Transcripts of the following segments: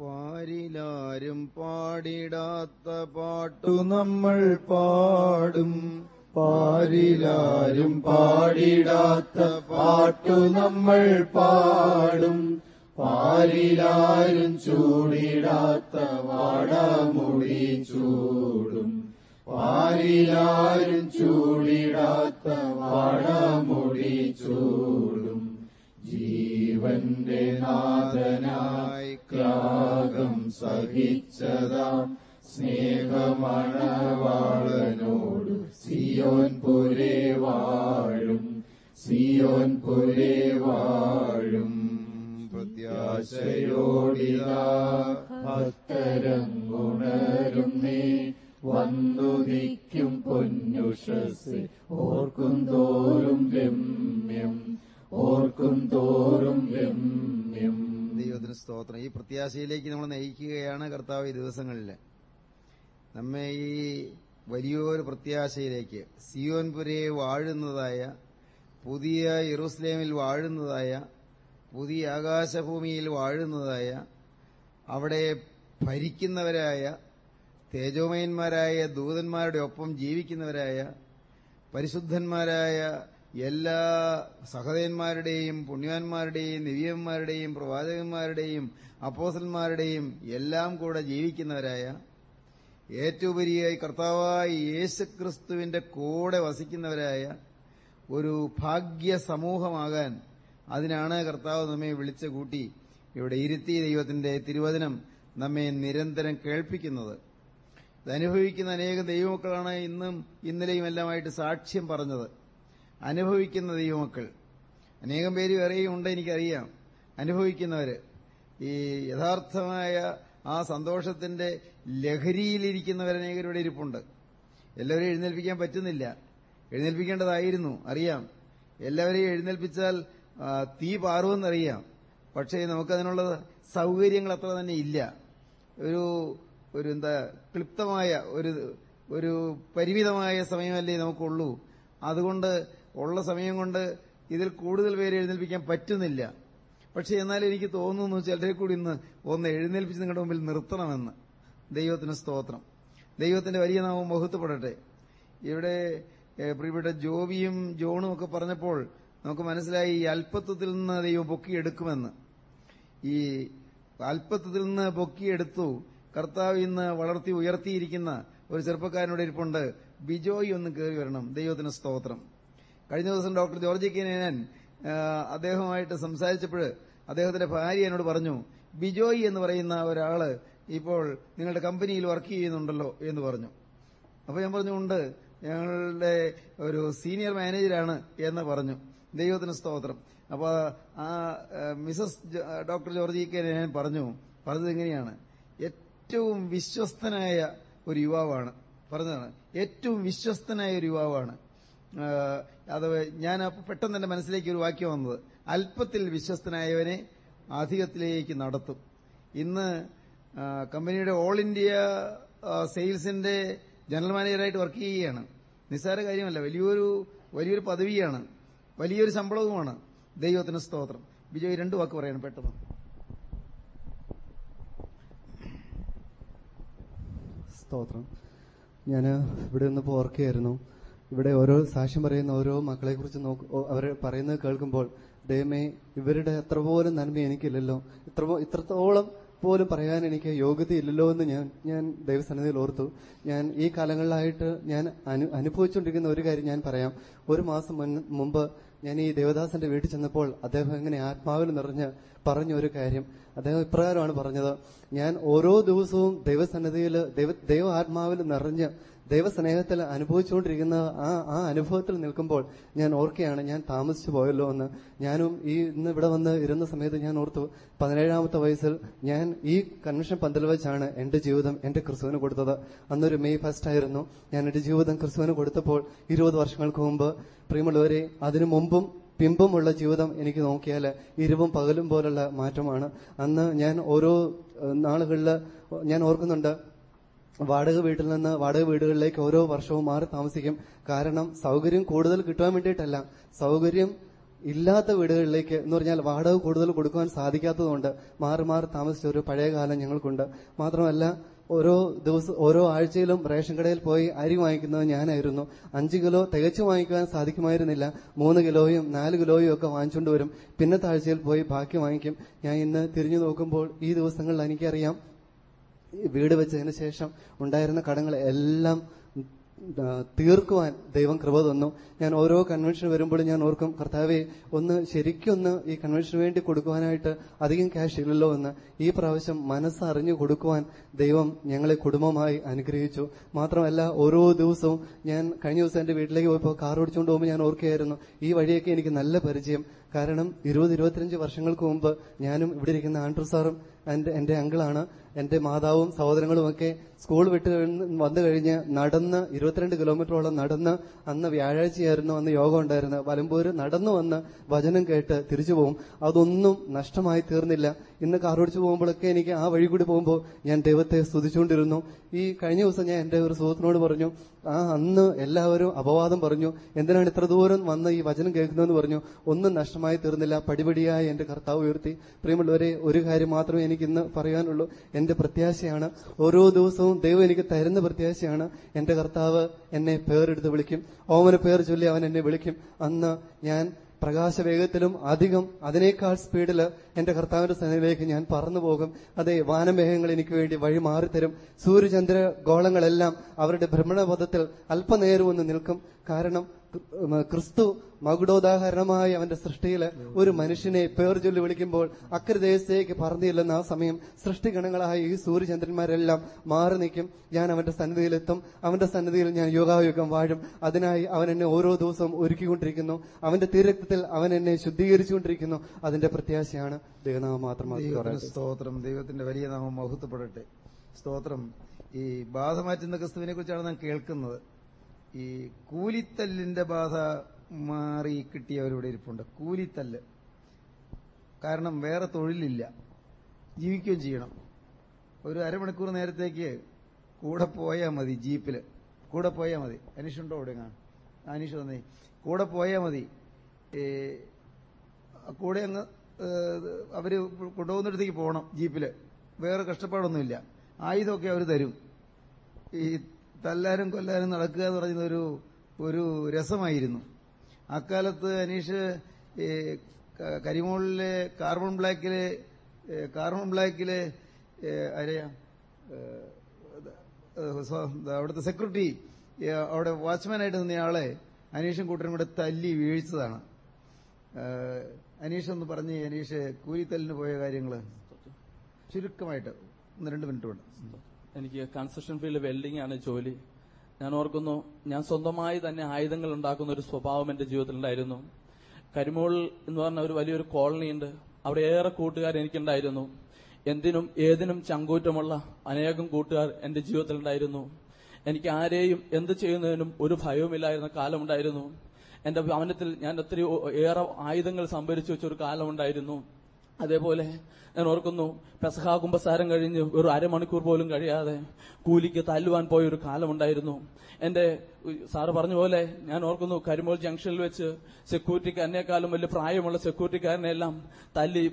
പാരിലാരും പാടിടാത്ത പാട്ടു നമ്മൾ പാടും. പാരിലാരും പാടിടാത്ത പാട്ടു നമ്മൾ പാടും. പാരിലാരും ചൂടിടാത്ത വാടാമുടി ചൂടും. പാരിലാരും ചൂടിടാത്ത വാടാമുടി ചൂടും. ജീവന്റെ നാഥനായി ത്യാഗം സഹിച്ചതാം. സ്നേഹമണവാളനോട് സിയോൻ പുരേ വാഴും സിയോൻ പുരേ വാഴും. പ്രത്യാശയോടിതാ ഭക്തരങ്ങുണരും നീ വന്നുദിക്കും പൊന്നുഷസ് ഓർക്കും തോറും രമ്യം. ഓർക്കും തോറും ദൈവത്തിന് സ്തോത്രം. ഈ പ്രത്യാശയിലേക്ക് നമ്മൾ നയിക്കുകയാണ് കർത്താവ് ഈ ദിവസങ്ങളിൽ. നമ്മെ ഈ വലിയൊരു പ്രത്യാശയിലേക്ക് സിയോൻപുരയെ വാഴുന്നതായ പുതിയ യെറൂസലേമിൽ വാഴുന്നതായ പുതിയ ആകാശഭൂമിയിൽ വാഴുന്നതായ അവിടെ ഭരിക്കുന്നവരായ തേജോമയന്മാരായ ദൂതന്മാരുടെ ഒപ്പം ജീവിക്കുന്നവരായ പരിശുദ്ധന്മാരായ എല്ലാ സഹതന്മാരുടെയും പുണ്യവാന്മാരുടെയും നിവ്യന്മാരുടെയും പ്രവാചകന്മാരുടെയും അപ്പോസന്മാരുടെയും എല്ലാം കൂടെ ജീവിക്കുന്നവരായ ഏറ്റവുപരിയായി കർത്താവായ യേശുക്രിസ്തുവിന്റെ കൂടെ വസിക്കുന്നവരായ ഒരു ഭാഗ്യ സമൂഹമാകാൻ അതിനാണ് കർത്താവ് നമ്മെ വിളിച്ചു കൂട്ടി ഇവിടെ ഇരുത്തി ദൈവത്തിന്റെ തിരുവചനം നമ്മെ നിരന്തരം കേൾപ്പിക്കുന്നത്. ഇത് അനുഭവിക്കുന്ന അനേകം ദൈവമക്കളാണ് ഇന്നും ഇന്നലെയും എല്ലാമായിട്ട് സാക്ഷ്യം പറഞ്ഞത്. അനുഭവിക്കുന്ന ദൈവമക്കൾ. അനേകം പേര് വേറെയും ഉണ്ട് എനിക്കറിയാം. അനുഭവിക്കുന്നവര്. ഈ യഥാർത്ഥമായ ആ സന്തോഷത്തിന്റെ ലഹരിയിലിരിക്കുന്നവരനേകരുടെ ഇരിപ്പുണ്ട്. എല്ലാവരെയും എഴുന്നേൽപ്പിക്കാൻ പറ്റുന്നില്ല. എഴുന്നേൽപ്പിക്കേണ്ടതായിരുന്നു അറിയാം. എല്ലാവരെയും എഴുന്നേൽപ്പിച്ചാൽ തീ പാറുമെന്നറിയാം. പക്ഷേ നമുക്കതിനുള്ള സൗകര്യങ്ങൾ അത്ര തന്നെ ഇല്ല. ഒരു ഒരു എന്താ ക്ലിപ്തമായ ഒരു ഒരു പരിമിതമായ സമയമല്ലേ നമുക്കുള്ളൂ. അതുകൊണ്ട് ഉള്ള സമയം കൊണ്ട് ഇതിൽ കൂടുതൽ പേര് എഴുന്നേൽപ്പിക്കാൻ പറ്റുന്നില്ല. പക്ഷെ എന്നാൽ എനിക്ക് തോന്നുന്നു ചിലരെ കൂടി ഇന്ന് ഒന്ന് എഴുന്നേൽപ്പിച്ച് നിങ്ങളുടെ മുമ്പിൽ നിർത്തണമെന്ന്. ദൈവത്തിന് സ്തോത്രം. ദൈവത്തിന്റെ വലിയ നാമം ബഹുത്വപ്പെടട്ടെ ഇവിടെ പ്രിയപ്പെട്ട ജോബിയും ജോണും ഒക്കെ പറഞ്ഞപ്പോൾ നമുക്ക് മനസ്സിലായി ഈ അല്പത്വത്തിൽ നിന്ന് ദൈവം പൊക്കിയെടുക്കുമെന്ന്. ഈ അല്പത്വത്തിൽ നിന്ന് പൊക്കിയെടുത്തു കർത്താവ് ഇന്ന് വളർത്തി ഉയർത്തിയിരിക്കുന്ന ഒരു ചെറുപ്പക്കാരനോട് ഇരിപ്പുണ്ട് ബിജോയി ഒന്ന് കയറി വരണം. ദൈവത്തിന് സ്തോത്രം. കഴിഞ്ഞ ദിവസം ഡോക്ടർ ജോർജ് നേനൻ അദ്ദേഹവുമായിട്ട് സംസാരിച്ചപ്പോൾ അദ്ദേഹത്തിന്റെ ഭാര്യ എന്നോട് പറഞ്ഞു ബിജോയ് എന്ന് പറയുന്ന ഒരാൾ ഇപ്പോൾ നിങ്ങളുടെ കമ്പനിയിൽ വർക്ക് ചെയ്യുന്നുണ്ടല്ലോ എന്ന് പറഞ്ഞു. അപ്പൊ ഞാൻ പറഞ്ഞു ഉണ്ട്. ഞങ്ങളുടെ ഒരു സീനിയർ മാനേജരാണ് എന്ന് പറഞ്ഞു. ദൈവത്തിന് സ്തോത്രം. അപ്പോൾ ആ മിസസ് ഡോക്ടർ ജോർജി കെ ഞാൻ പറഞ്ഞു പറഞ്ഞത് എങ്ങനെയാണ് ഏറ്റവും വിശ്വസ്തനായ ഒരു യുവാവാണ്. പറഞ്ഞതാണ്. ഏറ്റവും വിശ്വസ്തനായ ഒരു യുവാവാണ്. അത് ഞാൻ പെട്ടെന്ന് തന്നെ മനസ്സിലേക്ക് ഒരു വാക്യം വന്നത്. അല്പത്തിൽ വിശ്വസ്തനായവനെ അധികത്തിലേക്ക് നടത്തും. ഇന്ന് കമ്പനിയുടെ ഓൾ ഇന്ത്യ സെയിൽസിന്റെ ജനറൽ മാനേജറായിട്ട് വർക്ക് ചെയ്യുകയാണ്. നിസ്സാര കാര്യമല്ല. വലിയൊരു വലിയൊരു പദവിയാണ്. വലിയൊരു ശമ്പളവുമാണ്. ദൈവത്തിന് സ്തോത്രം. വിജയ് രണ്ടു വാക്ക് പറയണം പെട്ടെന്ന്. സ്തോത്രം. ഞാൻ ഇവിടെ നിന്ന് ഓർക്കുകയായിരുന്നു ഇവിടെ ഓരോ സാക്ഷ്യം പറയുന്ന ഓരോ മക്കളെ കുറിച്ച് അവർ പറയുന്നത് കേൾക്കുമ്പോൾ ദൈവമേ ഇവരുടെ എത്ര പോലും നന്മ എനിക്കില്ലല്ലോ. ഇത്ര ഇത്രത്തോളം പോലും പറയാൻ എനിക്ക് യോഗ്യതയില്ലല്ലോ എന്ന് ഞാൻ ഞാൻ ദൈവസന്നിധിയിൽ ഓർത്തു. ഞാൻ ഈ കാലങ്ങളിലായിട്ട് ഞാൻ അനു അനുഭവിച്ചുകൊണ്ടിരിക്കുന്ന ഒരു കാര്യം ഞാൻ പറയാം. ഒരു മാസം മുമ്പ് ഞാൻ ഈ ദേവദാസന്റെ വീട്ടിൽ ചെന്നപ്പോൾ അദ്ദേഹം ഇങ്ങനെ ആത്മാവിൽ നിറഞ്ഞ് പറഞ്ഞ ഒരു കാര്യം. അദ്ദേഹം ഇപ്രകാരമാണ് പറഞ്ഞത്. ഞാൻ ഓരോ ദിവസവും ദൈവസന്നിധിയിൽ ദൈവ ദൈവ ആത്മാവിൽ നിറഞ്ഞ് ദൈവസ്നേഹത്തിൽ അനുഭവിച്ചുകൊണ്ടിരിക്കുന്ന ആ ആ അനുഭവത്തിൽ നിൽക്കുമ്പോൾ ഞാൻ ഓർക്കുകയാണ് ഞാൻ താമസിച്ചു പോയല്ലോ എന്ന്. ഞാനും ഈ ഇന്ന് ഇവിടെ വന്ന് ഇരുന്ന സമയത്ത് ഞാൻ ഓർത്തു പതിനേഴാമത്തെ വയസ്സിൽ ഞാൻ ഈ കൺവെൻഷൻ പന്തൽ വെച്ചാണ് എന്റെ ജീവിതം എന്റെ ക്രിസ്തുവിന് കൊടുത്തത്. അന്നൊരു മെയ് ഫസ്റ്റ് ആയിരുന്നു. ഞാൻ എന്റെ ജീവിതം ക്രിസ്തുവിന് കൊടുത്തപ്പോൾ ഇരുപത് വർഷങ്ങൾക്ക് മുമ്പ്. പ്രിയമുള്ളവരെ അതിനു മുമ്പും പിമ്പുമുള്ള ജീവിതം എനിക്ക് നോക്കിയാൽ ഇരുവും പകലും പോലുള്ള മാറ്റമാണ്. അന്ന് ഞാൻ ഓരോ നാളുകളിൽ ഞാൻ ഓർക്കുന്നുണ്ട് വാടക വീട്ടിൽ നിന്ന് വാടക വീടുകളിലേക്ക് ഓരോ വർഷവും മാറി താമസിക്കും. കാരണം സൗകര്യം കൂടുതൽ കിട്ടാൻ വേണ്ടിയിട്ടല്ല. സൗകര്യം ഇല്ലാത്ത വീടുകളിലേക്ക് എന്ന് പറഞ്ഞാൽ വാടക കൂടുതൽ കൊടുക്കുവാൻ സാധിക്കാത്തതുകൊണ്ട് മാറി മാറി താമസിച്ച ഒരു പഴയ കാലം ഞങ്ങൾക്കുണ്ട്. മാത്രമല്ല ഓരോ ദിവസം ഓരോ ആഴ്ചയിലും റേഷൻ കടയിൽ പോയി അരി വാങ്ങിക്കുന്നത് ഞാനായിരുന്നു. അഞ്ച് കിലോ തികച്ചു വാങ്ങിക്കുവാൻ സാധിക്കുമായിരുന്നില്ല. മൂന്ന് കിലോയും നാല് കിലോയും ഒക്കെ വാങ്ങിച്ചുകൊണ്ട് വരും. പിന്നത്തെ ആഴ്ചയിൽ പോയി ബാക്കി വാങ്ങിക്കും. ഞാൻ ഇന്ന് തിരിഞ്ഞു നോക്കുമ്പോൾ ഈ ദിവസങ്ങളിൽ എനിക്കറിയാം വീട് വെച്ചതിന് ശേഷം ഉണ്ടായിരുന്ന കടങ്ങൾ എല്ലാം തീർക്കുവാൻ ദൈവം കൃപ തന്നു. ഞാൻ ഓരോ കൺവെൻഷൻ വരുമ്പോഴും ഞാൻ ഓർക്കും കർത്താവെ ഒന്ന് ശരിക്കൊന്ന് ഈ കൺവെൻഷന് വേണ്ടി കൊടുക്കുവാനായിട്ട് അധികം ക്യാഷ് ഇല്ലല്ലോ എന്ന്. ഈ പ്രാവശ്യം മനസ്സറിഞ്ഞു കൊടുക്കുവാൻ ദൈവം ഞങ്ങളെ കുടുംബമായി അനുഗ്രഹിച്ചു. മാത്രമല്ല ഓരോ ദിവസവും ഞാൻ കഴിഞ്ഞ ദിവസം എന്റെ വീട്ടിലേക്ക് പോയപ്പോൾ കാർ ഓടിച്ചുകൊണ്ട് പോകുമ്പോൾ ഞാൻ ഓർക്കുകയായിരുന്നു ഈ വഴിയൊക്കെ എനിക്ക് നല്ല പരിചയം. കാരണം ഇരുപത് ഇരുപത്തിരഞ്ച് വർഷങ്ങൾക്ക് മുമ്പ് ഞാനും ഇവിടെ ഇരിക്കുന്ന ആൻഡ്രു സാറും എന്റെ അങ്കിളാണ് എന്റെ മാതാവും സഹോദരങ്ങളും ഒക്കെ സ്കൂൾ വിട്ട് വന്നു കഴിഞ്ഞ് നടന്ന് ഇരുപത്തിരണ്ട് കിലോമീറ്ററോളം നടന്ന് അന്ന് വ്യാഴാഴ്ചയായിരുന്നു അന്ന് യോഗം ഉണ്ടായിരുന്നു വലമ്പൂര് നടന്നു വന്ന് വചനം കേട്ട് തിരിച്ചു പോകും അതൊന്നും നഷ്ടമായി തീർന്നില്ല. ഇന്ന് കാർ ഓടിച്ചു പോകുമ്പോഴൊക്കെ എനിക്ക് ആ വഴി കൂടി പോകുമ്പോൾ ഞാൻ ദൈവത്തെ സ്തുതിച്ചുകൊണ്ടിരുന്നു. ഈ കഴിഞ്ഞ ദിവസം ഞാൻ എന്റെ ഒരു സുഹൃത്തിനോട് പറഞ്ഞു ആ അന്ന് എല്ലാവരും അപവാദം പറഞ്ഞു. എന്തിനാണ് ഇത്ര ദൂരം വന്ന് ഈ വചനം കേൾക്കുന്നതെന്ന് പറഞ്ഞു. ഒന്നും നഷ്ടമായി തീർന്നില്ല. പടിപടിയായി എന്റെ കർത്താവ് ഉയർത്തി. പ്രിയമുള്ളവരെ ഒരു കാര്യം മാത്രമേ എനിക്ക് ഇന്ന് പറയാനുള്ളൂ. എന്റെ പ്രത്യാശയാണ് ഓരോ ദിവസവും ദൈവം എനിക്ക് തരുന്ന പ്രത്യാശയാണ്. എന്റെ കർത്താവ് എന്നെ പേരെടുത്ത് വിളിക്കും. ഓമന പേർ ചൊല്ലി അവൻ എന്നെ വിളിക്കും. അന്ന് ഞാൻ പ്രകാശവേഗത്തിലും അധികം അതിനേക്കാൾ സ്പീഡിൽ എന്റെ കർത്താവിന്റെ സന്നിധിയിലേക്ക് ഞാൻ പറന്നു പോകും. അതെ വാനമേഘങ്ങൾ എനിക്ക് വേണ്ടി വഴി മാറിത്തരും. സൂര്യചന്ദ്ര ഗോളങ്ങളെല്ലാം അവരുടെ ഭ്രമണപഥത്തിൽ അല്പനേരം ഒന്ന് നിൽക്കും. കാരണം ക്രിസ്തു മകുടോദാഹരണമായ അവന്റെ സൃഷ്ടിയിൽ ഒരു മനുഷ്യനെ പേർ ചൊല്ലി വിളിക്കുമ്പോൾ അക്രദേശത്തേക്ക് പറഞ്ഞില്ലെന്ന് ആ സമയം സൃഷ്ടിഗണങ്ങളായ ഈ സൂര്യചന്ദ്രന്മാരെല്ലാം മാറി നിൽക്കും. ഞാൻ അവന്റെ സന്നിധിയിലെത്തും. അവന്റെ സന്നിധിയിൽ ഞാൻ യോഗായുഗം വാഴും. അതിനായി അവൻ എന്നെ ഓരോ ദിവസവും ഒരുക്കിക്കൊണ്ടിരിക്കുന്നു. അവന്റെ തീരക്തത്തിൽ അവൻ എന്നെ ശുദ്ധീകരിച്ചുകൊണ്ടിരിക്കുന്നു. അതിന്റെ പ്രത്യാശയാണ് ദൈവനാമം മാത്രമാണ് സ്തോത്രം. ദൈവത്തിന്റെ വലിയ നാമം മഹത്വപ്പെടട്ടെ. സ്തോത്രം. ഈ ബാധ മാറ്റുന്ന ക്രിസ്തുവിനെ കുറിച്ചാണ് നാം കേൾക്കുന്നത്. ഈ കൂലിത്തല്ലിന്റെ ബാധ മാറി കിട്ടിയവരിവിടെ ഇരിപ്പുണ്ട്. കൂലിത്തല്ല്. കാരണം വേറെ തൊഴിലില്ല. ജീവിക്കുകയും ചെയ്യണം. ഒരു അരമണിക്കൂർ നേരത്തേക്ക് കൂടെ പോയാൽ മതി ജീപ്പിൽ കൂടെ പോയാൽ മതി. അനീഷുണ്ടോ അവിടെ അനീഷ് തന്നെ കൂടെ പോയാൽ മതി. കൂടെ അങ്ങ് അവർ കൊണ്ടുപോകുന്നിടത്തേക്ക് പോകണം ജീപ്പിൽ. വേറെ കഷ്ടപ്പാടൊന്നുമില്ല. ആയുധമൊക്കെ അവർ തരും. ഈ തല്ലാനും കൊല്ലാരും നടക്കുക എന്ന് പറയുന്ന ഒരു രസമായിരുന്നു. അക്കാലത്ത് അനീഷ് കരിമോളിലെ കാർബൺ ബ്ലാക്കിലെ കാർബൺ ബ്ലാക്കിലെ ആരെയാ അവിടുത്തെ സെക്യൂരിറ്റി അവിടെ വാച്ച്മാനായിട്ട് നിന്നയാളെ അനീഷും കൂട്ടരും കൂടെ തല്ലി വീഴ്ചതാണ് അനീഷ് ഒന്ന് പറഞ്ഞ് അനീഷ് കൂലിത്തല്ലിന് പോയ കാര്യങ്ങൾ ചുരുക്കമായിട്ട് ഒന്ന് രണ്ട് മിനിറ്റ് കൊണ്ട്. എനിക്ക് കൺസ്ട്രക്ഷൻ ഫീൽഡ് വെൽഡിംഗ് ആണ് ജോലി. ഞാൻ ഓർക്കുന്നു ഞാൻ സ്വന്തമായി തന്നെ ആയുധങ്ങൾ ഉണ്ടാക്കുന്ന ഒരു സ്വഭാവം എന്റെ ജീവിതത്തിലുണ്ടായിരുന്നു. കരിമോൾ എന്ന് പറഞ്ഞ ഒരു വലിയൊരു കോളനി ഉണ്ട്. അവിടെ ഏറെ കൂട്ടുകാർ എനിക്കുണ്ടായിരുന്നു. എന്തിനും ഏതിനും ചങ്കൂറ്റമുള്ള അനേകം കൂട്ടുകാർ എന്റെ ജീവിതത്തിലുണ്ടായിരുന്നു. എനിക്ക് ആരെയും എന്ത് ചെയ്യുന്നതിനും ഒരു ഭയവുമില്ലായിരുന്ന കാലമുണ്ടായിരുന്നു. എന്റെ ഭവനത്തിൽ ഞാൻ ഒത്തിരി ഏറെ ആയുധങ്ങൾ സംഭരിച്ചു വെച്ചൊരു കാലമുണ്ടായിരുന്നു. അതേപോലെ ഞാൻ ഓർക്കുന്നു പെസഹ കുമ്പസാരം കഴിഞ്ഞ് ഒരു അരമണിക്കൂർ പോലും കഴിയാതെ കൂലിക്ക് തല്ലുവാൻ പോയ ഒരു കാലമുണ്ടായിരുന്നു എന്റെ സാറ് പറഞ്ഞ പോലെ ഞാൻ ഓർക്കുന്നു കരിമോൾ ജംഗ്ഷനിൽ വെച്ച് സെക്യൂരിറ്റിക്ക് എന്നെക്കാളും വലിയ പ്രായമുള്ള സെക്യൂരിറ്റിക്കാരനെ എല്ലാം തല്ലി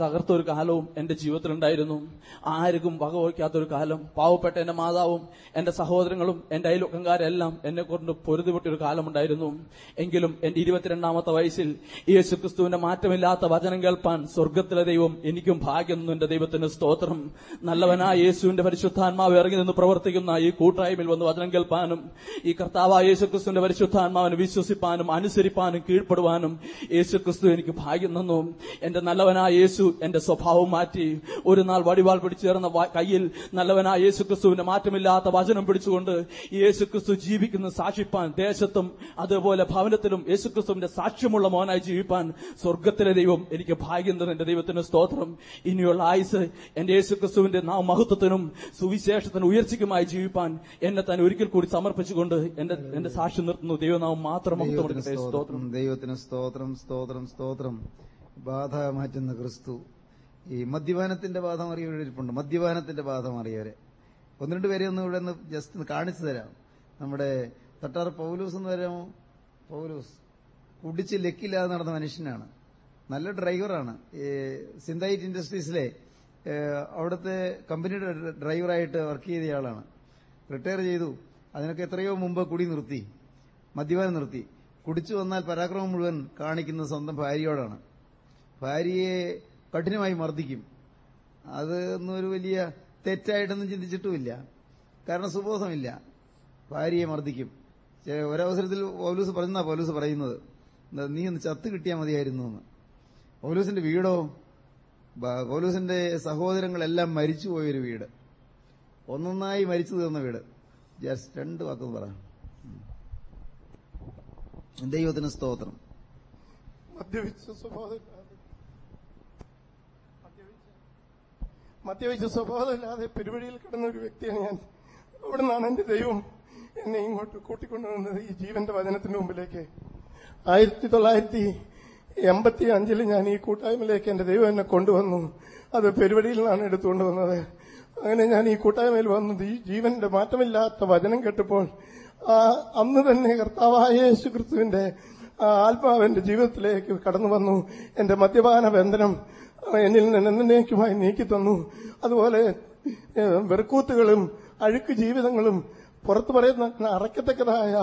തകർത്തൊരു കാലവും എന്റെ ജീവിതത്തിലുണ്ടായിരുന്നു. ആർക്കും വകവയ്ക്കാത്തൊരു കാലം. പാവപ്പെട്ട എന്റെ മാതാവും എന്റെ സഹോദരങ്ങളും എന്റെ അയൽവക്കംകാരെല്ലാം എന്നെ കൊണ്ട് പൊരുതിപെട്ടൊരു കാലമുണ്ടായിരുന്നു. എങ്കിലും എന്റെ ഇരുപത്തിരണ്ടാമത്തെ വയസ്സിൽ യേശുക്രിസ്തുവിന്റെ മാറ്റമില്ലാത്ത വചനം കേൾപ്പാൻ സ്വർഗത്തിലെ ദൈവം എനിക്കും ഭാഗ്യം തന്നു എന്റെ ദൈവത്തിന് സ്തോത്രം. നല്ലവനായ യേശുവിന്റെ പരിശുദ്ധാത്മാവ് ഇറങ്ങി നിന്ന് പ്രവർത്തിക്കുന്ന ഈ കൂട്ടായ്മയിൽ വന്ന് വചനം കേൾപ്പാനും ഈ കർത്താവായ യേശുക്രിസ്തുവിന്റെ പരിശുദ്ധാത്മാവിനെ വിശ്വസിപ്പാനും അനുസരിപ്പാനും കീഴ്പ്പെടുവാനും യേശുക്രിസ്തു എനിക്ക് ഭാഗ്യം തന്നു. എന്റെ നല്ലവനായ യേശു എന്റെ സ്വഭാവം മാറ്റി. ഒരു നാൾ വടിവാൾ പിടിച്ചേർന്ന ചേർന്ന കയ്യിൽ നല്ലവനായ യേശു ക്രിസ്തുവിന്റെ മാറ്റമില്ലാത്ത വചനം പിടിച്ചുകൊണ്ട് യേശുക്രിസ്തു ജീവിക്കുന്ന സാക്ഷിപ്പാൻ ദേശത്തും അതുപോലെ ഭവനത്തിലും യേശുക്രിസ്തുവിന്റെ സാക്ഷ്യമുള്ള മോനായി ജീവിപ്പാൻ സ്വർഗത്തിലെ ദൈവം എനിക്ക് ഭാഗ്യം തന്നു. എന്റെ ദൈവത്തിന് സ്തോത്രം. ഇനിയുള്ള ആയുസ് എന്റെ യേശു ക്രിസ്തുവിന്റെ നാമഹത്വത്തിനും സുവിശേഷത്തിനും ഉയർച്ചയ്ക്കുമായി ജീവിപ്പാൻ എന്നെ തന്നെ ഒരിക്കൽ കൂടി സമർപ്പിച്ചുകൊണ്ട് എന്റെ എന്റെ സാക്ഷി നിർത്തുന്നു. ദൈവനാമം മാത്രം ദൈവത്തിന് മഹത്വമെടുക്കട്ടെ സ്തോത്രം. ദൈവത്തിന് സ്തോത്രം സ്തോത്രം സ്തോത്രം. ബാധ മാറ്റുന്ന ക്രിസ്തു. ഈ മദ്യപാനത്തിന്റെ ബാധ അറിയവരിപ്പുണ്ട് മദ്യപാനത്തിന്റെ ബാധ മാറിയവരെ. ഒന്ന് രണ്ട് പേരെ ഒന്ന് ഇവിടെ ഒന്ന് ജസ്റ്റ് ഒന്ന് കാണിച്ചു തരാം. നമ്മുടെ തട്ടാർ പൗലൂസ് എന്ന് പറയാമോ പൗലൂസ് കുടിച്ച് ലക്കില്ലാതെ നടന്ന മനുഷ്യനാണ്. നല്ല ഡ്രൈവറാണ്. ഈ സിന്തൈറ്റ് ഇൻഡസ്ട്രീസിലെ അവിടുത്തെ കമ്പനിയുടെ ഡ്രൈവറായിട്ട് വർക്ക് ചെയ്തയാളാണ് റിട്ടയർ ചെയ്തു. അതിനൊക്കെ എത്രയോ മുമ്പ് കുടി നിർത്തി. മദ്യപാനം നിർത്തി. കുടിച്ചു വന്നാൽ പരാക്രമം മുഴുവൻ കാണിക്കുന്ന സ്വന്തം ഭാര്യയോടാണ്. ഭാര്യയെ കഠിനമായി മർദ്ദിക്കും. അത് ഒരു വലിയ തെറ്റായിട്ടൊന്നും ചിന്തിച്ചിട്ടുമില്ല. കാരണം സുബോധമില്ല. ഭാര്യയെ മർദ്ദിക്കും. ഒരവസരത്തിൽ പൗലൂസ് പറഞ്ഞാ പൗലൂസ് പറയുന്നത്. നീ ഒന്ന് ചത്ത് കിട്ടിയാൽ മതിയായിരുന്നു എന്ന് പൗലൂസിന്റെ വീടോ പൗലൂസിന്റെ സഹോദരങ്ങളെല്ലാം മരിച്ചുപോയൊരു വീട്. ഒന്നൊന്നായി മരിച്ചു തീർന്ന വീട്. ജസ്റ്റ് രണ്ട് വാക്കും പറ. ദൈവത്തിന് സ്തോത്രം. മദ്യപിച്ച സ്വഭാവമില്ലാതെ പെരുവഴിയിൽ കിടന്ന ഒരു വ്യക്തിയാണ് ഞാൻ. അവിടെ നിന്നാണ് എന്റെ ദൈവം എന്നെ ഇങ്ങോട്ട് കൂട്ടിക്കൊണ്ടുവന്നത് ഈ ജീവന്റെ വചനത്തിന് മുമ്പിലേക്ക്. ആയിരത്തി തൊള്ളായിരത്തി എൺപത്തി അഞ്ചിൽ ഞാൻ ഈ കൂട്ടായ്മയിലേക്ക് എന്റെ ദൈവം എന്നെ കൊണ്ടുവന്നു. അത് പെരുവടിയിൽ നിന്നാണ് എടുത്തുകൊണ്ട് വന്നത്. അങ്ങനെ ഞാൻ ഈ കൂട്ടായ്മയിൽ ഈ ജീവന്റെ മാറ്റമില്ലാത്ത വചനം കേട്ടപ്പോൾ അന്ന് തന്നെ കർത്താവായ യേശു ക്രിസ്തുവിന്റെ ആത്മാവെന്റെ ജീവിതത്തിലേക്ക് കടന്നു വന്നു. എന്റെ മദ്യപാന ബന്ധനം എന്നിൽ നിന്ന് എന്നേക്കുമായി നീക്കി തന്നു. അതുപോലെ വെറുക്കൂത്തുകളും അഴുക്ക് ജീവിതങ്ങളും പുറത്തു പറയുന്ന അറയ്ക്കത്തക്കതായ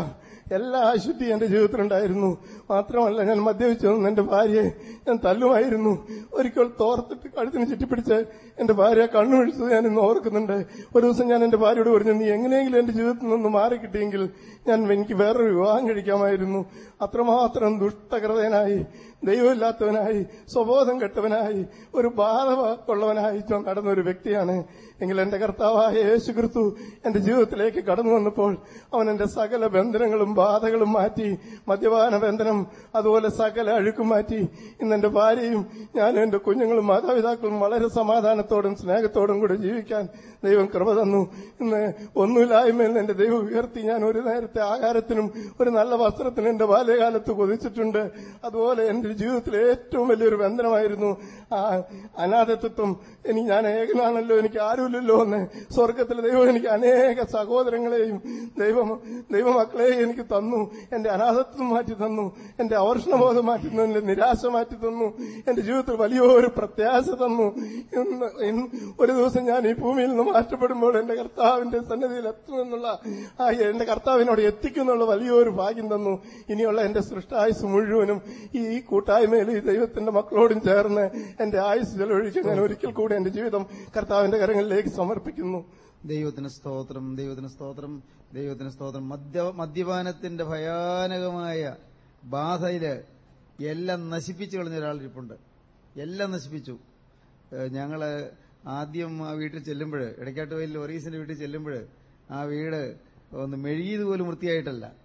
എല്ലാ അശുദ്ധി എന്റെ ജീവിതത്തിലുണ്ടായിരുന്നു. മാത്രമല്ല ഞാൻ മദ്യപിച്ചു വന്ന എന്റെ ഭാര്യയെ ഞാൻ തല്ലുമായിരുന്നു. ഒരിക്കൽ തോർത്തിട്ട് കഴുത്തിന് ചുറ്റിപ്പിടിച്ച് എന്റെ ഭാര്യ കണ്ണുപിടിച്ചത് ഞാൻ ഇന്ന് ഓർക്കുന്നുണ്ട്. ഒരു ദിവസം ഞാൻ എന്റെ ഭാര്യയോട് പറഞ്ഞു നീ എങ്ങനെയെങ്കിലും എന്റെ ജീവിതത്തിൽ നിന്ന് മാറി കിട്ടിയെങ്കിൽ ഞാൻ എനിക്ക് വേറൊരു വിവാഹം കഴിക്കാമായിരുന്നു. അത്രമാത്രം ദുഷ്ടകൃതനായി ദൈവമില്ലാത്തവനായി സ്വബോധം കെട്ടവനായി ഒരു ബാധ ഉള്ളവനായി നടന്ന ഒരു വ്യക്തിയാണ് എങ്കിൽ എന്റെ കർത്താവായ യേശു ക്രിസ്തു എന്റെ ജീവിതത്തിലേക്ക് കടന്നു വന്നപ്പോൾ അവൻ എന്റെ സകല ബന്ധനങ്ങളും ബാധകളും മാറ്റി മദ്യപാന ബന്ധനം അതുപോലെ സകല അഴുക്കും മാറ്റി. ഇന്ന് എന്റെ ഭാര്യയും ഞാനും എന്റെ കുഞ്ഞുങ്ങളും മാതാപിതാക്കളും വളരെ സമാധാനത്തോടും സ്നേഹത്തോടും കൂടെ ജീവിക്കാൻ ദൈവം കൃപ തന്നു. ഇന്ന് ഒന്നുമില്ലായ്മയിൽ എന്റെ ദൈവം ഉയർത്തി ഞാൻ ഒരു നേരത്തെ ആഹാരത്തിനും ഒരു നല്ല വസ്ത്രത്തിനും എന്റെ ബാല്യകാലത്ത് കൊതിച്ചിട്ടുണ്ട്. അതുപോലെ എന്റെ ജീവിതത്തിലെ ഏറ്റവും വലിയൊരു ബന്ധനമായിരുന്നു ആ അനാഥത്വം. ഇനി ഞാൻ ഏകനാണല്ലോ എനിക്ക് ആരുമില്ലല്ലോ എന്ന് സ്വർഗത്തിലെ ദൈവം എനിക്ക് അനേക സഹോദരങ്ങളെയും ദൈവം ദൈവമക്കളെയും എനിക്ക് തന്നു. എന്റെ അനാഥത്വം മാറ്റി തന്നു. എന്റെ അവർഷണബോധം മാറ്റി തന്നു. എന്റെ നിരാശ മാറ്റി തന്നു. എന്റെ ജീവിതത്തിൽ വലിയൊരു പ്രത്യാശ തന്നു. ഒരു ദിവസം ഞാൻ ഈ ഭൂമിയിൽ നിന്ന് മാറ്റപ്പെടുമ്പോൾ എന്റെ കർത്താവിന്റെ സന്നിധിയിൽ എത്തുമെന്നുള്ള എന്റെ കർത്താവിനോട് എത്തിക്കുന്നുള്ള വലിയൊരു ഭാഗ്യം തന്നു. ഇനിയുള്ള എന്റെ സൃഷ്ടായുസ് മുഴുവനും ഈ കൂട്ടായ്മയിൽ ഈ ദൈവത്തിന്റെ മക്കളോടും ചേർന്ന് എന്റെ ആയുസ് ചെലവഴിച്ച് ഞാൻ ഒരിക്കൽ കൂടി എന്റെ ജീവിതം കർത്താവിന്റെ കരങ്ങളിലേക്ക് സമർപ്പിക്കുന്നു. ദൈവത്തിന് സ്തോത്രം ദൈവത്തിന് സ്തോത്രം ദൈവത്തിന് സ്തോത്രം. മദ്യ മദ്യപാനത്തിന്റെ ഭയാനകമായ ബാധയിൽ എല്ലാം നശിപ്പിച്ചു കളഞ്ഞ ഒരാളിരിപ്പുണ്ട് എല്ലാം നശിപ്പിച്ചു. ഞങ്ങൾ ആദ്യം ആ വീട്ടിൽ ചെല്ലുമ്പോൾ ഇടയ്ക്കാട്ട് വയലിൽ ഒറീസിന്റെ വീട്ടിൽ ചെല്ലുമ്പോൾ ആ വീട് ഒന്ന് മെഴുകിയത് പോലും വൃത്തിയായിട്ടല്ല.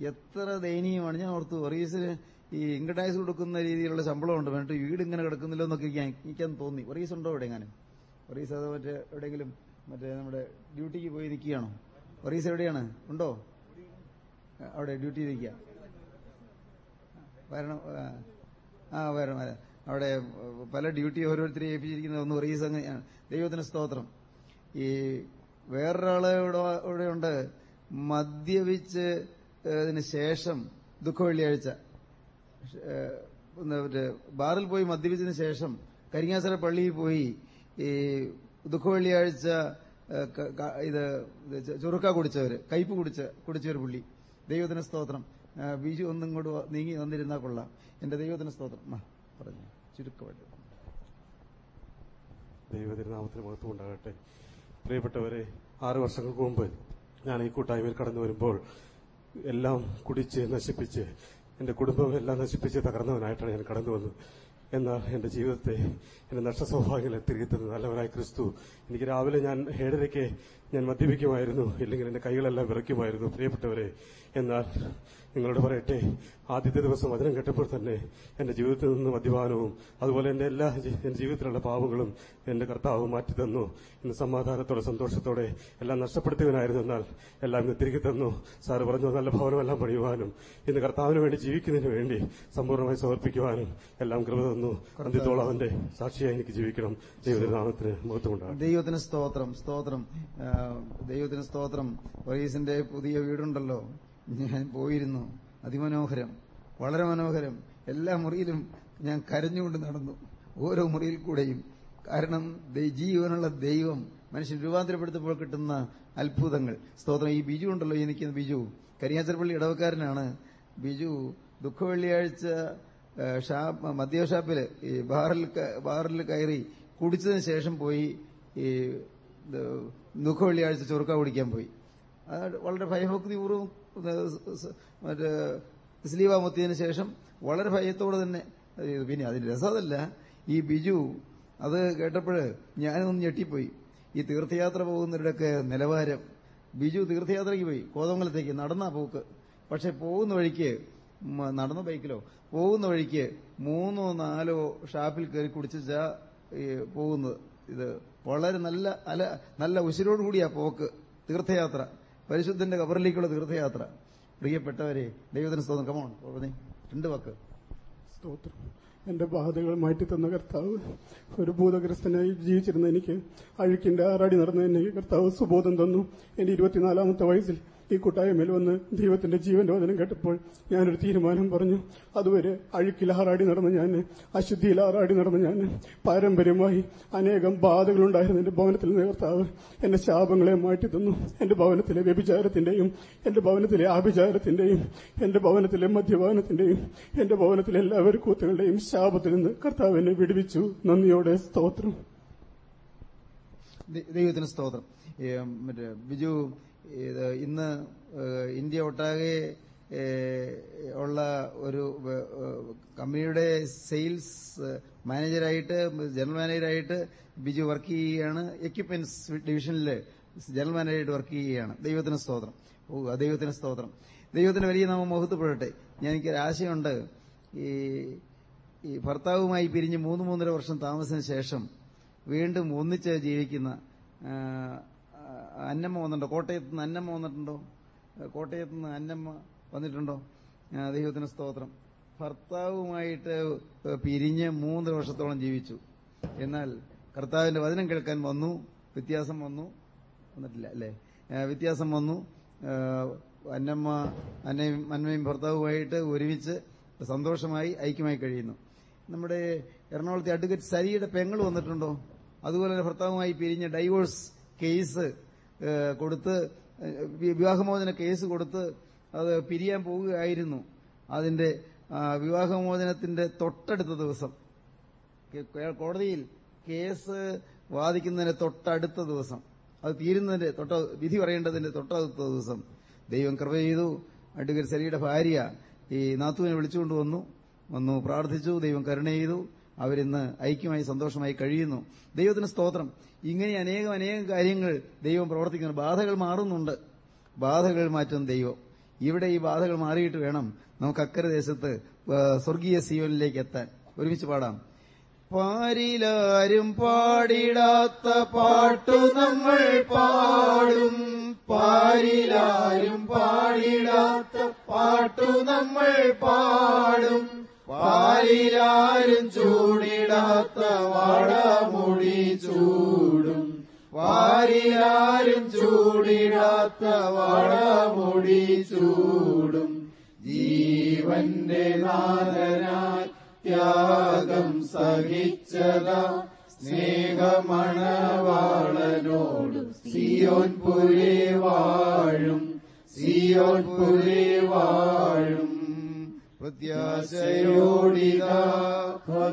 എത്ര ദയനീയമാണ്. ഞാൻ ഓർത്തു ഒറീസിന് ഈ ഇൻകം ടാക്സ് കൊടുക്കുന്ന രീതിയിലുള്ള ശമ്പളമുണ്ട്. എന്നിട്ട് വീട് ഇങ്ങനെ കിടക്കുന്നില്ലോ എന്നൊക്കെ തോന്നി. ഒറീസ് ഉണ്ടോ ഇവിടെ എങ്ങാനും ഒറീസ് അതോ മറ്റേ എവിടെയെങ്കിലും മറ്റേ നമ്മുടെ ഡ്യൂട്ടിക്ക് പോയി നിൽക്കുകയാണോ? ഒറീസ എവിടെയാണ്? ഉണ്ടോ? അവിടെ ഡ്യൂട്ടി നിൽക്കുക. വരണം ആ, വരണം വരാം. അവിടെ പല ഡ്യൂട്ടി ഓരോരുത്തരെ ഏൽപ്പിച്ചിരിക്കുന്ന ഒന്ന് ഒറീസ് അങ്ങനെയാണ്. ദൈവത്തിന് സ്തോത്രം. ഈ വേറൊരാൾ ഇവിടെ ഉണ്ട്. മദ്യപിച്ച് അതിന് ശേഷം ദുഃഖ വെള്ളിയാഴ്ച. ബാറിൽ പോയി മദ്യപിച്ചതിന് ശേഷം കരിങ്ങാസര പള്ളിയിൽ പോയി ഈ ദുഃഖവെള്ളിയാഴ്ച ഇത് ചുറുക്ക കുടിച്ചവര് കയ്പ് കുടിച്ച കുടിച്ചൊരു പുള്ളി. ദൈവത്തിന് സ്തോത്രം. ബീജു ഒന്നും ഇങ്ങോട്ട് നീങ്ങി വന്നിരുന്നാ കൊള്ളാം. എന്റെ ദൈവത്തിന് സ്തോത്രം. ആ പറഞ്ഞു. ചുരുക്കമായിട്ട്. ദൈവതിരുനാമത്തിന് മഹത്വം ഉണ്ടാകട്ടെ. പ്രിയപ്പെട്ടവരെ ആറ് വർഷങ്ങൾക്ക് മുമ്പ് ഞാൻ ഈ കൂട്ടായ്മയിൽ കടന്നു വരുമ്പോൾ എല്ലാം കുടിച്ച് നശിപ്പിച്ച് എന്റെ കുടുംബം എല്ലാം നശിപ്പിച്ച് തകർന്നവനായിട്ടാണ് ഞാൻ കടന്നു വന്നത്. എന്നാൽ എന്റെ ജീവിതത്തെ എന്റെ നഷ്ടസൗഭാഗ്യങ്ങളെ തിരികെ തന്ന നല്ലവനായ ക്രിസ്തു എനിക്ക് രാവിലെ ഞാൻ ഏഴരയ്ക്ക് ഞാൻ മദ്യപിക്കുമായിരുന്നു ഇല്ലെങ്കിൽ എന്റെ കൈകളെല്ലാം വിറയ്ക്കുമായിരുന്നു പ്രിയപ്പെട്ടവരെ. എന്നാൽ നിങ്ങളോട് പറയട്ടെ ആദ്യത്തെ ദിവസം വചനം കേട്ടപ്പോൾ തന്നെ എന്റെ ജീവിതത്തിൽ നിന്ന് മദ്യപാനവും അതുപോലെ എന്റെ എല്ലാ എന്റെ ജീവിതത്തിലുള്ള പാവങ്ങളും എന്റെ കർത്താവ് മാറ്റി തന്നു. ഇന്ന് സമാധാനത്തോടെ സന്തോഷത്തോടെ എല്ലാം നഷ്ടപ്പെടുത്തിയവനായിരുന്നു. എന്നാൽ എല്ലാം ഇന്ന് തിരികെ തന്നു. സാറ് പറഞ്ഞു നല്ല ഭവനമെല്ലാം പണിയുവാനും ഇന്ന് കർത്താവിന് വേണ്ടി ജീവിക്കുന്നതിന് വേണ്ടി സമ്പൂർണമായി സമർപ്പിക്കുവാനും എല്ലാം കൃപ തന്നു. അന്ത്യത്തോളം അവന്റെ സാക്ഷിയായി എനിക്ക് ജീവിക്കണം. ദൈവനാമത്തിന് മുഖത്തുകൊണ്ടാണ് ദൈവത്തിന് സ്തോത്രം സ്തോത്രം. ദൈവത്തിന് സ്തോത്രം. പുതിയ വീടുണ്ടല്ലോ. ഞാൻ പോയിരുന്നു. അതിമനോഹരം. വളരെ മനോഹരം. എല്ലാ മുറിയിലും ഞാൻ കരഞ്ഞുകൊണ്ട് നടന്നു. ഓരോ മുറിയിൽ കൂടെയും. കാരണം ജീവനുള്ള ദൈവം മനുഷ്യൻ രൂപാന്തരപ്പെടുത്തപ്പോൾ കിട്ടുന്ന അത്ഭുതങ്ങൾ. സ്തോത്രം. ഈ ബിജു ഉണ്ടല്ലോ എനിക്ക് ബിജു. കരിയാച്ചർപ്പള്ളി ഇടവക്കാരനാണ്. ബിജു ദുഃഖ വെള്ളിയാഴ്ച ഷാപ്പ് മദ്യ ഈ ബാറിൽ ബാറിൽ കയറി കുടിച്ചതിന് ശേഷം പോയി ഈ ദുഃഖ വെള്ളിയാഴ്ച ചൊറുക്ക കുടിക്കാൻ പോയി. വളരെ ഭയഭക്തിപൂർവം മറ്റേ സ്ലീവ മുത്തിയതിനു ശേഷം വളരെ ഭയത്തോടെ തന്നെ പിന്നെ അതിന് രസമല്ല ഈ ബിജു അത് കേട്ടപ്പോഴ് ഞാനൊന്ന് ഞെട്ടിപ്പോയി. ഈ തീർത്ഥയാത്ര പോകുന്നവരുടെയൊക്കെ നിലവാരം. ബിജു തീർത്ഥയാത്രയ്ക്ക് പോയി കോതമംഗലത്തേക്ക് നടന്നാ പോക്ക്. പക്ഷെ പോകുന്ന വഴിക്ക് നടന്ന ബൈക്കിലോ പോകുന്ന വഴിക്ക് മൂന്നോ നാലോ ഷാപ്പിൽ കയറി കുടിച്ചാ പോകുന്നത്. ഇത് വളരെ നല്ല നല്ല ഉശിരോടുകൂടിയാ പോക്ക് തീർത്ഥയാത്ര. പരിശുദ്ധന്റെ കബറിലേക്കുള്ള തീർത്ഥയാത്ര. പ്രിയപ്പെട്ടവരെ ദൈവത്തിന് സ്തോത്രം. കമോൺ രണ്ട് വക്ക്. സ്തോത്രം. എന്റെ ബാധകൾ മാറ്റി തന്ന കർത്താവ് ഒരു ഭൂതഗ്രസ്തനായി ജീവിച്ചിരുന്ന എനിക്ക് അഴുക്കിന്റെ ആറാടി നടന്ന എനിക്ക് കർത്താവ് സുബോധം തന്നു. എന്റെ ഇരുപത്തിനാലാമത്തെ വയസ്സിൽ ഈ കൂട്ടായ്മയിൽ വന്ന് ദൈവത്തിന്റെ ജീവന്റെ വചനം കേട്ടപ്പോൾ ഞാനൊരു തീരുമാനം പറഞ്ഞു. അതുവരെ അഴുക്കിൽ ആറാടി നടന്ന ഞാൻ അശുദ്ധിയിൽ ആറാടി നടന്ന ഞാൻ പാരമ്പര്യമായി അനേകം ബാധകളുണ്ടായിരുന്നു എന്റെ ഭവനത്തിൽ നേർത്താവ് എന്റെ ശാപങ്ങളെ മാറ്റി തന്നു. എന്റെ ഭവനത്തിലെ വ്യഭിചാരത്തിന്റെയും എന്റെ ഭവനത്തിലെ ആഭിചാരത്തിന്റെയും എന്റെ ഭവനത്തിലെ മദ്യപാനത്തിന്റെയും എന്റെ ഭവനത്തിലെ എല്ലാവരും കൂത്തുകളുടെയും ശാപത്തിൽ നിന്ന് കർത്താവ് എന്നെ വിടുവിച്ചു. നന്ദിയോടെ സ്തോത്രം. ദൈവത്തിന് സ്തോത്രം. മറ്റേ ബിജു ഇത് ഇന്ന് ഇന്ത്യ ഒട്ടാകെ ഉള്ള ഒരു കമ്പനിയുടെ സെയിൽസ് മാനേജരായിട്ട് ജനറൽ മാനേജരായിട്ട് ബിജു വർക്ക് ചെയ്യുകയാണ്. എക്യുപ്മെന്റ്സ് ഡിവിഷനിൽ ജനറൽ മാനേജറായിട്ട് വർക്ക് ചെയ്യുകയാണ്. ദൈവത്തിന് സ്തോത്രം. ഓ ദൈവത്തിന് സ്തോത്രം. ദൈവത്തിന് വലിയ നാമം മുഖത്തുപെടട്ടെ ഞാൻ എനിക്കൊരു ആശയമുണ്ട്. ഈ ഈ ഭർത്താവുമായി പിരിഞ്ഞ് മൂന്ന് മൂന്നര വർഷം താമസത്തിന് ശേഷം വീണ്ടും ഒന്നിച്ച് ജീവിക്കുന്ന അന്നമ്മ വന്നിട്ടുണ്ടോ? കോട്ടയത്ത് നിന്ന് അന്നമ്മ വന്നിട്ടുണ്ടോ? കോട്ടയത്ത് നിന്ന് അന്നമ്മ വന്നിട്ടുണ്ടോ? ദൈവത്തിന് സ്തോത്രം. ഭർത്താവുമായിട്ട് പിരിഞ്ഞ് മൂന്ന് വർഷത്തോളം ജീവിച്ചു. എന്നാൽ കർത്താവിന്റെ വചനം കേൾക്കാൻ വന്നു വ്യത്യാസം വന്നു വന്നിട്ടില്ല അല്ലേ? വ്യത്യാസം വന്നു. അന്നമ്മ അന്നയും അന്നയും ഭർത്താവുമായിട്ട് ഒരുമിച്ച് സന്തോഷമായി ഐക്യമായി കഴിയുന്നു. നമ്മുടെ എറണാകുളത്തെ അഡ്വക്കേറ്റ് സരിയുടെ പെങ്ങൾ വന്നിട്ടുണ്ടോ? അതുപോലെ തന്നെ ഭർത്താവുമായി പിരിഞ്ഞ ഡൈവോഴ്സ് കേസ് കൊടുത്ത് വിവാഹമോചന കേസ് കൊടുത്ത് അത് പിരിയാൻ പോവുകയായിരുന്നു. അതിന്റെ വിവാഹമോചനത്തിന്റെ തൊട്ടടുത്ത ദിവസം. കോടതിയിൽ കേസ് വാദിക്കുന്നതിന് തൊട്ടടുത്ത ദിവസം. അത് തീരുന്നതിന്റെ തൊട്ട വിധി പറയേണ്ടതിന്റെ തൊട്ടടുത്ത ദിവസം. ദൈവം കൃപ ചെയ്തു. അഡ്വക്കേറ്റ് സലിയുടെ ഭാര്യ ഈ നാത്തുവിനെ വിളിച്ചുകൊണ്ടുവന്നു വന്നു പ്രാർത്ഥിച്ചു. ദൈവം കരുണ ചെയ്തു. അവരിന്ന് ഐക്യമായി സന്തോഷമായി കഴിയുന്നു. ദൈവത്തിന് സ്തോത്രം. ഇങ്ങനെ അനേകം അനേകം കാര്യങ്ങൾ ദൈവം പ്രവർത്തിക്കുന്നു. ബാധകൾ മാറുന്നുണ്ട്. ബാധകൾ മാറ്റും ദൈവം. ഇവിടെ ഈ ബാധകൾ മാറിയിട്ട് വേണം നമുക്ക് അക്കരെ ദേശത്ത് സ്വർഗീയ സീവനിലേക്ക് എത്താൻ. ഒരുമിച്ച് പാടാം. പാരിലാരും പാടിടാത്ത പാട്ടു നമ്മൾ പാടും. പാരിലാരും പാടിടാത്ത പാട്ടു നമ്മൾ പാടും. പാരിലാരും ചൂടിടാത്ത വാടമുടി ചൂടും. പാരിലാരും ചൂടിടാത്ത വാടമുടി ചൂടും. ജീവന്റെ നാഥനായി ത്യാഗം സഹിച്ചതാ സ്നേഹമണവാളനോട്. സിയോൻ പുരേ വാഴും സിയോൻ പുരേ വാഴും. പ്രത്യാശയോടിതാ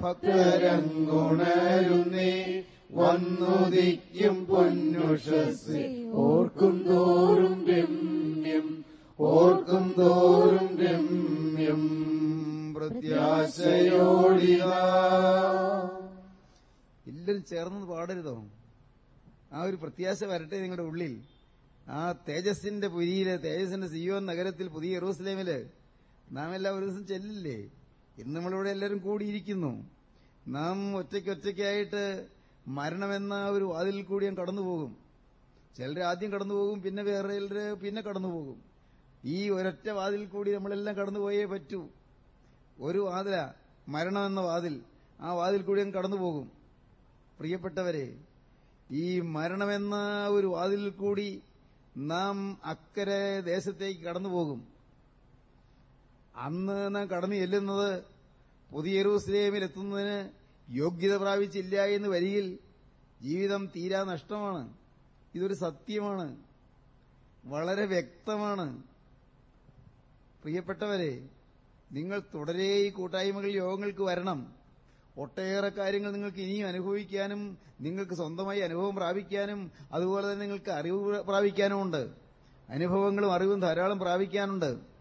ഭക്തരങ്ങുണരുന്നേ വന്നുദിക്കും പൊന്നുഷസ് ഓർക്കും തോറും രമ്യം ഓർക്കും തോറും രമ്യം. പ്രത്യാശയോടിതാ. ഇല്ലിൽ ചേർന്നത് പാടരുതോ? ആ ഒരു പ്രത്യാശ വരട്ടെ നിങ്ങളുടെ ഉള്ളിൽ. ആ തേജസിന്റെ പുരിയിൽ തേജസിന്റെ സിയോൻ നഗരത്തിൽ പുതിയ യെറൂസലേമിൽ നാം എല്ലാം ഒരു ദിവസം ചെല്ലില്ലേ? ഇന്ന് നമ്മളിവിടെ എല്ലാവരും കൂടിയിരിക്കുന്നു. നാം ഒറ്റയ്ക്ക് ഒറ്റയ്ക്കായിട്ട് മരണമെന്ന ഒരു വാതിലിൽ കൂടി ഞാൻ കടന്നുപോകും. ചിലർ ആദ്യം കടന്നുപോകും പിന്നെ വേറെ ചിലർ പിന്നെ കടന്നുപോകും. ഈ ഒരൊറ്റ വാതിൽ കൂടി നമ്മളെല്ലാം കടന്നുപോയേ പറ്റൂ. ഒരു വാതില മരണമെന്ന വാതിൽ ആ വാതിൽ കൂടി കടന്നുപോകും. പ്രിയപ്പെട്ടവരെ ഈ മരണമെന്ന ഒരു വാതിൽ കൂടി നാം അക്കരെ ദേശത്തേക്ക് കടന്നുപോകും. അന്ന് നാം കടന്നു ചെല്ലുന്നത് പുതിയ എത്തുന്നതിന് യോഗ്യത പ്രാപിച്ചില്ല എന്ന് വരികിൽ ജീവിതം തീരാ നഷ്ടമാണ്. ഇതൊരു സത്യമാണ്. വളരെ വ്യക്തമാണ്. പ്രിയപ്പെട്ടവരെ നിങ്ങൾ തുടരെ ഈ കൂട്ടായ്മകൾ യോഗങ്ങൾക്ക് വരണം. ഒട്ടേറെ കാര്യങ്ങൾ നിങ്ങൾക്ക് ഇനിയും അനുഭവിക്കാനും നിങ്ങൾക്ക് സ്വന്തമായി അനുഭവം പ്രാപിക്കാനും അതുപോലെ തന്നെ നിങ്ങൾക്ക് അറിവ് പ്രാപിക്കാനുമുണ്ട്. അനുഭവങ്ങളും അറിവും ധാരാളം പ്രാപിക്കാനുണ്ട്.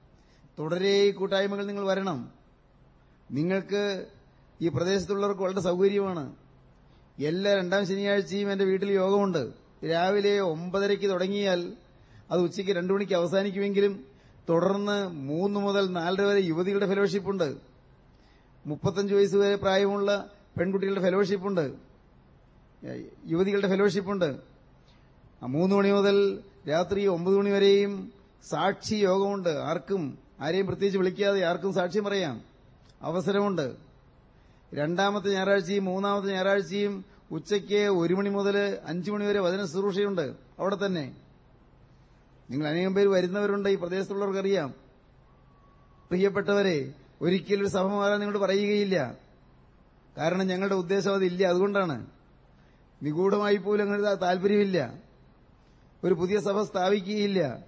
തുടരെ ഈ കൂട്ടായ്മകൾ നിങ്ങൾ വരണം. നിങ്ങൾക്ക് ഈ പ്രദേശത്തുള്ളവർക്ക് വളരെ സൗകര്യമാണ്. എല്ലാ രണ്ടാം ശനിയാഴ്ചയും എന്റെ വീട്ടിൽ യോഗമുണ്ട്. രാവിലെ ഒമ്പതരയ്ക്ക് തുടങ്ങിയാൽ അത് ഉച്ചയ്ക്ക് രണ്ടു മണിക്ക് അവസാനിക്കുമെങ്കിലും തുടർന്ന് മൂന്ന് മുതൽ നാലര വരെ യുവതികളുടെ ഫെലോഷിപ്പുണ്ട് മുപ്പത്തഞ്ച് വയസ്സ് വരെ പ്രായമുള്ള പെൺകുട്ടികളുടെ ഫെലോഷിപ്പുണ്ട് യുവതികളുടെ ഫെലോഷിപ്പുണ്ട് മൂന്ന് മണി മുതൽ രാത്രി ഒമ്പത് മണി വരെയും സാക്ഷി യോഗമുണ്ട്. ആർക്കും ആരെയും പ്രത്യേകിച്ച് വിളിക്കാതെ ആർക്കും സാക്ഷ്യം പറയാം. അവസരമുണ്ട്. രണ്ടാമത്തെ ഞായറാഴ്ചയും മൂന്നാമത്തെ ഞായറാഴ്ചയും ഉച്ചയ്ക്ക് ഒരു മണി മുതൽ അഞ്ചു മണി വരെ വചന ശുശ്രൂഷയുണ്ട്. അവിടെ തന്നെ. നിങ്ങൾ അനേകം പേര് വരുന്നവരുണ്ട്. ഈ പ്രദേശത്തുള്ളവർക്കറിയാം. പ്രിയപ്പെട്ടവരെ ഒരിക്കലും ഒരു സഭ മാറാൻ നിങ്ങളോട് പറയുകയില്ല. കാരണം ഞങ്ങളുടെ ഉദ്ദേശം അതില്ല. അതുകൊണ്ടാണ്. നിഗൂഢമായി പോലും അങ്ങനെ താല്പര്യമില്ല. ഒരു പുതിയ സഭ സ്ഥാപിക്കുകയില്ല.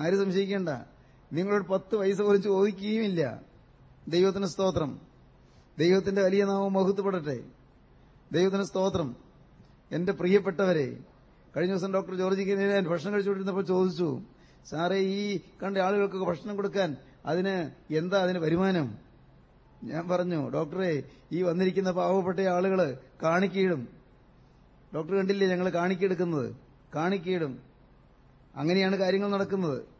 ആരും സംശയിക്കേണ്ട. നിങ്ങളോട് പത്ത് പൈസ പോലും ചോദിക്കുകയുമില്ല. ദൈവത്തിന് സ്തോത്രം. ദൈവത്തിന്റെ വലിയ നാമം മഹത്വപ്പെടട്ടെ. ദൈവത്തിന് സ്തോത്രം. എന്റെ പ്രിയപ്പെട്ടവരെ കഴിഞ്ഞ ദിവസം ഡോക്ടർ ജോർജിക്ക് ഞാൻ ഭക്ഷണം കഴിച്ചുകൊണ്ടിരുന്നപ്പോൾ ചോദിച്ചു സാറേ ഈ കണ്ട ആളുകൾക്കൊക്കെ ഭക്ഷണം കൊടുക്കാൻ അതിന് എന്താ അതിന് വരുമാനം? ഞാൻ പറഞ്ഞു ഡോക്ടറെ ഈ വന്നിരിക്കുന്ന പാവപ്പെട്ട ആളുകൾ കാണിക്കയിടും. ഡോക്ടർ കണ്ടില്ലേ ഞങ്ങൾ കാണിക്കെടുക്കുന്നത് കാണിക്കയിടും. അങ്ങനെയാണ് കാര്യങ്ങൾ നടക്കുന്നത്.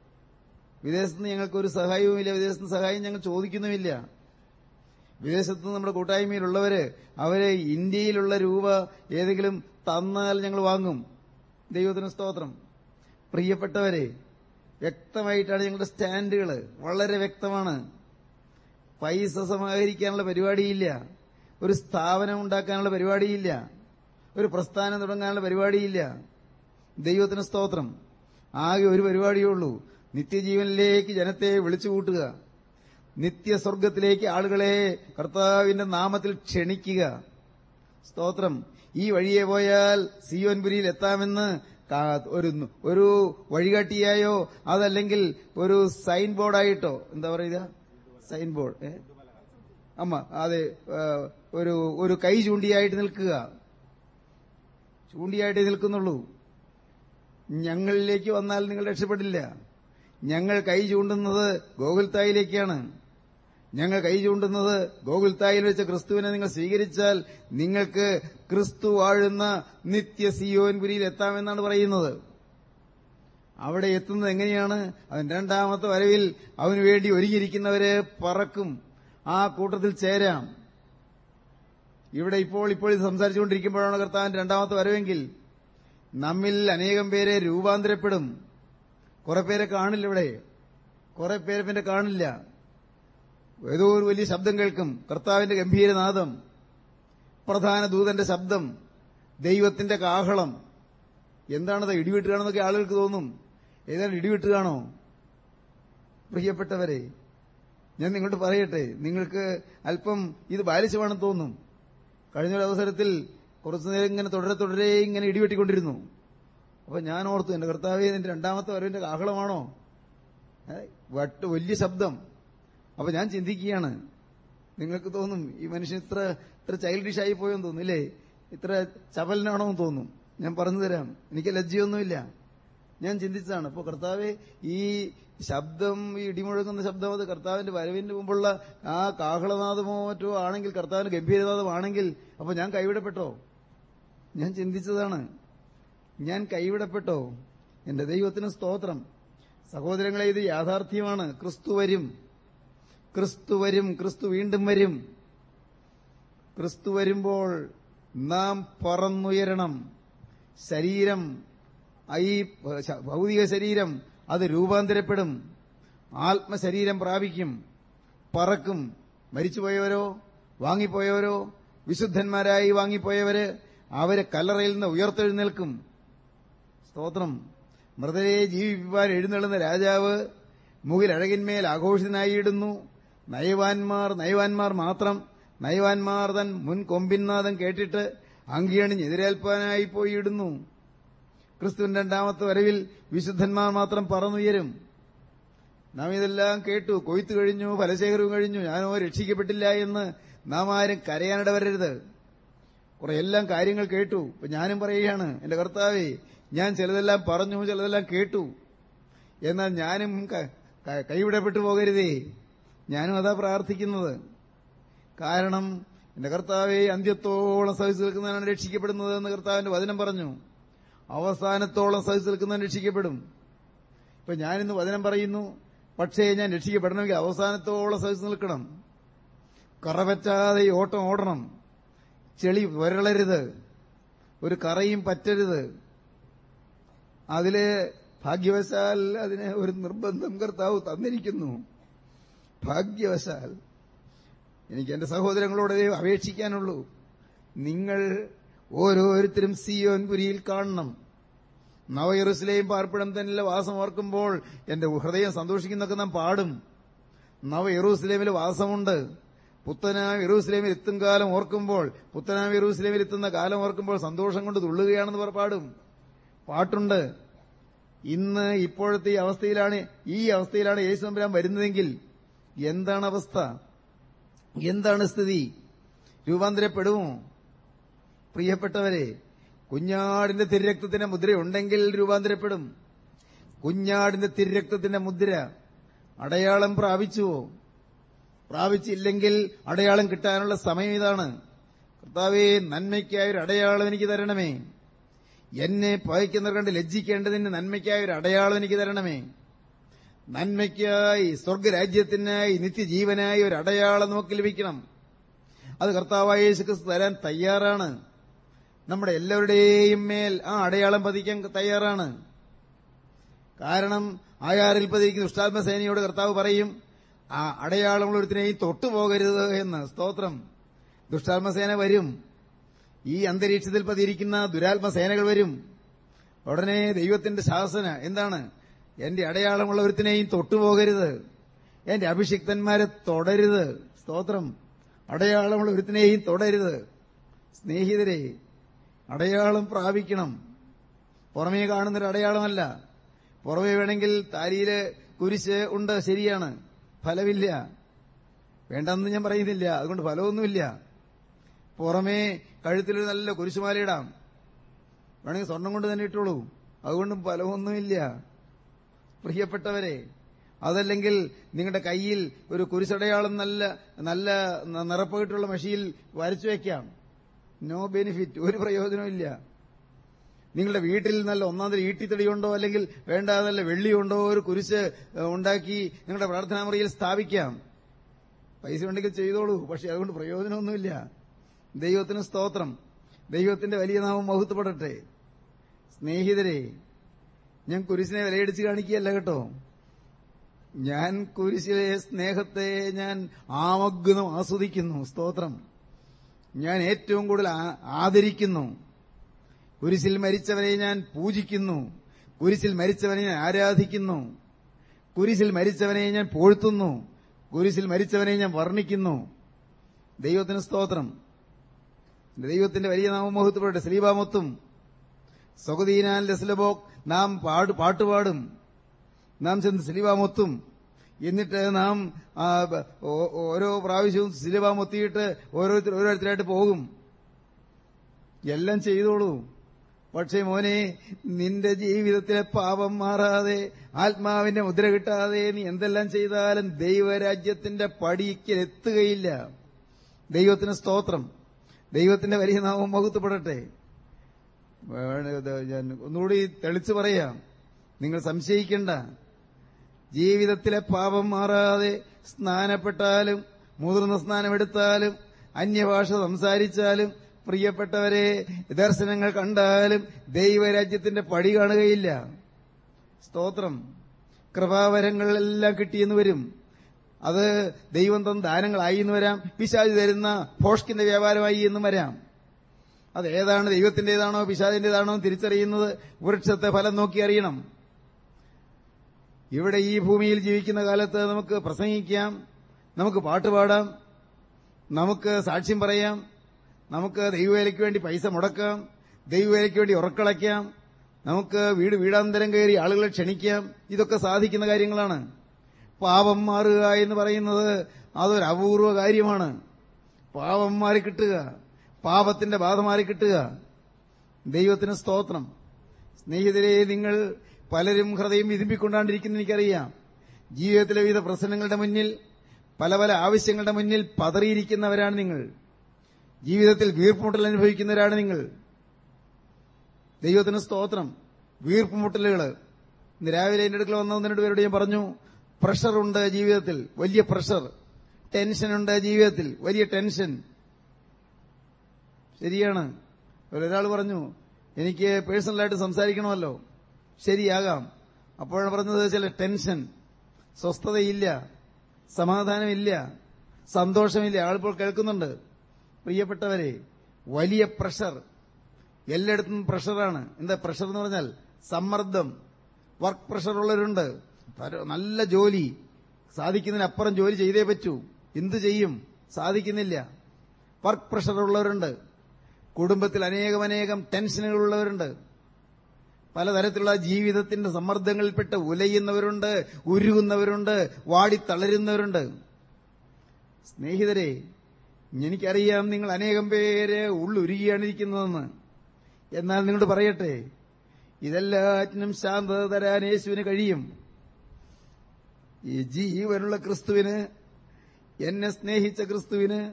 വിദേശത്ത് നിന്ന് ഞങ്ങൾക്ക് ഒരു സഹായവുമില്ല വിദേശത്ത് നിന്ന് സഹായം ഞങ്ങൾ ചോദിക്കുന്നുമില്ല. വിദേശത്ത് നമ്മുടെ കൂട്ടായ്മയിലുള്ളവര് അവർ ഇന്ത്യയിലുള്ള രൂപ ഏതെങ്കിലും തന്നാൽ ഞങ്ങൾ വാങ്ങും. ദൈവത്തിന് സ്തോത്രം. പ്രിയപ്പെട്ടവരെ വ്യക്തമായിട്ടാണ് ഞങ്ങളുടെ സ്റ്റാൻഡുകൾ വളരെ വ്യക്തമാണ്. പൈസ സമാഹരിക്കാനുള്ള പരിപാടിയില്ല. ഒരു സ്ഥാപനം ഉണ്ടാക്കാനുള്ള പരിപാടിയില്ല. ഒരു പ്രസ്ഥാനം തുടങ്ങാനുള്ള പരിപാടിയില്ല. ദൈവത്തിന് സ്തോത്രം. ആകെ ഒരു പരിപാടിയേ ഉള്ളൂ. നിത്യജീവനിലേക്ക് ജനത്തെ വിളിച്ചു കൂട്ടുക നിത്യസ്വർഗത്തിലേക്ക് ആളുകളെ കർത്താവിന്റെ നാമത്തിൽ ക്ഷണിക്കുക. സ്തോത്രം. ഈ വഴിയെ പോയാൽ സിയോൻപുരിയിൽ എത്താമെന്ന് ഒരു ഒരു വഴികാട്ടിയായോ അതല്ലെങ്കിൽ ഒരു സൈൻ ബോർഡായിട്ടോ എന്താ പറയുക? സൈൻ ബോർഡ് അമ്മ അതെ ഒരു ഒരു കൈ ചൂണ്ടിയായിട്ട് നിൽക്കുക. ചൂണ്ടിയായിട്ട് നിൽക്കുന്നുള്ളൂ. ഞങ്ങളിലേക്ക് വന്നാൽ നിങ്ങൾ രക്ഷപ്പെടില്ല. ഞങ്ങൾ കൈ ചൂണ്ടുന്നത് ഗോകുൽത്തായിലേക്കാണ് ഞങ്ങൾ കൈ ചൂണ്ടുന്നത് ഗോകുൽത്തായിൽ വെച്ച ക്രിസ്തുവിനെ നിങ്ങൾ സ്വീകരിച്ചാൽ നിങ്ങൾക്ക് ക്രിസ്തു വാഴുന്ന നിത്യ സിയോൻപുരിയിൽ എത്താമെന്നാണ് പറയുന്നത്. അവിടെ എത്തുന്നത് എങ്ങനെയാണ്? അവൻ രണ്ടാമത്തെ വരവിൽ അവന് വേണ്ടി ഒരുങ്ങിയിരിക്കുന്നവരെ പറക്കും. ആ കൂട്ടത്തിൽ ചേരാം. ഇവിടെ ഇപ്പോൾ ഇപ്പോൾ സംസാരിച്ചുകൊണ്ടിരിക്കുമ്പോഴാണ് കർത്താവിന്റെ രണ്ടാമത്തെ വരവെങ്കിൽ നമ്മിൽ അനേകം പേരെ രൂപാന്തരപ്പെടും. കുറെ പേരെ കാണില്ല ഇവിടെ. കുറെ പേരെ പിന്നെ കാണില്ല. ഏതോ ഒരു വലിയ ശബ്ദം കേൾക്കും. കർത്താവിന്റെ ഗംഭീരനാദം പ്രധാന ദൂതന്റെ ശബ്ദം ദൈവത്തിന്റെ കാഹളം. എന്താണത്? ഇടിവിട്ടുകാണെന്നൊക്കെ ആളുകൾക്ക് തോന്നും. ഏതാണ് ഇടിവിട്ടുകാണോ? പ്രിയപ്പെട്ടവരെ ഞാൻ നിങ്ങളോട് പറയട്ടെ. നിങ്ങൾക്ക് അല്പം ഇത് ബാലിശമാണെന്ന് തോന്നും. കഴിഞ്ഞൊരു അവസരത്തിൽ കുറച്ചു നേരം ഇങ്ങനെ തുടരെ തുടരെ ഇങ്ങനെ ഇടിവെട്ടിക്കൊണ്ടിരുന്നു. അപ്പൊ ഞാൻ ഓർത്തു എന്റെ കർത്താവെ എന്റെ രണ്ടാമത്തെ വരവിന്റെ കാഹളമാണോ? വട്ട് വലിയ ശബ്ദം. അപ്പൊ ഞാൻ ചിന്തിക്കുകയാണ് നിങ്ങൾക്ക് തോന്നും ഈ മനുഷ്യൻ ഇത്ര ഇത്ര ചൈൽഡിഷ് ആയി പോയെന്ന് തോന്നില്ലേ ഇത്ര ചപലനാണോ എന്ന് തോന്നും. ഞാൻ പറഞ്ഞു തരാം എനിക്ക് ലജ്ജയൊന്നുമില്ല. ഞാൻ ചിന്തിച്ചതാണ് ഇപ്പൊ കർത്താവ് ഈ ശബ്ദം ഈ ഇടിമുഴങ്ങുന്ന ശബ്ദം അത് കർത്താവിന്റെ വരവിന്റെ മുമ്പുള്ള ആ കാഹളനാദമോ മറ്റോ ആണെങ്കിൽ കർത്താവിന് ഗംഭീരനാദമാണെങ്കിൽ അപ്പൊ ഞാൻ കൈവിടപ്പെട്ടോ? ഞാൻ ചിന്തിച്ചതാണ് ഞാൻ കൈവിടപ്പെട്ടോ? എന്റെ ദൈവത്തിന് സ്തോത്രം. സഹോദരങ്ങളെ ഇത് യാഥാർത്ഥ്യമാണ്. ക്രിസ്തു വരും. ക്രിസ്തു വരും. ക്രിസ്തു വീണ്ടും വരും. ക്രിസ്തു വരുമ്പോൾ നാം പറന്നുയരണം. ശരീരം ഈ ഭൗതിക ശരീരം അത് രൂപാന്തരപ്പെടും. ആത്മശരീരം പ്രാപിക്കും. പറക്കും. മരിച്ചുപോയവരോ? വാങ്ങിപ്പോയവരോ? വിശുദ്ധന്മാരായി വാങ്ങിപ്പോയവര്? അവരെ കല്ലറയിൽ നിന്ന് ഉയർത്തെഴുന്നേൽക്കും. സ്തോത്രം. മൃതരെ ജീവിപ്പാൻ എഴുന്നള്ളുന്ന രാജാവ് മുകിലഴകിന്മേൽ ആഘോഷിതനായിടുന്നു നയവാൻമാർ നയവാൻമാർ മാത്രം. നയവാൻമാർ തൻ മുൻ കൊമ്പിന്നാഥം കേട്ടിട്ട് അങ്കിയണിഞ്ഞെതിരേൽപ്പാനായി പോയിടുന്നു ക്രിസ്തുവിന്റെ രണ്ടാമത്തെ വരവിൽ വിശുദ്ധന്മാർ മാത്രം പറന്നുയരും. നാം ഇതെല്ലാം കേട്ടു കൊയ്ത്തു കഴിഞ്ഞു ഫലശേഖരവും കഴിഞ്ഞു. ഞാനോ രക്ഷിക്കപ്പെട്ടില്ല എന്ന് നാം ആരും കരയാനിട വരരുത് കുറെ എല്ലാം കാര്യങ്ങൾ കേട്ടു. ഇപ്പൊ ഞാനും പറയുകയാണ് എന്റെ കർത്താവേ ഞാൻ ചിലതെല്ലാം പറഞ്ഞു ചിലതെല്ലാം കേട്ടു. എന്നാൽ ഞാനും കൈവിടപ്പെട്ടു പോകരുതേ. ഞാനും അതാ പ്രാർത്ഥിക്കുന്നത്. കാരണം എന്റെ കർത്താവെ അന്ത്യത്തോളം സഹിച്ചു നിൽക്കുന്നവനാണ് രക്ഷിക്കപ്പെടുന്നത് എന്ന് കർത്താവിന്റെ വചനം പറഞ്ഞു. അവസാനത്തോളം സഹിച്ചു നിൽക്കുന്നവൻ രക്ഷിക്കപ്പെടും. ഇപ്പൊ ഞാനിന്ന് വചനം പറയുന്നു പക്ഷേ ഞാൻ രക്ഷിക്കപ്പെടണമെങ്കിൽ അവസാനത്തോളം സഹിച്ചു നിൽക്കണം. കറപറ്റാതെ ഓട്ടം ഓടണം. ചെളി വരളരുത്. ഒരു കറയും പറ്റരുത്. അതിൽ ഭാഗ്യവശാൽ അതിന് ഒരു നിർബന്ധം കർത്താവ് തന്നിരിക്കുന്നു. ഭാഗ്യവശാൽ എനിക്ക് എന്റെ സഹോദരങ്ങളോട് അപേക്ഷിക്കാനുള്ളൂ. നിങ്ങൾ ഓരോരുത്തരും സിയോൻ പുരിയിൽ കാണണം. നവയെറുസലേം പാർപ്പിടം തന്നെ വാസം ഓർക്കുമ്പോൾ എന്റെ ഹൃദയം സന്തോഷിക്കുന്നൊക്കെ നാം പാടും. നവ യെറൂസലേമിൽ വാസമുണ്ട്. പുത്തനാം യെറൂസലേമിൽ എത്തും കാലം ഓർക്കുമ്പോൾ പുത്തനാം യെറൂസലേമിൽ എത്തുന്ന കാലം ഓർക്കുമ്പോൾ സന്തോഷം കൊണ്ട് തുള്ളുകയാണെന്ന് പാടും. പാട്ടുണ്ട്. ഇന്ന് ഇപ്പോഴത്തെ ഈ അവസ്ഥയിലാണ് ഈ അവസ്ഥയിലാണ് യേശു തമ്പുരാൻ വരുന്നതെങ്കിൽ എന്താണ് അവസ്ഥ? എന്താണ് സ്ഥിതി? രൂപാന്തരപ്പെടുമോ? പ്രിയപ്പെട്ടവരെ കുഞ്ഞാടിന്റെ തിരരക്തത്തിന്റെ മുദ്രയുണ്ടെങ്കിൽ രൂപാന്തരപ്പെടും. കുഞ്ഞാടിന്റെ തിരരക്തത്തിന്റെ മുദ്ര അടയാളം പ്രാപിച്ചുവോ? പ്രാപിച്ചില്ലെങ്കിൽ അടയാളം കിട്ടാനുള്ള സമയം ഇതാണ്. കർത്താവേ നന്മയ്ക്കായ ഒരു അടയാളം എനിക്ക് തരണമേ. എന്നെ പകയ്ക്കുന്നവർ കണ്ട് ലജ്ജിക്കേണ്ടതിന് നന്മയ്ക്കായ ഒരു അടയാളം എനിക്ക് തരണമേ. നന്മയ്ക്കായി സ്വർഗരാജ്യത്തിനായി നിത്യജീവനായി ഒരു അടയാളം നമുക്ക് ലഭിക്കണം. അത് കർത്താവായ യേശുക്രിസ്തു തരാൻ തയ്യാറാണ്. നമ്മുടെ എല്ലാവരുടെയും മേൽ ആ അടയാളം പതിക്കാൻ തയ്യാറാണ്. കാരണം ആയാറിൽ പതിരിക്കുന്ന ദുഷ്ടാത്മസേനയോട് കർത്താവ് പറയും ആ അടയാളമുള്ള ഒരുത്തിനെയും തൊട്ടുപോകരുത് എന്ന്. സ്തോത്രം. ദുഷ്ടാത്മസേന വരും. ഈ അന്തരീക്ഷത്തിൽ പതിയിരിക്കുന്ന ദുരാത്മസേനകൾ വരും. ഉടനെ ദൈവത്തിന്റെ ശാസന എന്താണ്? എന്റെ അടയാളമുള്ള ഒരുത്തിനെയും തൊട്ടുപോകരുത്. എന്റെ അഭിഷിക്തന്മാരെ തൊടരുത്. സ്തോത്രം. അടയാളമുള്ള ഒരുത്തിനെയും തൊടരുത്. സ്നേഹിതരെ അടയാളം പ്രാപിക്കണം. പുറമേ കാണുന്നൊരു അടയാളമല്ല. പുറമേ വേണമെങ്കിൽ താലിയിൽ കുരിശ് ഉണ്ട് ശരിയാണ്. ഫലമില്ല. വേണ്ടെന്ന് ഞാൻ പറയുന്നില്ല. അതുകൊണ്ട് ഫലമൊന്നുമില്ല. പുറമേ കഴുത്തിലൊരു നല്ല കുരിശുമാലയിടാം വേണമെങ്കിൽ സ്വർണം കൊണ്ട് തന്നെ ഇട്ടോളൂ. അതുകൊണ്ടും ഫലമൊന്നുമില്ല പ്രിയപ്പെട്ടവരെ അതല്ലെങ്കിൽ നിങ്ങളുടെ കയ്യിൽ ഒരു കുരിശടയാളം നല്ല നല്ല നിറപ്പായിട്ടുള്ള മഷിയിൽ വരച്ചു വയ്ക്കാം നോ ബെനിഫിറ്റ് ഒരു പ്രയോജനമില്ല നിങ്ങളുടെ വീട്ടിൽ നല്ല ഒന്നാം തരം ഈട്ടിത്തടിയുണ്ടോ അല്ലെങ്കിൽ വേണ്ട നല്ല വെള്ളിയുണ്ടോ ഒരു കുരിശ് ഉണ്ടാക്കി നിങ്ങളുടെ പ്രാർത്ഥനാമുറിയിൽ സ്ഥാപിക്കാം. പൈസ ഉണ്ടെങ്കിൽ ചെയ്തോളൂ പക്ഷെ അതുകൊണ്ട് പ്രയോജനമൊന്നുമില്ല. ദൈവത്തിന് സ്തോത്രം. ദൈവത്തിന്റെ വലിയ നാമം മഹത്വപ്പെടട്ടെ. സ്നേഹിതരെ ഞാൻ കുരിശിനെ വിലയിടിച്ച് കാണിക്കുകയല്ല കേട്ടോ. ഞാൻ കുരിശിലെ സ്നേഹത്തെ ഞാൻ ആമഗ്നം ആസ്വദിക്കുന്നു. സ്തോത്രം. ഞാൻ ഏറ്റവും കൂടുതൽ ആദരിക്കുന്നു. കുരിശിൽ മരിച്ചവനെ ഞാൻ പൂജിക്കുന്നു. കുരിശിൽ മരിച്ചവനെ ഞാൻ ആരാധിക്കുന്നു. കുരിശിൽ മരിച്ചവനെ ഞാൻ പോഴ്ത്തുന്നു. കുരിശിൽ മരിച്ചവനെ ഞാൻ വർണിക്കുന്നു. ദൈവത്തിന് സ്തോത്രം. ദൈവത്തിന്റെ വലിയ നാമമഹത്വപ്പെടട്ടെ ശ്രീബാമൊത്തും സ്വഗതീനാൻ ലസ്ലബോക് നാം പാട് പാട്ടുപാടും. നാം ചെന്ന് സിലിബാമൊത്തും എന്നിട്ട് നാം ഓരോ പ്രാവശ്യവും സിലിബാമൊത്തിയിട്ട് ഓരോരുത്തർ ഓരോരുത്തരായിട്ട് പോകും. എല്ലാം ചെയ്തോളൂ. പക്ഷേ മോനെ നിന്റെ ജീവിതത്തിലെ പാപം മാറാതെ ആത്മാവിന്റെ മുദ്ര കിട്ടാതെ നീ എന്തെല്ലാം ചെയ്താലും ദൈവരാജ്യത്തിന്റെ പടിക്കലെത്തുകയില്ല ദൈവത്തിന് സ്തോത്രം. ദൈവത്തിന്റെ വലിയ നാമം മഹത്വപ്പെടട്ടെ ഞാൻ ഒന്നുകൂടി തെളിച്ചു പറയാം. നിങ്ങൾ സംശയിക്കണ്ട. ജീവിതത്തിലെ പാപം മാറാതെ സ്നാനപ്പെട്ടാലും മുതിർന്ന സ്നാനമെടുത്താലും അന്യഭാഷ സംസാരിച്ചാലും പ്രിയപ്പെട്ടവരെ ദർശനങ്ങൾ കണ്ടാലും ദൈവരാജ്യത്തിന്റെ പടി കാണുകയില്ല. സ്തോത്രം. കൃപാവരങ്ങളെല്ലാം കിട്ടിയെന്ന് വരും. അത് ദൈവം തന്ന ദാനങ്ങളായി എന്ന് വരാം. പിശാജ് തരുന്ന ഭോഷ്കിന്റെ വ്യാപാരമായി എന്നും വരാം. അത് ഏതാണ് ദൈവത്തിന്റേതാണോ പിശാദിന്റേതാണോ തിരിച്ചറിയുന്നത് വൃക്ഷത്തെ ഫലം നോക്കി അറിയണം. ഇവിടെ ഈ ഭൂമിയിൽ ജീവിക്കുന്ന കാലത്ത് നമുക്ക് പ്രസംഗിക്കാം നമുക്ക് പാട്ടുപാടാം നമുക്ക് സാക്ഷ്യം പറയാം നമുക്ക് ദൈവവേലയ്ക്ക് വേണ്ടി പൈസ മുടക്കാം ദൈവവേലയ്ക്ക് വേണ്ടി ഉറക്കളയ്ക്കാം നമുക്ക് വീട് വീടാന്തരം കയറി ആളുകളെ ക്ഷണിക്കാം. ഇതൊക്കെ സാധിക്കുന്ന കാര്യങ്ങളാണ്. പാപം മാറുക എന്ന് പറയുന്നത് അതൊരു അപൂർവ കാര്യമാണ്. പാപം മാറി കിട്ടുക പാപത്തിന്റെ ബാധ മാറി കിട്ടുക. ദൈവത്തിന് സ്തോത്രം. സ്നേഹിതരെ നിങ്ങൾ പലരും ഹൃദയം വിധിപ്പിക്കൊണ്ടാണ്ടിരിക്കുന്ന എനിക്കറിയാം. ജീവിതത്തിലെ വിവിധ പ്രശ്നങ്ങളുടെ മുന്നിൽ പല പല ആവശ്യങ്ങളുടെ മുന്നിൽ പതറിയിരിക്കുന്നവരാണ് നിങ്ങൾ. ജീവിതത്തിൽ വീർപ്പുമുട്ടൽ അനുഭവിക്കുന്നവരാണ് നിങ്ങൾ. ദൈവത്തിന് സ്തോത്രം. വീർപ്പുമുട്ടലുകൾ ഇന്ന് രാവിലെ എന്റെ അടുക്കൽ വന്ന പേരോട് ഞാൻ പറഞ്ഞു പ്രഷറുണ്ട് ജീവിതത്തിൽ വലിയ പ്രഷർ ടെൻഷനുണ്ട് ജീവിതത്തിൽ വലിയ ടെൻഷൻ ശരിയാണ്. ഒരാൾ പറഞ്ഞു എനിക്ക് പേഴ്സണലായിട്ട് സംസാരിക്കണമല്ലോ. ശരിയാകാം. അപ്പോഴാണ് പറഞ്ഞത് ചില ടെൻഷൻ സ്വസ്ഥതയില്ല. സമാധാനമില്ല. സന്തോഷമില്ല. ആളിപ്പോൾ കേൾക്കുന്നുണ്ട്. പ്രിയപ്പെട്ടവരെ വലിയ പ്രഷർ എല്ലായിടത്തും പ്രഷറാണ് എന്താ പ്രഷർ എന്ന് പറഞ്ഞാൽ സമ്മർദ്ദം. വർക്ക് പ്രഷർ ഉള്ളവരുണ്ട്. പര- നല്ല ജോലി. സാധിക്കുന്നതിനപ്പുറം ജോലി ചെയ്തേ പറ്റൂ. എന്തു ചെയ്യും? സാധിക്കുന്നില്ല. വർക്ക് പ്രഷർ ഉള്ളവരുണ്ട്. കുടുംബത്തിൽ അനേകമനേകം ടെൻഷനുകൾ ഉള്ളവരുണ്ട്. പലതരത്തിലുള്ള ജീവിതത്തിന്റെ സമ്മർദ്ദങ്ങളിൽപ്പെട്ട് ഉലയുന്നവരുണ്ട് ഉരുകുന്നവരുണ്ട് വാടിത്തളരുന്നവരുണ്ട്. സ്നേഹിതരെ എനിക്കറിയാം നിങ്ങൾ അനേകം പേര് ഉള്ളുരുകിയാണ് ഇരിക്കുന്നതെന്ന് എന്നാൽ നിങ്ങളോട് പറയട്ടെ ഇതെല്ലാറ്റിനും ശാന്തത തരാൻ യേശുവിന് കഴിയും. ഈ ജീവനുള്ള ക്രിസ്തുവിന് എന്നെ സ്നേഹിച്ച ക്രിസ്തുവിന്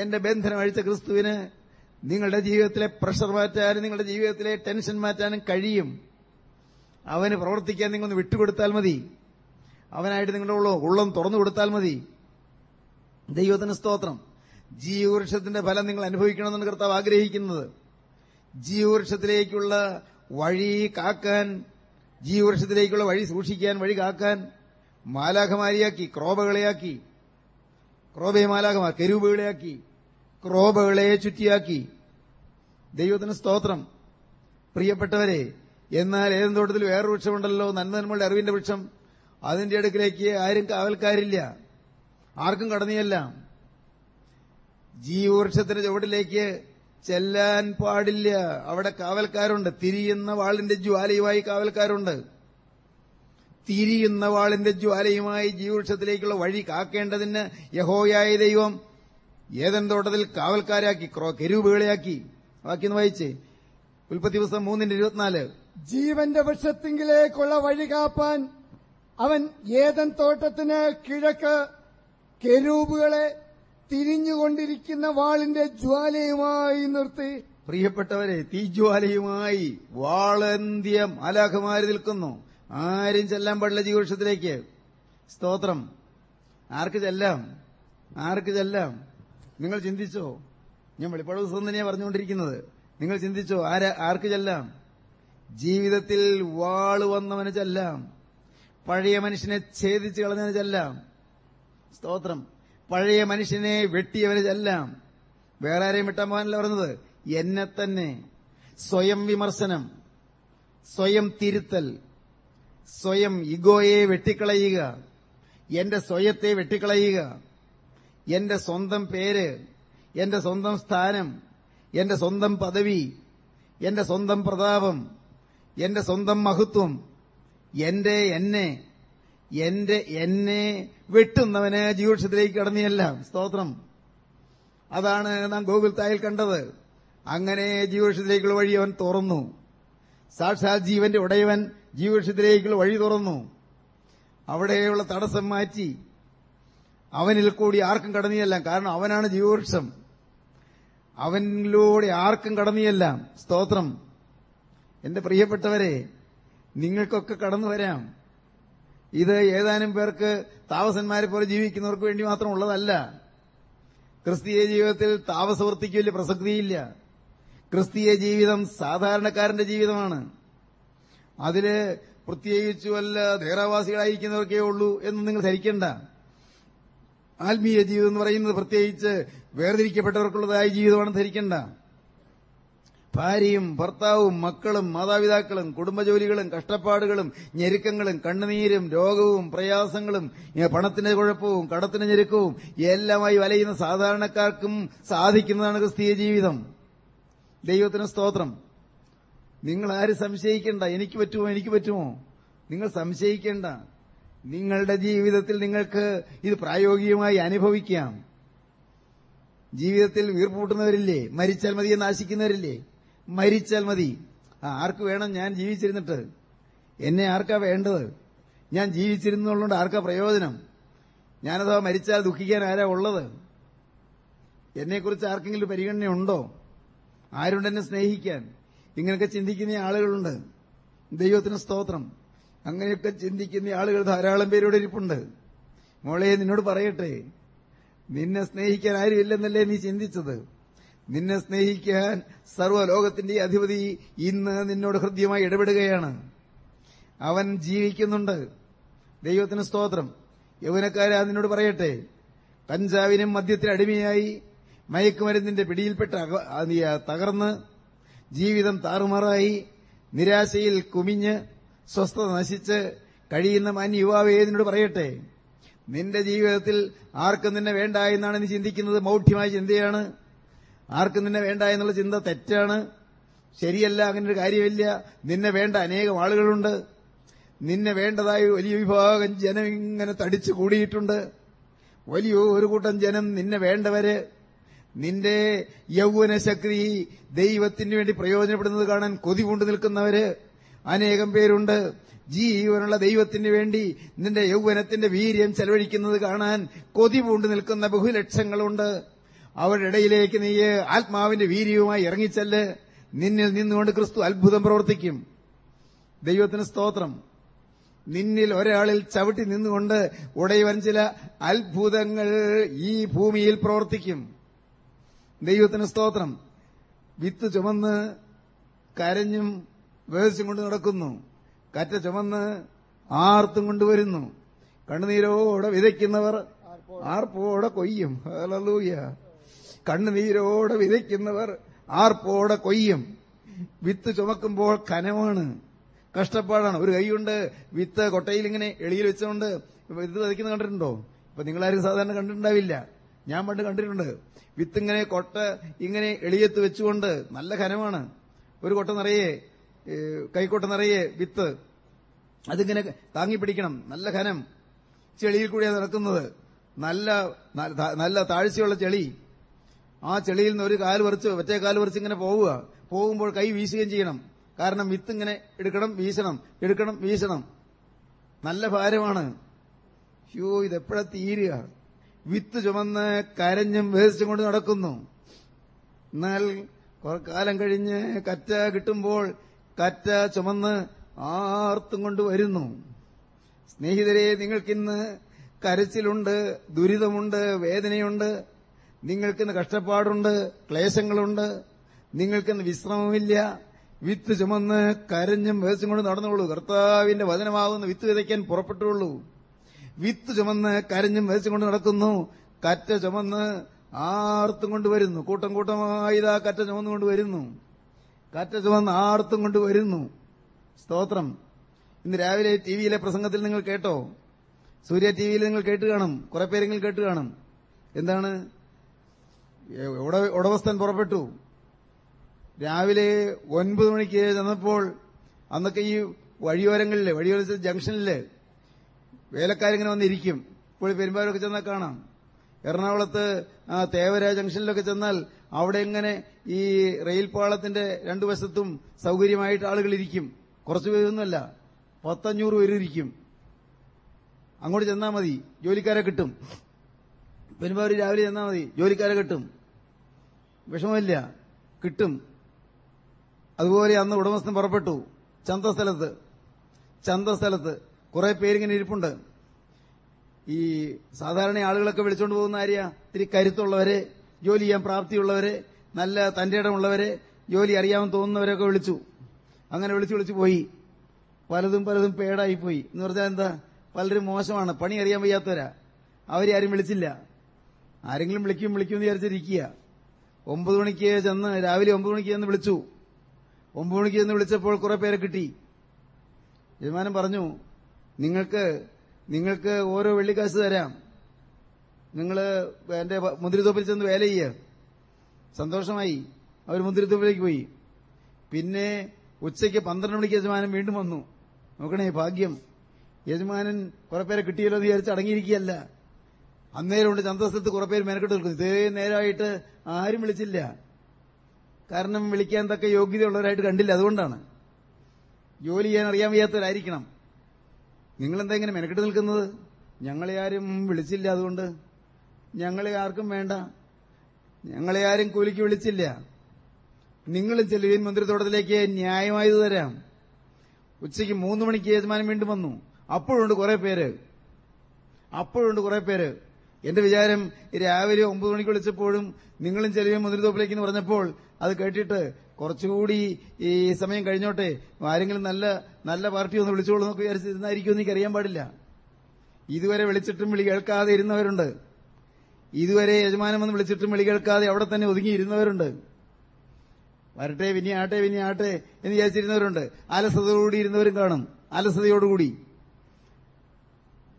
എന്റെ ബന്ധനം അഴിച്ച ക്രിസ്തുവിന് നിങ്ങളുടെ ജീവിതത്തിലെ പ്രഷർ മാറ്റാനും നിങ്ങളുടെ ജീവിതത്തിലെ ടെൻഷൻ മാറ്റാനും കഴിയും. അവന് പ്രവർത്തിക്കാൻ നിങ്ങളൊന്ന് വിട്ടുകൊടുത്താൽ മതി. അവനായിട്ട് നിങ്ങളുടെ ഉള്ള ഉള്ളം തുറന്നു കൊടുത്താൽ മതി. ദൈവത്തിന് സ്തോത്രം. ജീവവൃക്ഷത്തിന്റെ ഫലം നിങ്ങൾ അനുഭവിക്കണമെന്നാണ് കർത്താവ് ആഗ്രഹിക്കുന്നത്. ജീവവൃക്ഷത്തിലേക്കുള്ള വഴി കാക്കാൻ ജീവവൃക്ഷത്തിലേക്കുള്ള വഴി സൂക്ഷിക്കാൻ വഴി കാക്കാൻ മാലാഖമാരിയാക്കി ക്രോബകളെയാക്കി ക്രോബയെ മാലാഖമാർ കരൂപകളെയാക്കി. ക്രോബകളെ ചുറ്റിയാക്കി. ദൈവത്തിന് സ്തോത്രം. പ്രിയപ്പെട്ടവരെ എന്നാൽ ഏതും തോട്ടത്തിൽ വേറൊരു വൃക്ഷമുണ്ടല്ലോ നന്മനന്മയുടെ അറിവിന്റെ വൃക്ഷം. അതിന്റെ അടുക്കിലേക്ക് ആരും കാവൽക്കാരില്ല. ആർക്കും കടന്നിയല്ല ജീവവൃക്ഷത്തിന്റെ ചുവട്ടിലേക്ക് ചെല്ലാൻ പാടില്ല. അവിടെ കാവൽക്കാരുണ്ട്. തിരിയുന്ന വാളിന്റെ ജ്വാലയുമായി കാവൽക്കാരുണ്ട്. തിരിയുന്ന വാളിന്റെ ജ്വാലയുമായി ജീവവൃക്ഷത്തിലേക്കുള്ള വഴി കാക്കേണ്ടതിന് യഹോയായ ദൈവം ഏതൻ തോട്ടത്തിൽ കാവൽക്കാരാക്കി കെരുവുകളെയാക്കി ബാക്കി വാക്കിന്ന് വായിച്ചേ. ഉൽപ്പത്തി ദിവസം മൂന്നിന്റെ ഇരുപത്തിനാല്. ജീവന്റെ വൃക്ഷത്തിങ്കിലേക്കുള്ള വഴി കാപ്പാൻ അവൻ ഏതൻ തോട്ടത്തിന് കിഴക്ക് കെരൂപുകളെ തിരിഞ്ഞുകൊണ്ടിരിക്കുന്ന വാളിന്റെ ജ്വാലയുമായി നിർത്തി. പ്രിയപ്പെട്ടവരെ തീജ്വാലയുമായി വാളന്ത്യം അലാഖമാരി നിൽക്കുന്നു. ആരും ചെല്ലാൻ പാടില്ല ജീവവൃക്ഷത്തിലേക്ക് സ്തോത്രം. ആർക്ക് ചെല്ലാം? ആർക്ക് ചെല്ലാം? നിങ്ങൾ ചിന്തിച്ചോ? ഞാൻ വെളിപ്പാട് ദിവസം തന്നെയാണ് പറഞ്ഞുകൊണ്ടിരിക്കുന്നത്. നിങ്ങൾ ചിന്തിച്ചോ? ആരാ ആർക്ക് ചെല്ലാം? ജീവിതത്തിൽ വാൾ വന്നവന് ചെല്ലാം. പഴയ മനുഷ്യനെ ഛേദിച്ച് കളഞ്ഞവന് ചെല്ലാം. സ്തോത്രം. പഴയ മനുഷ്യനെ വെട്ടിയവന് ചെല്ലാം. വേറെ ആരെയും വിട്ടാൻ പോകാനല്ല പറഞ്ഞത്. എന്നെ തന്നെ. സ്വയം വിമർശനം. സ്വയം തിരുത്തൽ. സ്വയം ഇഗോയെ വെട്ടിക്കളയുക. എന്റെ സ്വയത്തെ വെട്ടിക്കളയുക. എന്റെ സ്വന്തം പേര് എന്റെ സ്വന്തം സ്ഥാനം എന്റെ സ്വന്തം പദവി എന്റെ സ്വന്തം പ്രതാപം എന്റെ സ്വന്തം മഹത്വം എന്റെ എന്നെ എന്റെ എന്നെ വെട്ടുന്നവനെ ജീവിതത്തിലേക്ക് കടന്നിയല്ല. സ്തോത്രം. അതാണ് നാം ഗോകുൽ തായിൽ കണ്ടത്. അങ്ങനെ ജീവിതത്തിലേക്കുള്ള വഴി അവൻ തുറന്നു. സാക്ഷാൽ ജീവന്റെ ഉടയവൻ ജീവിതത്തിലേക്കുള്ള വഴി തുറന്നു. അവിടെയുള്ള തടസ്സം മാറ്റി. അവനിൽ കൂടി ആർക്കും കടന്നിയെല്ലാം. കാരണം അവനാണ് ജീവവൃക്ഷം. അവനിലൂടെ ആർക്കും കടന്നിയെല്ലാം. സ്തോത്രം. എന്റെ പ്രിയപ്പെട്ടവരെ നിങ്ങൾക്കൊക്കെ കടന്നു വരാം. ഇത് ഏതാനും പേർക്ക് താമസന്മാരെ പോലെ ജീവിക്കുന്നവർക്ക് വേണ്ടി മാത്രം ഉള്ളതല്ല. ക്രിസ്തീയ ജീവിതത്തിൽ താമസവൃത്തിക്ക് വലിയ പ്രസക്തിയില്ല. ക്രിസ്തീയ ജീവിതം സാധാരണക്കാരന്റെ ജീവിതമാണ്. അതിൽ പ്രത്യേകിച്ച് വല്ല ധേറാവാസികളായിരിക്കുന്നവർക്കേ ഉള്ളൂ എന്ന് നിങ്ങൾ ധരിക്കണ്ട. ആത്മീയ ജീവിതം എന്ന് പറയുന്നത് പ്രത്യേകിച്ച് വേർതിരിക്കപ്പെട്ടവർക്കുള്ളതായ ജീവിതമാണ് ധരിക്കണ്ട. ഭാര്യയും ഭർത്താവും മക്കളും മാതാപിതാക്കളും കുടുംബജോലികളും കഷ്ടപ്പാടുകളും ഞെരുക്കങ്ങളും കണ്ണുനീരും രോഗവും പ്രയാസങ്ങളും പണത്തിന്റെ കുഴപ്പവും കടത്തിന്റെ ഞെരുക്കവും എല്ലാമായി വലയുന്ന സാധാരണക്കാർക്കും സാധിക്കുന്നതാണ് ക്രിസ്തീയ ജീവിതം. ദൈവത്തിന് സ്തോത്രം. നിങ്ങൾ ആര് സംശയിക്കേണ്ട. എനിക്ക് പറ്റുമോ? എനിക്ക് പറ്റുമോ? നിങ്ങൾ സംശയിക്കേണ്ട. നിങ്ങളുടെ ജീവിതത്തിൽ നിങ്ങൾക്ക് ഇത് പ്രായോഗികമായി അനുഭവിക്കാം. ജീവിതത്തിൽ വീർപ്പൂട്ടുന്നവരില്ലേ മരിച്ചാൽ മതി നാശിക്കുന്നവരില്ലേ മരിച്ചാൽ മതി. ആർക്ക് വേണം ഞാൻ ജീവിച്ചിരുന്നിട്ട്? എന്നെ ആർക്കാ വേണ്ടത്? ഞാൻ ജീവിച്ചിരുന്നുള്ളതുകൊണ്ട് ആർക്കാ പ്രയോജനം? ഞാനതോ മരിച്ചാൽ ദുഃഖിക്കാൻ ആരാ ഉള്ളത്? എന്നെക്കുറിച്ച് ആർക്കെങ്കിലും പരിഗണനയുണ്ടോ? ആരുണ്ട് എന്നെ സ്നേഹിക്കാൻ? ഇങ്ങനെയൊക്കെ ചിന്തിക്കുന്ന ആളുകളുണ്ട്. ദൈവത്തിന് സ്തോത്രം. അങ്ങനെയൊക്കെ ചിന്തിക്കുന്ന ആളുകൾ ധാരാളം പേരോട് ഇരിപ്പുണ്ട്. മോളെ നിന്നോട് പറയട്ടെ. നിന്നെ സ്നേഹിക്കാൻ ആരുമില്ലെന്നല്ലേ നീ ചിന്തിച്ചത്? നിന്നെ സ്നേഹിക്കാൻ സർവലോകത്തിന്റെ അധിപതി ഇന്ന് നിന്നോട് ഹൃദ്യമായി ഇടപെടുകയാണ്. അവൻ ജീവിക്കുന്നുണ്ട്. ദൈവത്തിന് സ്തോത്രം. യൗവനക്കാരാ നിന്നോട് പറയട്ടെ. കഞ്ചാവിനും മദ്യത്തിന് അടിമയായി മയക്കുമരുന്നിന്റെ പിടിയിൽപ്പെട്ട് തകർന്ന് ജീവിതം താറുമാറായി നിരാശയിൽ കുമിഞ്ഞ് സ്വസ്ഥത നശിച്ച് കഴിയുന്ന മാന്യ യുവാവ് ഏതിനോട് പറയട്ടെ? നിന്റെ ജീവിതത്തിൽ ആർക്കും നിന്നെ വേണ്ട എന്നാണ് നീ ചിന്തിക്കുന്നത് മൗഢ്യമായ ചിന്തയാണ്. ആർക്കും നിന്നെ വേണ്ട എന്നുള്ള ചിന്ത തെറ്റാണ്. ശരിയല്ല അങ്ങനെ ഒരു കാര്യമില്ല. നിന്നെ വേണ്ട അനേകം ആളുകളുണ്ട്. നിന്നെ വേണ്ടതായി വലിയ വിഭാഗം ജനം ഇങ്ങനെ തടിച്ചു കൂടിയിട്ടുണ്ട്. വലിയ ഒരു കൂട്ടം ജനം നിന്നെ വേണ്ടവര് നിന്റെ യൗവനശക്തി ദൈവത്തിന് വേണ്ടി പ്രയോജനപ്പെടുന്നത് കാണാൻ കൊതി കൊണ്ടു നിൽക്കുന്നവര് അനേകം പേരുണ്ട്. ജീവനുള്ള ദൈവത്തിന് വേണ്ടി നിന്റെ യൗവനത്തിന്റെ വീര്യം ചെലവഴിക്കുന്നത് കാണാൻ കൊതി പൂണ്ടു നിൽക്കുന്ന ബഹുലക്ഷങ്ങളുണ്ട്. അവരുടെ ഇടയിലേക്ക് നീ ആത്മാവിന്റെ വീര്യവുമായി ഇറങ്ങിച്ചല്ല്. നിന്നിൽ നിന്നുകൊണ്ട് ക്രിസ്തു അത്ഭുതം പ്രവർത്തിക്കും. ദൈവത്തിന് സ്തോത്രം. നിന്നിൽ ഒരാളിൽ ചവിട്ടി നിന്നുകൊണ്ട് ഉടയവൻ ചില അത്ഭുതങ്ങൾ ഈ ഭൂമിയിൽ പ്രവർത്തിക്കും. ദൈവത്തിന് സ്തോത്രം. വിത്ത് ചുമന്ന് കരഞ്ഞും വേദിച്ചും കൊണ്ട് നടക്കുന്നു. കറ്റ ചുമന്ന് ആർത്തും കൊണ്ടുവരുന്നു കണ്ണുനീരോടെ വിതയ്ക്കുന്നവർ ആർപ്പോടെ കൊയ്യും. ഹല്ലേലൂയ. കണ്ണുനീരോടെ വിതയ്ക്കുന്നവർ ആർപ്പോടെ കൊയ്യും. വിത്ത് ചുമക്കുമ്പോൾ കനമാണ്. കഷ്ടപ്പാടാണ്. ഒരു കൈയുണ്ട് വിത്ത് കൊട്ടയിൽ ഇങ്ങനെ എളിയിൽ വെച്ചുകൊണ്ട് വിത്ത് വിതയ്ക്കുന്നത് കണ്ടിട്ടുണ്ടോ? ഇപ്പൊ നിങ്ങളാരും സാധാരണ കണ്ടിട്ടുണ്ടാവില്ല. ഞാൻ പണ്ട് കണ്ടിട്ടുണ്ട്. വിത്ത് ഇങ്ങനെ കൊട്ട ഇങ്ങനെ എളിയത്ത് വെച്ചുകൊണ്ട് നല്ല ഖനമാണ് ഒരു കൊട്ട നിറയെ കൈക്കൊട്ട നിറയെ വിത്ത്. അതിങ്ങനെ താങ്ങി പിടിക്കണം നല്ല ഖനം ചെളിയിൽ കൂടിയാണ് നടക്കുന്നത്. നല്ല നല്ല- താഴ്ചയുള്ള ചെളി. ആ ചെളിയിൽ നിന്ന് ഒരു കാൽ പറിച്ച് മറ്റേ കാൽ പറിച്ച് ഇങ്ങനെ പോവുക. പോകുമ്പോൾ കൈ വീശുകയും ചെയ്യണം. കാരണം വിത്ത് ഇങ്ങനെ എടുക്കണം വീശണം എടുക്കണം വീശണം. നല്ല ഭാരമാണ്. യോ ഇതെപ്പോഴാ തീരുക? വിത്ത് ചുമന്ന് കരഞ്ഞും വേസ്റ്റും കൊണ്ട് നടക്കുന്നു. എന്നാൽ കാലം കഴിഞ്ഞ് കറ്റ കിട്ടുമ്പോൾ കറ്റ ചുമന്ന് ആർത്തും കൊണ്ട് വരുന്നു. സ്നേഹിതരെ നിങ്ങൾക്കിന്ന് കരച്ചിലുണ്ട് ദുരിതമുണ്ട് വേദനയുണ്ട്. നിങ്ങൾക്കിന്ന് കഷ്ടപ്പാടുണ്ട് ക്ലേശങ്ങളുണ്ട്. നിങ്ങൾക്കിന്ന് വിശ്രമമില്ല വിത്ത് ചുമന്ന് കരഞ്ഞും വേസ്റ്റും കൊണ്ട് നടന്നുള്ളൂ കർത്താവിന്റെ വചനമാകുന്ന വിത്ത് വിതയ്ക്കാൻ പുറപ്പെട്ടുള്ളൂ വിത്ത് ചുമന്ന് കരഞ്ഞും വരച്ചും കൊണ്ട് നടക്കുന്നു. കറ്റ ചുമന്ന് ആർത്തും കൊണ്ടുവരുന്നു കൂട്ടം കൂട്ടമായി കറ്റ ചുമന്നുകൊണ്ട് വരുന്നു. കറ്റ ചുമന്ന് ആർത്തും കൊണ്ടുവരുന്നു സ്തോത്രം. ഇന്ന് രാവിലെ ടി വിയിലെ പ്രസംഗത്തിൽ നിങ്ങൾ കേട്ടോ? സൂര്യ ടി വിയിൽ നിങ്ങൾ കേട്ട് കാണും. കുറെ പേരെങ്കിലും കേട്ട് കാണും. എന്താണ്? ഉടവസ്ഥൻ പുറപ്പെട്ടു. രാവിലെ ഒൻപത് മണിക്ക് ചെന്നപ്പോൾ അന്നൊക്കെ ഈ വഴിയോരങ്ങളിൽ വഴിയോര ജംഗ്ഷനിൽ വേലക്കാരിങ്ങനെ വന്നിരിക്കും. ഇപ്പോൾ പെരുമ്പാവൂരൊക്കെ ചെന്നാൽ കാണാം. എറണാകുളത്ത് തേവര ജംഗ്ഷനിലൊക്കെ ചെന്നാൽ അവിടെ ഇങ്ങനെ ഈ റെയിൽ പാളത്തിന്റെ രണ്ടു വശത്തും സൗകര്യമായിട്ട് ആളുകൾ ഇരിക്കും. കുറച്ചു പേരൊന്നുമല്ല പത്തഞ്ഞൂറ് പേരിരിക്കും അങ്ങോട്ട് ചെന്നാൽ മതി ജോലിക്കാരെ കിട്ടും. പെരുമ്പാവൂർ രാവിലെ ചെന്നാൽ മതി ജോലിക്കാരെ കിട്ടും. വിഷമമില്ല കിട്ടും. അതുപോലെ അന്ന് ഉടമസ്ഥൻ പുറപ്പെട്ടു ചന്തസ്ഥലത്ത്. ചന്തസ്ഥലത്ത് കുറെ പേരിങ്ങനെ ഇരിപ്പുണ്ട്. ഈ സാധാരണ ആളുകളൊക്കെ വിളിച്ചുകൊണ്ട് പോകുന്ന ആര്യ? ഇത്തിരി കരുത്തുള്ളവരെ ജോലി ചെയ്യാൻ പ്രാപ്തിയുള്ളവരെ നല്ല തന്റെ ഇടമുള്ളവരെ ജോലി അറിയാമെന്ന് തോന്നുന്നവരെയൊക്കെ വിളിച്ചു. അങ്ങനെ വിളിച്ചു വിളിച്ചു പോയി. പലതും പലതും പേടായി പോയി എന്ന് പറഞ്ഞാൽ എന്താ? പലരും മോശമാണ്. പണി അറിയാൻ വയ്യാത്തവരാ. അവരെ ആരും വിളിച്ചില്ല. ആരെങ്കിലും വിളിക്കും വിളിക്കും എന്ന് വിചാരിച്ചിരിക്കുക ഒമ്പത് മണിക്ക് ചെന്ന് രാവിലെ ഒമ്പത് മണിക്ക് ചെന്ന് വിളിച്ചു. ഒമ്പത് മണിക്ക് ചെന്ന് വിളിച്ചപ്പോൾ കുറെ പേരെ കിട്ടി. യജമാനം പറഞ്ഞു നിങ്ങൾക്ക് നിങ്ങൾക്ക് ഓരോ വെള്ളിക്കാശ് തരാം. നിങ്ങൾ എന്റെ മുന്തിരിത്തോപ്പിൽ ചെന്ന് വേല ചെയ്യുക സന്തോഷമായി. അവർ മുന്തിരിത്തോപ്പിലേക്ക് പോയി. പിന്നെ ഉച്ചയ്ക്ക് പന്ത്രണ്ട് മണിക്ക് യജമാനൻ വീണ്ടും വന്നു. നോക്കണേ ഭാഗ്യം. യജമാനൻ കുറെ പേരെ കിട്ടിയല്ലോ എന്ന് വിചാരിച്ച് അടങ്ങിയിരിക്കുകയല്ല. അന്നേരം കൊണ്ട് ചന്തസ്ഥലത്ത് കുറെ പേര് മെനക്കെട്ട് നിൽക്കുന്നു. ഇതേ നേരമായിട്ട് ആരും വിളിച്ചില്ല. കാരണം വിളിക്കാൻ തക്ക യോഗ്യതയുള്ളവരായിട്ട് കണ്ടില്ല. അതുകൊണ്ടാണ്. ജോലി ചെയ്യാൻ അറിയാൻ വയ്യാത്തവരായിരിക്കണം. നിങ്ങളെന്താ ഇങ്ങനെ മെനക്കെട്ട് നിൽക്കുന്നത്? ഞങ്ങളെ ആരും വിളിച്ചില്ല അതുകൊണ്ട്. ഞങ്ങളെ ആർക്കും വേണ്ട. ഞങ്ങളെ ആരും കൂലിക്ക് വിളിച്ചില്ല. നിങ്ങൾ ചെല്ലുവീൻ മന്ത്രിത്തോട്ടത്തിലേക്ക് ന്യായമായത് തരാം. ഉച്ചയ്ക്ക് മൂന്ന് മണിക്ക് യജമാനം വീണ്ടും വന്നു. അപ്പോഴുണ്ട് കുറെ പേര്. അപ്പോഴുണ്ട് കുറെ പേര്. എന്റെ വിചാരം രാവിലെ ഒമ്പത് മണിക്ക് വിളിച്ചപ്പോഴും നിങ്ങളും ചെലവിയും മുതിർത്തോപ്പിലേക്ക് എന്ന് പറഞ്ഞപ്പോൾ അത് കേട്ടിട്ട് കുറച്ചുകൂടി ഈ സമയം കഴിഞ്ഞോട്ടെ ആരെങ്കിലും നല്ല നല്ല പാർട്ടി ഒന്ന് വിളിച്ചോളൂ എന്നൊക്കെ വിചാരിച്ചിരുന്നായിരിക്കും എനിക്ക് അറിയാൻ പാടില്ല. ഇതുവരെ വിളിച്ചിട്ടും വിളി കേൾക്കാതെ ഇരുന്നവരുണ്ട്. ഇതുവരെ യജമാനം വന്ന് വിളിച്ചിട്ടും വിളി കേൾക്കാതെ അവിടെ തന്നെ ഒതുങ്ങിയിരുന്നവരുണ്ട് വരട്ടെ വിനി ആട്ടെ വിനി ആട്ടെ എന്ന് വിചാരിച്ചിരുന്നവരുണ്ട്. അലസതയോടുകൂടി ഇരുന്നവരും കാണും. അലസതയോടുകൂടി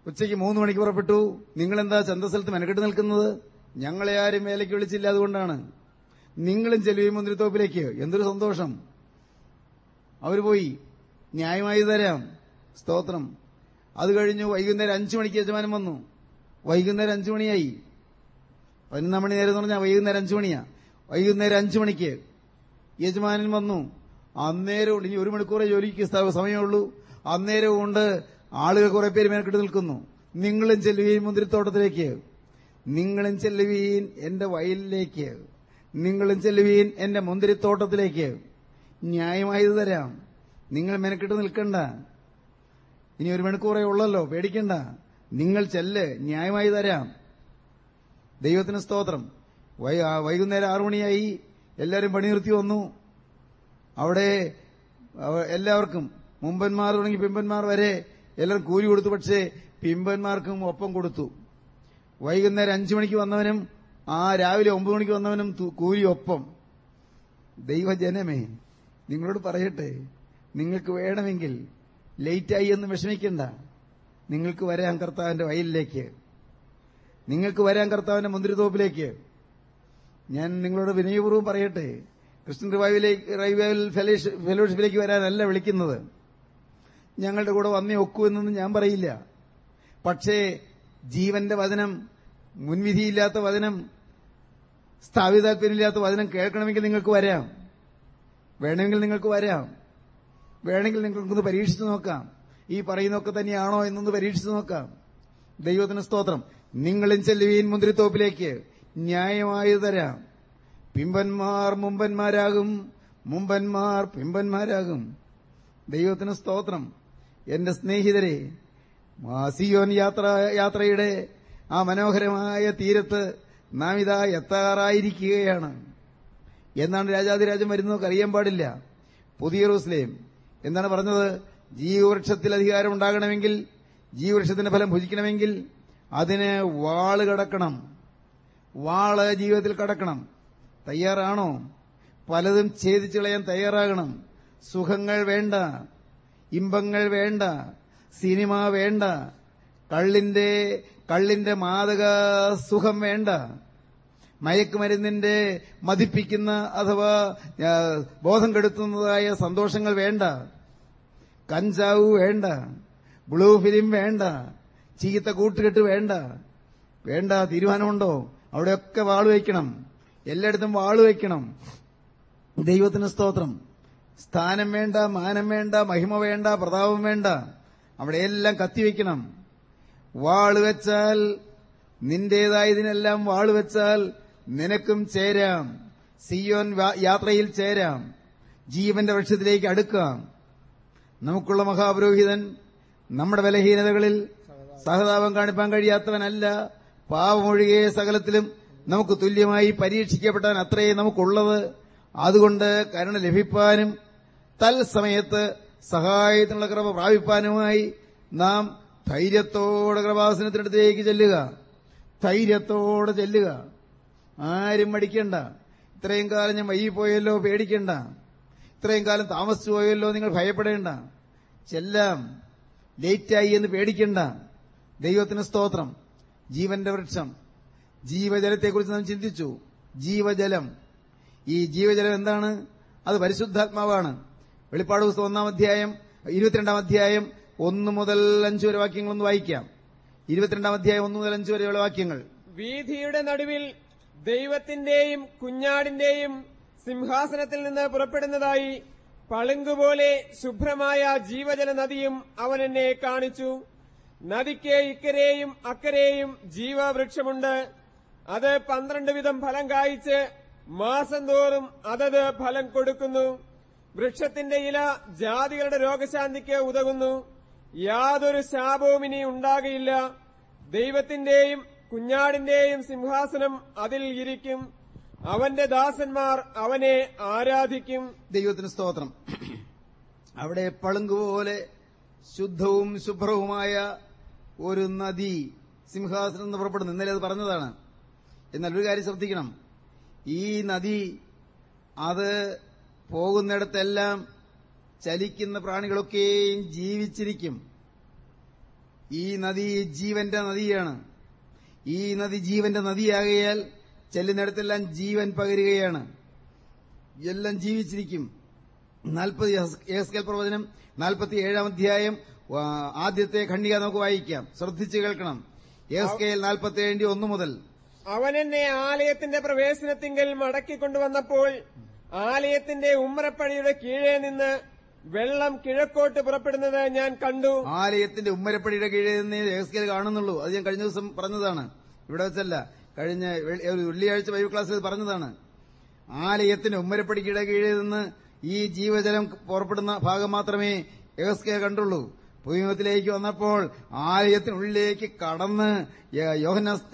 ഉച്ചയ്ക്ക് മൂന്ന് മണിക്ക് പുറപ്പെട്ടു. നിങ്ങളെന്താ ചന്തസ്ഥലത്ത് മെനക്കെട്ട് നിൽക്കുന്നത്? ഞങ്ങളെ ആരും വേലയ്ക്ക് വിളിച്ചില്ല അതുകൊണ്ടാണ്. നിങ്ങളും ചെല്ലുകയും മുന്തിരിത്തോപ്പിലേക്ക്. എന്തൊരു സന്തോഷം. അവർ പോയി ന്യായമായി തരാം. സ്തോത്രം. അത് കഴിഞ്ഞു വൈകുന്നേരം അഞ്ചു മണിക്ക് യജമാനം വന്നു. വൈകുന്നേരം അഞ്ചു മണിയായി. പതിനൊന്നാം മണി നേരം എന്ന് പറഞ്ഞാൽ വൈകുന്നേരം അഞ്ചു മണിയാ. വൈകുന്നേരം അഞ്ചു മണിക്ക് യജമാനൻ വന്നു. അന്നേരം ഇനി ഒരു മണിക്കൂറേ ജോലിക്ക് സമയമുള്ളൂ. അന്നേരം കൊണ്ട് ആളുകൾ കുറെ പേര് മേൽക്കിട്ട് നിൽക്കുന്നു. നിങ്ങളും ചെല്ലുകയും മുന്തിരിത്തോട്ടത്തിലേക്ക്. നിങ്ങളും ചെല്ലുകയും എന്റെ വയലിലേക്ക്. നിങ്ങളും ചെല്ലുവീൻ എന്റെ മുന്തിരിത്തോട്ടത്തിലേക്ക്. ന്യായമായത് തരാം. നിങ്ങൾ മെനക്കെട്ട് നിൽക്കണ്ട. ഇനി ഒരു മണിക്കൂറേ ഉള്ളല്ലോ പേടിക്കണ്ട. നിങ്ങൾ ചെല്ല് ന്യായമായി തരാം. ദൈവത്തിന് സ്തോത്രം. വൈകുന്നേരം ആറു മണിയായി. എല്ലാവരും പണി നിർത്തി വന്നു. അവിടെ എല്ലാവർക്കും മുമ്പന്മാർ തുടങ്ങി പിമ്പന്മാർ വരെ എല്ലാവരും കൂലി കൊടുത്തു. പക്ഷേ പിമ്പന്മാർക്കും ഒപ്പം കൊടുത്തു. വൈകുന്നേരം അഞ്ചു മണിക്ക് വന്നവനും ആ രാവിലെ ഒമ്പത് മണിക്ക് വന്നവനും കൂലിയൊപ്പം. ദൈവജനമേ നിങ്ങളോട് പറയട്ടെ നിങ്ങൾക്ക് വേണമെങ്കിൽ ലേറ്റായി എന്ന് വിഷമിക്കണ്ട. നിങ്ങൾക്ക് വരാം കർത്താവിന്റെ വയലിലേക്ക്. നിങ്ങൾക്ക് വരാം കർത്താവിന്റെ മുന്തിരിത്തോപ്പിലേക്ക്. ഞാൻ നിങ്ങളോട് വിനയപൂർവം പറയട്ടെ ക്രിസ്ത്യൻ റിവൈവിലേക്ക് റിവൈവൽ ഫെലോഷി- ഫെലോഷിപ്പിലേക്ക് വരാനല്ല വിളിക്കുന്നത്. ഞങ്ങളുടെ കൂടെ വന്നേ ഒക്കൂ എന്നൊന്നും ഞാൻ പറയില്ല. പക്ഷേ ജീവന്റെ വചനം മുൻവിധിയില്ലാത്ത വചനം സ്ഥാപിതാത്പര്യമില്ലാത്ത വചനം കേൾക്കണമെങ്കിൽ നിങ്ങൾക്ക് വരാം. വേണമെങ്കിൽ നിങ്ങൾക്ക് വരാം. വേണമെങ്കിൽ നിങ്ങൾക്കൊന്ന് പരീക്ഷിച്ചു നോക്കാം. ഈ പറയുന്നൊക്കെ തന്നെയാണോ എന്നൊന്ന് പരീക്ഷിച്ചു നോക്കാം. ദൈവത്തിന് സ്തോത്രം. നിങ്ങളും ചെല്ലുവീൻ മുന്തിരിത്തോപ്പിലേക്ക്. ന്യായമായത് തരാം. പിമ്പന്മാർ മുമ്പന്മാരാകും. മുമ്പന്മാർ പിമ്പന്മാരാകും. ദൈവത്തിന് സ്തോത്രം. എന്റെ സ്നേഹിതരെ മാസിയോൻ യാത്ര യാത്രയുടെ ആ മനോഹരമായ തീരത്ത് നാം ഇതാ എത്താറായിരിക്കുകയാണ്. എന്നാണ് രാജാതിരാജൻ വരുന്നതൊക്കെ അറിയാൻ പാടില്ല. പുതിയ റൂസ്ലേം എന്താണ് പറഞ്ഞത്? ജീവവൃക്ഷത്തിൽ അധികാരം ഉണ്ടാകണമെങ്കിൽ ജീവവൃക്ഷത്തിന്റെ ഫലം ഭുജിക്കണമെങ്കിൽ അതിന് വാൾ കടക്കണം. വാൾ ജീവിതത്തിൽ കടക്കണം. തയ്യാറാണോ? പലതും ഛേദിച്ചു കളയാൻ തയ്യാറാകണം. സുഖങ്ങൾ വേണ്ട. ഇമ്പങ്ങൾ വേണ്ട. സിനിമ വേണ്ട. കള്ളിന്റെ കള്ളിന്റെ മാതക സുഖം വേണ്ട. മയക്കുമരുന്നിന്റെ മതിപ്പിക്കുന്ന അഥവാ ബോധം കെടുത്തുന്നതായ സന്തോഷങ്ങൾ വേണ്ട. കഞ്ചാവ് വേണ്ട. ബ്ലൂ ഫിലിം വേണ്ട. ചീത്ത കൂട്ടുകെട്ട് വേണ്ട. വേണ്ട തീരുമാനമുണ്ടോ? അവിടെയൊക്കെ വാൾ വയ്ക്കണം. എല്ലായിടത്തും വാൾ വയ്ക്കണം. ദൈവത്തിന് സ്തോത്രം. സ്ഥാനം വേണ്ട മാനം വേണ്ട മഹിമ വേണ്ട പ്രതാപം വേണ്ട. അവിടെയെല്ലാം കത്തിവെക്കണം വാൾ വെച്ചാൽ നിന്റേതായതിനെല്ലാം വാൾ വെച്ചാൽ നിനക്കും ചേരാം. സിയോൻ യാത്രയിൽ ചേരാം. ജീവന്റെ വൃക്ഷത്തിലേക്ക് അടുക്കാം. നമുക്കുള്ള മഹാപുരോഹിതൻ നമ്മുടെ ബലഹീനതകളിൽ സഹതാപം കാണിപ്പാൻ കഴിയാത്തവനല്ല. പാവമൊഴികെ സകലത്തിലും നമുക്ക് തുല്യമായി പരീക്ഷിക്കപ്പെട്ടാൻ അത്രയേ നമുക്കുള്ളത്. അതുകൊണ്ട് കരുണ ലഭിപ്പാനും തൽസമയത്ത് സഹായത്തിനുള്ള കൃപ പ്രാപിപ്പാനുമായി നാം ധൈര്യത്തോടെ കൃപാസനത്തിനടുത്തേക്ക് ചെല്ലുക. ധൈര്യത്തോടെ ചെല്ലുക. ആരും മടിക്കണ്ട. ഇത്രയും കാലം ഞാൻ വൈകി പോയല്ലോ പേടിക്കണ്ട. ഇത്രയും കാലം താമസിച്ചു പോയല്ലോ നിങ്ങൾ ഭയപ്പെടേണ്ട. ചെല്ലാം ലേറ്റായി എന്ന് പേടിക്കണ്ട. ദൈവത്തിന് സ്തോത്രം. ജീവന്റെ വൃക്ഷം. ജീവജലത്തെക്കുറിച്ച് നാം ചിന്തിച്ചു. ജീവജലം. ഈ ജീവജലം എന്താണ്? അത് പരിശുദ്ധാത്മാവാണ്. വെളിപ്പാട് പുസ്തകം ഒന്നാം അധ്യായം ഇരുപത്തിരണ്ടാം അധ്യായം ഒന്ന് മുതൽ അഞ്ച് വരെ വാക്യങ്ങൾ ഒന്ന് വായിക്കാം. ഇരുപത്തിരണ്ടാം അധ്യായം ഒന്ന് മുതൽ അഞ്ചു വരെയുള്ള വാക്യങ്ങൾ. വീഥിയുടെ നടുവിൽ ദൈവത്തിന്റെയും കുഞ്ഞാടിന്റെയും സിംഹാസനത്തിൽ നിന്ന് പുറപ്പെടുന്നതായി പളുങ്കുപോലെ ശുഭ്രമായ ജീവജല നദിയും അവൻ എന്നെ കാണിച്ചു. നദിക്ക് ഇക്കരെയും അക്കരെയും ജീവവൃക്ഷമുണ്ട്. അത് പന്ത്രണ്ട് വിധം ഫലം കായ്ച്ച് മാസം തോറും അതത് ഫലം കൊടുക്കുന്നു. വൃക്ഷത്തിന്റെ ഇല ജാതികളുടെ രോഗശാന്തിക്ക് ഉതകുന്നു. യാതൊരു ശാപവും ഇനി ഉണ്ടാകയില്ല ദൈവത്തിന്റെയും കുഞ്ഞാടിന്റെയും സിംഹാസനം അതിൽ ഇരിക്കും. അവന്റെ ദാസന്മാർ അവനെ ആരാധിക്കും. ദൈവത്തിന് സ്തോത്രം. അവിടെ പളുങ്കുപോലെ ശുദ്ധവും ശുഭ്രവുമായ ഒരു നദി സിംഹാസനം എന്ന് പുറപ്പെടുന്നു. ഇന്നലെ അത് പറഞ്ഞതാണ്. എന്നാൽ ഒരു കാര്യം ശ്രദ്ധിക്കണം. ഈ നദി അത് പോകുന്നിടത്തെല്ലാം ചലിക്കുന്ന പ്രാണികളൊക്കെയും ജീവിച്ചിരിക്കും. ഈ നദി ജീവന്റെ നദിയാണ്. ഈ നദി ജീവന്റെ നദിയാകയാൽ ചെല്ലുന്നിടത്തെല്ലാം ജീവൻ പകരുകയാണ്. എല്ലാം ജീവിച്ചിരിക്കും. നാൽപ്പത് ഏസ്കൽ പ്രവചനം നാൽപ്പത്തി ഏഴാം അധ്യായം ആദ്യത്തെ ഖണ്ഡിക നമുക്ക് വായിക്കാം. ശ്രദ്ധിച്ചു കേൾക്കണം. ഏസ്കേൽ നാൽപ്പത്തി ഏഴിന്റെ ഒന്നു മുതൽ. അവൻ എന്നെ ആലയത്തിന്റെ പ്രവേശനത്തിങ്കിൽ മടക്കിക്കൊണ്ടുവന്നപ്പോൾ ആലയത്തിന്റെ ഉമ്മറപ്പണിയുടെ കീഴേ നിന്ന് വെള്ളം കിഴക്കോട്ട് പുറപ്പെടുന്നത് ഞാൻ കണ്ടു. ആലയത്തിന്റെ ഉമ്മരപ്പടിയുടെ കീഴിൽ നിന്ന് ഏസ്കേൽ കാണുന്നുള്ളൂ. അത് ഞാൻ കഴിഞ്ഞ ദിവസം പറഞ്ഞതാണ്. ഇവിടെ വെച്ചല്ല. കഴിഞ്ഞ വെള്ളിയാഴ്ച ബൈബിൾ ക്ലാസ്സിൽ പറഞ്ഞതാണ്. ആലയത്തിന്റെ ഉമ്മരപ്പടിക്കിടെ കീഴിൽ നിന്ന് ഈ ജീവജലം പുറപ്പെടുന്ന ഭാഗം മാത്രമേ ഏസ്കേൽ കണ്ടുള്ളൂ. ഭൂമിമത്തിലേക്ക് വന്നപ്പോൾ ആലയത്തിനുള്ളിലേക്ക് കടന്ന്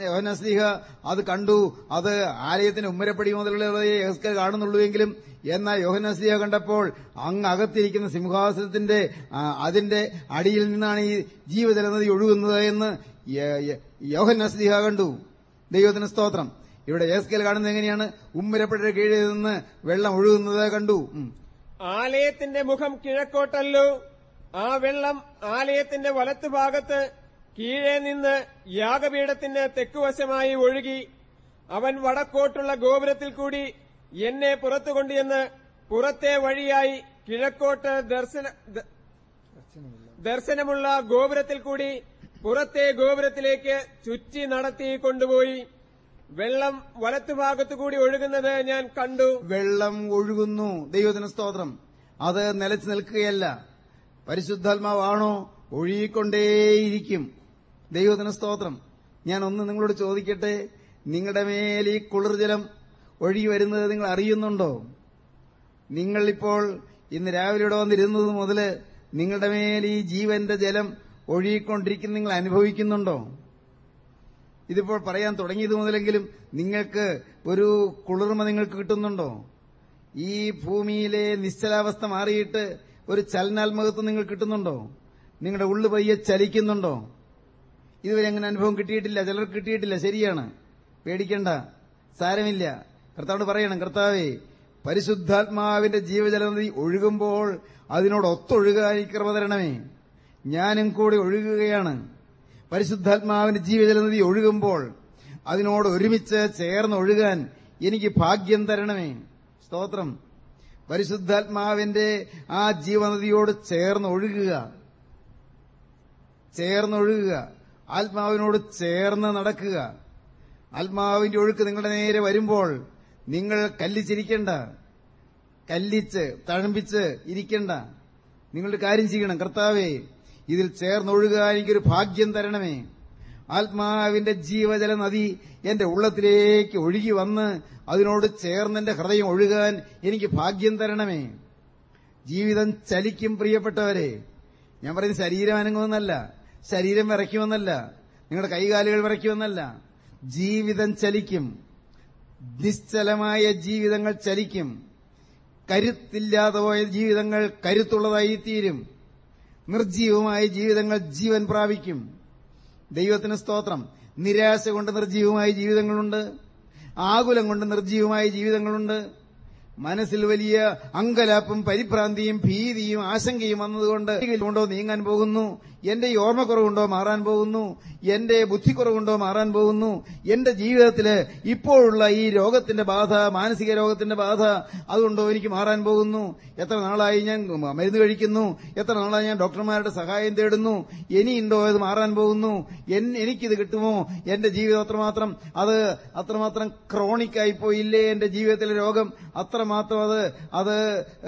യോഹനസ്ലിഹ അത് കണ്ടു. അത് ആലയത്തിന്റെ ഉമ്മരപ്പടി മുതലുള്ളവയെ ഏസ്കേൽ കാണുന്നുള്ളൂവെങ്കിലും എന്നാൽ യോഹനസ്ലിഹ കണ്ടപ്പോൾ അങ്ങ് അകത്തിരിക്കുന്ന സിംഹാസനത്തിന്റെ അതിന്റെ അടിയിൽ നിന്നാണ് ഈ ജീവജലനദി ഒഴുകുന്നത് എന്ന് യോഹനസ്ലിഹ കണ്ടു. ദൈവത്തിന് സ്തോത്രം. ഇവിടെ യഹസ്കേൽ കാണുന്നത് എങ്ങനെയാണ്? ഉമ്മരപ്പടിയുടെ കീഴിൽ നിന്ന് വെള്ളം ഒഴുകുന്നത് കണ്ടു. ആലയത്തിന്റെ മുഖം കിഴക്കോട്ടല്ലോ. ആ വെള്ളം ആലയത്തിന്റെ വലത്തുഭാഗത്ത് കീഴേ നിന്ന് യാഗപീഠത്തിന് തെക്കുവശമായി ഒഴുകി അവൻ വടക്കോട്ടുള്ള ഗോപുരത്തിൽ കൂടി എന്നെ പുറത്തു കൊണ്ടുചെന്ന് പുറത്തെ വഴിയായി കിഴക്കോട്ട് ദർശനമുള്ള ഗോപുരത്തിൽ കൂടി പുറത്തെ ഗോപുരത്തിലേക്ക് ചുറ്റി നടത്തി കൊണ്ടുപോയി. വെള്ളം വലത്തുഭാഗത്തു കൂടി ഒഴുകുന്നത് ഞാൻ കണ്ടു. വെള്ളം ഒഴുകുന്നു. ദൈവത്തിന് സ്തോത്രം. അത് നിലച്ചു നിൽക്കുകയല്ല. പരിശുദ്ധാത്മാവാണോ? ഒഴുകിക്കൊണ്ടേയിരിക്കും. ദൈവത്തിന് സ്തോത്രം. ഞാൻ ഒന്ന് നിങ്ങളോട് ചോദിക്കട്ടെ? നിങ്ങളുടെ മേൽ ഈ കുളിർജലം ഒഴുകി വരുന്നത് നിങ്ങൾ അറിയുന്നുണ്ടോ? നിങ്ങളിപ്പോൾ ഇന്ന് രാവിലെ ഇവിടെ വന്നിരുന്നത് മുതൽ നിങ്ങളുടെ മേൽ ഈ ജീവന്റെ ജലം ഒഴുകിക്കൊണ്ടിരിക്കുന്ന നിങ്ങൾ അനുഭവിക്കുന്നുണ്ടോ? ഇതിപ്പോൾ പറയാൻ തുടങ്ങിയത് മുതലെങ്കിലും നിങ്ങൾക്ക് ഒരു കുളിർമ നിങ്ങൾക്ക് കിട്ടുന്നുണ്ടോ? ഈ ഭൂമിയിലെ നിശ്ചലാവസ്ഥ മാറിയിട്ട് ഒരു ചലനാത്മകത്വം നിങ്ങൾ കിട്ടുന്നുണ്ടോ? നിങ്ങളുടെ ഉള്ളു പയ്യെ ചലിക്കുന്നുണ്ടോ? ഇതുവരെ അങ്ങനെ അനുഭവം കിട്ടിയിട്ടില്ല ചിലർക്ക് കിട്ടിയിട്ടില്ല ശരിയാണ്. പേടിക്കണ്ട സാരമില്ല. കർത്താവോട് പറയണം കർത്താവേ പരിശുദ്ധാത്മാവിന്റെ ജീവജലനദി ഒഴുകുമ്പോൾ അതിനോട് ഒത്തൊഴുകാൻ ഈ കൃപ തരണമേ. ഞാനും കൂടി ഒഴുകുകയാണ്. പരിശുദ്ധാത്മാവിന്റെ ജീവജലനദി ഒഴുകുമ്പോൾ അതിനോട് ഒരുമിച്ച് ചേർന്ന് ഒഴുകാൻ എനിക്ക് ഭാഗ്യം തരണമേ. സ്തോത്രം. പരിശുദ്ധാത്മാവിന്റെ ആ ജീവനദിയോട് ചേർന്നൊഴുകുക ചേർന്നൊഴുകുക ആത്മാവിനോട് ചേർന്ന് നടക്കുക. ആത്മാവിന്റെ ഒഴുക്ക് നിങ്ങളുടെ നേരെ വരുമ്പോൾ നിങ്ങൾ കല്ലിച്ചിരിക്കേണ്ട കല്ലിച്ച് തഴമ്പിച്ച് ഇരിക്കേണ്ട. നിങ്ങളുടെ കാര്യം ചെയ്യണം. കർത്താവേ ഇതിൽ ചേർന്നൊഴുകാൻ എനിക്കൊരു ഭാഗ്യം തരണമേ. ആത്മാവിന്റെ ജീവജല നദി എന്റെ ഉള്ളത്തിലേക്ക് ഒഴുകി വന്ന് അതിനോട് ചേർന്ന് എന്റെ ഹൃദയം ഒഴുകാൻ എനിക്ക് ഭാഗ്യം തരണമേ. ജീവിതം ചലിക്കും പ്രിയപ്പെട്ടവരെ ഞാൻ പറയുന്നത് ശരീരം അനങ്ങുമെന്നല്ല ശരീരം വിറയ്ക്കുമെന്നല്ല നിങ്ങളുടെ കൈകാലുകൾ വിറയ്ക്കുമെന്നല്ല ജീവിതം ചലിക്കും. നിശ്ചലമായ ജീവിതങ്ങൾ ചലിക്കും. കരുത്തില്ലാതെ പോയ ജീവിതങ്ങൾ കരുത്തുള്ളതായി തീരും നിർജീവമായ ജീവിതങ്ങൾ ജീവൻ പ്രാപിക്കും. ദൈവത്തിന് സ്തോത്രം. നിരാശ കൊണ്ട് നിർജീവമായ ജീവിതങ്ങളുണ്ട്. ആകുലം കൊണ്ട് നിർജീവമായ ജീവിതങ്ങളുണ്ട്. മനസ്സിൽ വലിയ അങ്കലാപ്പും പരിഭ്രാന്തിയും ഭീതിയും ആശങ്കയും വന്നതുകൊണ്ട് കൊണ്ടോ നീങ്ങാൻ പോകുന്നു. എന്റെ ഈ ഓർമ്മക്കുറവുണ്ടോ മാറാൻ പോകുന്നു? എന്റെ ബുദ്ധിക്കുറവുണ്ടോ മാറാൻ പോകുന്നു? എന്റെ ജീവിതത്തിൽ ഇപ്പോഴുള്ള ഈ രോഗത്തിന്റെ ബാധ മാനസിക രോഗത്തിന്റെ ബാധ അതുകൊണ്ടോ എനിക്ക് മാറാൻ പോകുന്നു? എത്ര നാളായി ഞാൻ മരുന്ന് കഴിക്കുന്നു? എത്ര നാളായി ഞാൻ ഡോക്ടർമാരുടെ സഹായം തേടുന്നു? ഇനിയുണ്ടോ അത് മാറാൻ പോകുന്നു? എനിക്കിത് കിട്ടുമോ? എന്റെ ജീവിതം അത്രമാത്രം അത് അത്രമാത്രം ക്രോണിക്കായി പോയില്ലേ? എന്റെ ജീവിതത്തിലെ രോഗം അത്രമാത്രം അത് അത്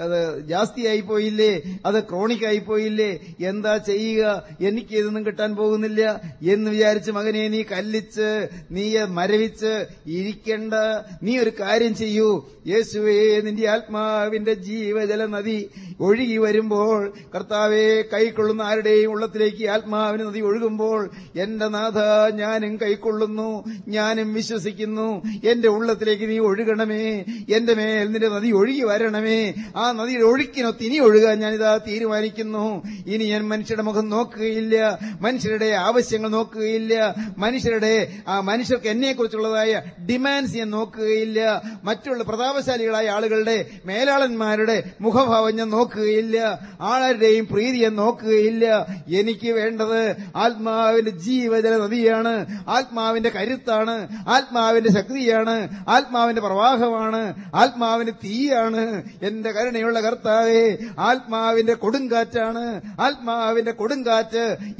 അത് ജാസ്തിയായി പോയില്ലേ? അത് ക്രോണിക്കായി പോയില്ലേ? എന്താ ചെയ്യുക? എനിക്ക് ഇതൊന്നും കിട്ടാൻ പോകുന്നില്ല എന്ന് വിചാരിച്ച് മകനെ നീ കല്ലിച്ച് നീ മരവിച്ച് ഇരിക്കണ്ട. നീ ഒരു കാര്യം ചെയ്യൂ. യേശുവേ നിന്റെ ആത്മാവിന്റെ ജീവജല നദി ഒഴുകി വരുമ്പോൾ കർത്താവെ കൈക്കൊള്ളുന്ന ആരുടെയും ഉള്ളത്തിലേക്ക് ആത്മാവിന് നദി ഒഴുകുമ്പോൾ എന്റെ നാഥ ഞാനും കൈക്കൊള്ളുന്നു ഞാനും വിശ്വസിക്കുന്നു. എന്റെ ഉള്ളത്തിലേക്ക് നീ ഒഴുകണമേ. എന്റെ മേൽ നിന്റെ നദി ഒഴുകി വരണമേ. ആ നദിയുടെ ഒഴുക്കിനൊത്ത് ഇനി ഒഴുകാൻ ഞാനിതാ തീരുമാനിക്കുന്നു. ഇനി ഞാൻ മനുഷ്യരുടെ മുഖം നോക്കുകയില്ല. മനുഷ്യരുടെ ആവശ്യങ്ങൾ നോക്കുകയില്ല. മനുഷ്യരുടെ ആ മനുഷ്യർക്ക് എന്നെക്കുറിച്ചുള്ളതായ ഡിമാൻഡ്സ് ഞാൻ നോക്കുകയില്ല. മറ്റുള്ള പ്രതാപശാലികളായ ആളുകളുടെ മേലാളന്മാരുടെ മുഖഭാവം ഞാൻ നോക്കുകയില്ല. ആളുടെയും പ്രീതി ഞാൻ നോക്കുകയില്ല. എനിക്ക് വേണ്ടത് ആത്മാവിന്റെ ജീവജല നദിയാണ്. ആത്മാവിന്റെ കരുത്താണ്. ആത്മാവിന്റെ ശക്തിയാണ്. ആത്മാവിന്റെ പ്രവാഹമാണ്. ആത്മാവിന്റെ തീയാണ്. എന്റെ കരുണയുള്ള കർത്താവേ ആത്മാവിന്റെ കൊടുങ്കാറ്റാണ്. ആത്മാവിന്റെ കൊടുങ്കാറ്റ്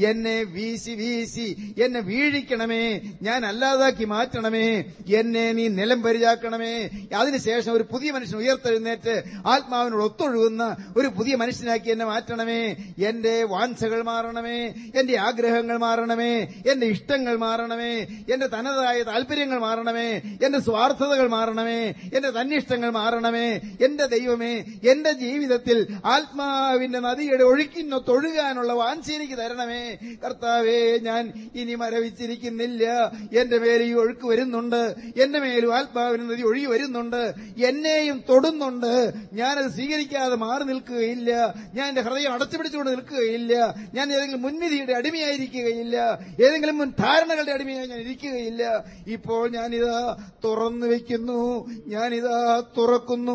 എന്നെ വീശി വീശി എന്നെ വീഴിക്കണമേ. ഞാൻ അല്ലാതാക്കി മാറ്റണമേ. എന്നെ നീ നിലം പരിചാക്കണമേ. അതിനുശേഷം ഒരു പുതിയ മനുഷ്യൻ ഉയർത്തെഴുന്നേറ്റ് ആത്മാവിനോട് ഒത്തൊഴുകുന്ന ഒരു പുതിയ മനുഷ്യനാക്കി എന്നെ മാറ്റണമേ. എന്റെ വാഞ്ചകൾ മാറണമേ. എന്റെ ആഗ്രഹങ്ങൾ മാറണമേ. എന്റെ ഇഷ്ടങ്ങൾ മാറണമേ. എന്റെ തനതായ താല്പര്യങ്ങൾ മാറണമേ. എന്റെ സ്വാർത്ഥതകൾ മാറണമേ. എന്റെ തന്നിഷ്ടങ്ങൾ മാറണമേ. എന്റെ ദൈവമേ എന്റെ ജീവിതത്തിൽ ആത്മാവിന്റെ നദിയുടെ ഒഴുക്കിനൊത്തൊഴുകാനുള്ള വാഞ്ച എനിക്ക് തരണമേ. കർത്താവേ ഞാൻ ഇനി മരവിച്ചിരിക്കുന്നില്ല. എന്റെ മേൽ ഈ ഒഴുക്ക് വരുന്നുണ്ട്. എന്റെ മേലും ആത്മാവിന് നദി ഒഴുകി വരുന്നുണ്ട്. എന്നെയും തൊടുന്നുണ്ട്. ഞാനത് സ്വീകരിക്കാതെ മാറി നിൽക്കുകയില്ല. ഞാൻ എന്റെ ഹൃദയം അടച്ചുപിടിച്ചുകൊണ്ട് നിൽക്കുകയില്ല. ഞാൻ ഏതെങ്കിലും മുൻവിധിയുടെ അടിമയായിരിക്കുകയില്ല. ഏതെങ്കിലും മുൻ ധാരണകളുടെ അടിമയായി ഞാൻ ഇരിക്കുകയില്ല. ഇപ്പോൾ ഞാനിതാ തുറന്നു വെക്കുന്നു. ഞാനിതാ തുറക്കുന്നു.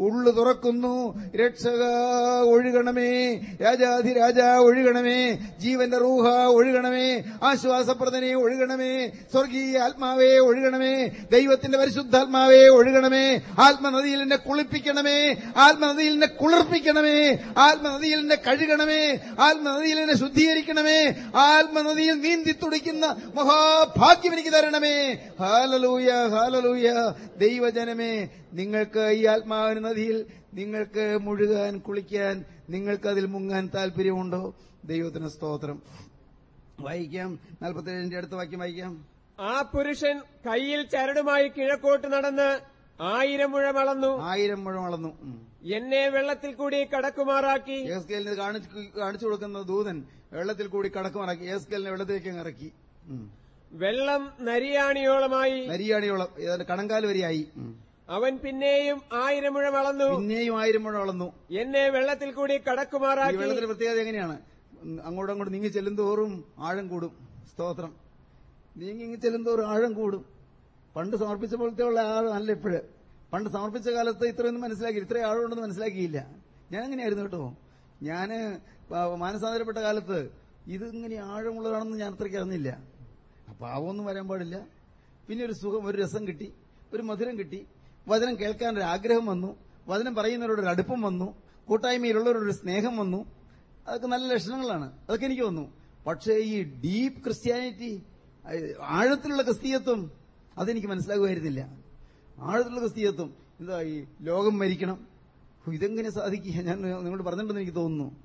ഉള്ളു തുറക്കുന്നു. രക്ഷക ഒഴുകണമേ. രാജാധിരാജ ഒഴുകണമേ. ജീവന്റെ റൂഹ ഒഴുകണമേ ആശ്വാസപ്രദനെ ഒഴുകണമേ സ്വർഗീയ ആത്മാവേ ഒഴുകണമേ ദൈവത്തിന്റെ പരിശുദ്ധാത്മാവേ ഒഴുകണമേ ആത്മനദിയിൽ എന്നെ കുളിപ്പിക്കണമേ ആത്മനദിയിൽ എന്നെ കുളിർപ്പിക്കണമേ ആത്മനദിയിൽ എന്നെ കഴുകണമേ ആത്മനദിയിൽ എന്നെ ശുദ്ധീകരിക്കണമേ ആത്മനദിയിൽ നീന്തി തുടിക്കുന്ന മഹാഭാഗ്യം എനിക്ക് തരണമേ. ഹാലലൂയ ഹാലലൂയ ദൈവജനമേ നിങ്ങൾക്ക് ഈ ആത്മാവിന് നദിയിൽ നിങ്ങൾക്ക് മുഴുകാൻ കുളിക്കാൻ നിങ്ങൾക്കതിൽ മുങ്ങാൻ താല്പര്യമുണ്ടോ ദൈവത്തിന് സ്തോത്രം. വായിക്കാം. നാൽപ്പത്തിയേഴിന്റെ അടുത്ത് വാക്യം വായിക്കാം. ആ പുരുഷൻ കയ്യിൽ ചരടുമായി കിഴക്കോട്ട് നടന്ന് ആയിരം മുഴം അളന്നു. ആയിരം മുഴം അളന്നു. എന്നെ വെള്ളത്തിൽ കൂടി കടക്കുമാറാക്കി. യേസ്കേലിന് കാണിച്ചു കാണിച്ചു കൊടുക്കുന്ന ദൂതൻ വെള്ളത്തിൽ കൂടി കടക്കുമാറാക്കി. യേസ്കേലിനെ വെള്ളത്തിലേക്ക് ഇറക്കി. വെള്ളം നരിയാണിയോളമായി. നരിയാണിയോളം കണങ്കാൽ വരെയായി. അവൻ പിന്നെയും ആയിരം മുഴം അളന്നു. പിന്നെയും ആയിരം മുഴം അളന്നു. എന്നെ വെള്ളത്തിൽ കൂടി കടക്കുമാറാക്കി. വെള്ളത്തിന്റെ പ്രത്യേകത എങ്ങനെയാണ്? അങ്ങോട്ടും അങ്ങോട്ട് നീങ്ങി ചെല്ലുന്തോറും ആഴം കൂടും. സ്തോത്രം. നീങ്ങി ഇങ്ങി ചെല്ലുന്തോറും ആഴം കൂടും. പണ്ട് സമർപ്പിച്ച പോലത്തെ ഉള്ള ആഴം അല്ല ഇപ്പോഴ്. പണ്ട് സമർപ്പിച്ച കാലത്ത് ഇത്രയൊന്നും മനസ്സിലാക്കി ഇത്രയും ആഴമുണ്ടെന്ന് മനസ്സിലാക്കിയില്ല. ഞാൻ അങ്ങനെയായിരുന്നു കേട്ടോ. ഞാൻ മാനസാന്തരപ്പെട്ട കാലത്ത് ഇത് ഇങ്ങനെ ആഴമുള്ളതാണെന്ന് ഞാൻ അത്രയ്ക്ക് അറിഞ്ഞില്ല. പാവമൊന്നും വരാൻ പാടില്ല. പിന്നെ ഒരു സുഖം ഒരു രസം കിട്ടി ഒരു മധുരം കിട്ടി. വചനം കേൾക്കാൻ ഒരു ആഗ്രഹം വന്നു. വചനം പറയുന്നവരോട് ഒരു അടുപ്പം വന്നു. കൂട്ടായ്മയിലുള്ളവരോട് ഒരു സ്നേഹം വന്നു. അതൊക്കെ നല്ല ലക്ഷണങ്ങളാണ്. അതൊക്കെ എനിക്ക് വന്നു പക്ഷേ ഈ ഡീപ്പ് ക്രിസ്ത്യാനിറ്റി ആഴത്തിലുള്ള ക്രിസ്തീയത്വം അതെനിക്ക് മനസ്സിലാകുമായിരുന്നില്ല. ആഴത്തിലുള്ള ക്രിസ്തീയത്വം. എന്താ ഈ ലോകം മരിക്കണം? ഇതെങ്ങനെ സാധിക്കുക? ഞാൻ നിങ്ങളോട് പറഞ്ഞിട്ടുണ്ടെന്ന് എനിക്ക് തോന്നുന്നു.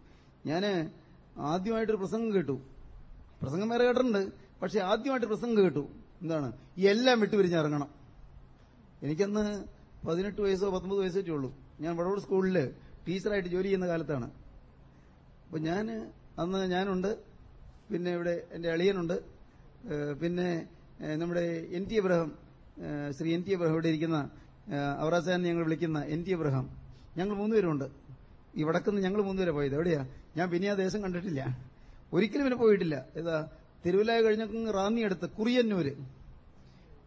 ഞാൻ ആദ്യമായിട്ടൊരു പ്രസംഗം കേട്ടു. പ്രസംഗം വേറെ കേട്ടിട്ടുണ്ട്. പക്ഷെ ആദ്യമായിട്ട് പ്രസംഗം കേട്ടു. എന്താണ്? എല്ലാം വിട്ടുപിരിഞ്ഞിറങ്ങണം എനിക്കന്ന് പതിനെട്ട് വയസ്സോ പത്തൊമ്പത് വയസ്സോ ഉള്ളൂ ഞാൻ വടവൂർ സ്കൂളിൽ ടീച്ചറായിട്ട് ജോലി ചെയ്യുന്ന കാലത്താണ്. അപ്പൊ ഞാൻ അന്ന് ഞാനുണ്ട്. പിന്നെ ഇവിടെ എന്റെ അളിയനുണ്ട്. പിന്നെ നമ്മുടെ N T Abraham Shri N T Abraham ഇവിടെ ഇരിക്കുന്ന അവറാസാൻ ഞങ്ങൾ വിളിക്കുന്ന എൻ ടി എബ്രഹാം. ഞങ്ങൾ മൂന്നുപേരുണ്ട് ഈ വടക്കുന്ന് ഞങ്ങൾ മൂന്നുപേരെ പോയത്. എവിടെയാ? ഞാൻ പിന്നെ ആ ദേശം കണ്ടിട്ടില്ല. ഒരിക്കലും പിന്നെ പോയിട്ടില്ല. ഏതാ? തിരുവല്ലായ കഴിഞ്ഞ റാന്നി അടുത്ത് കുറിയന്നൂര്.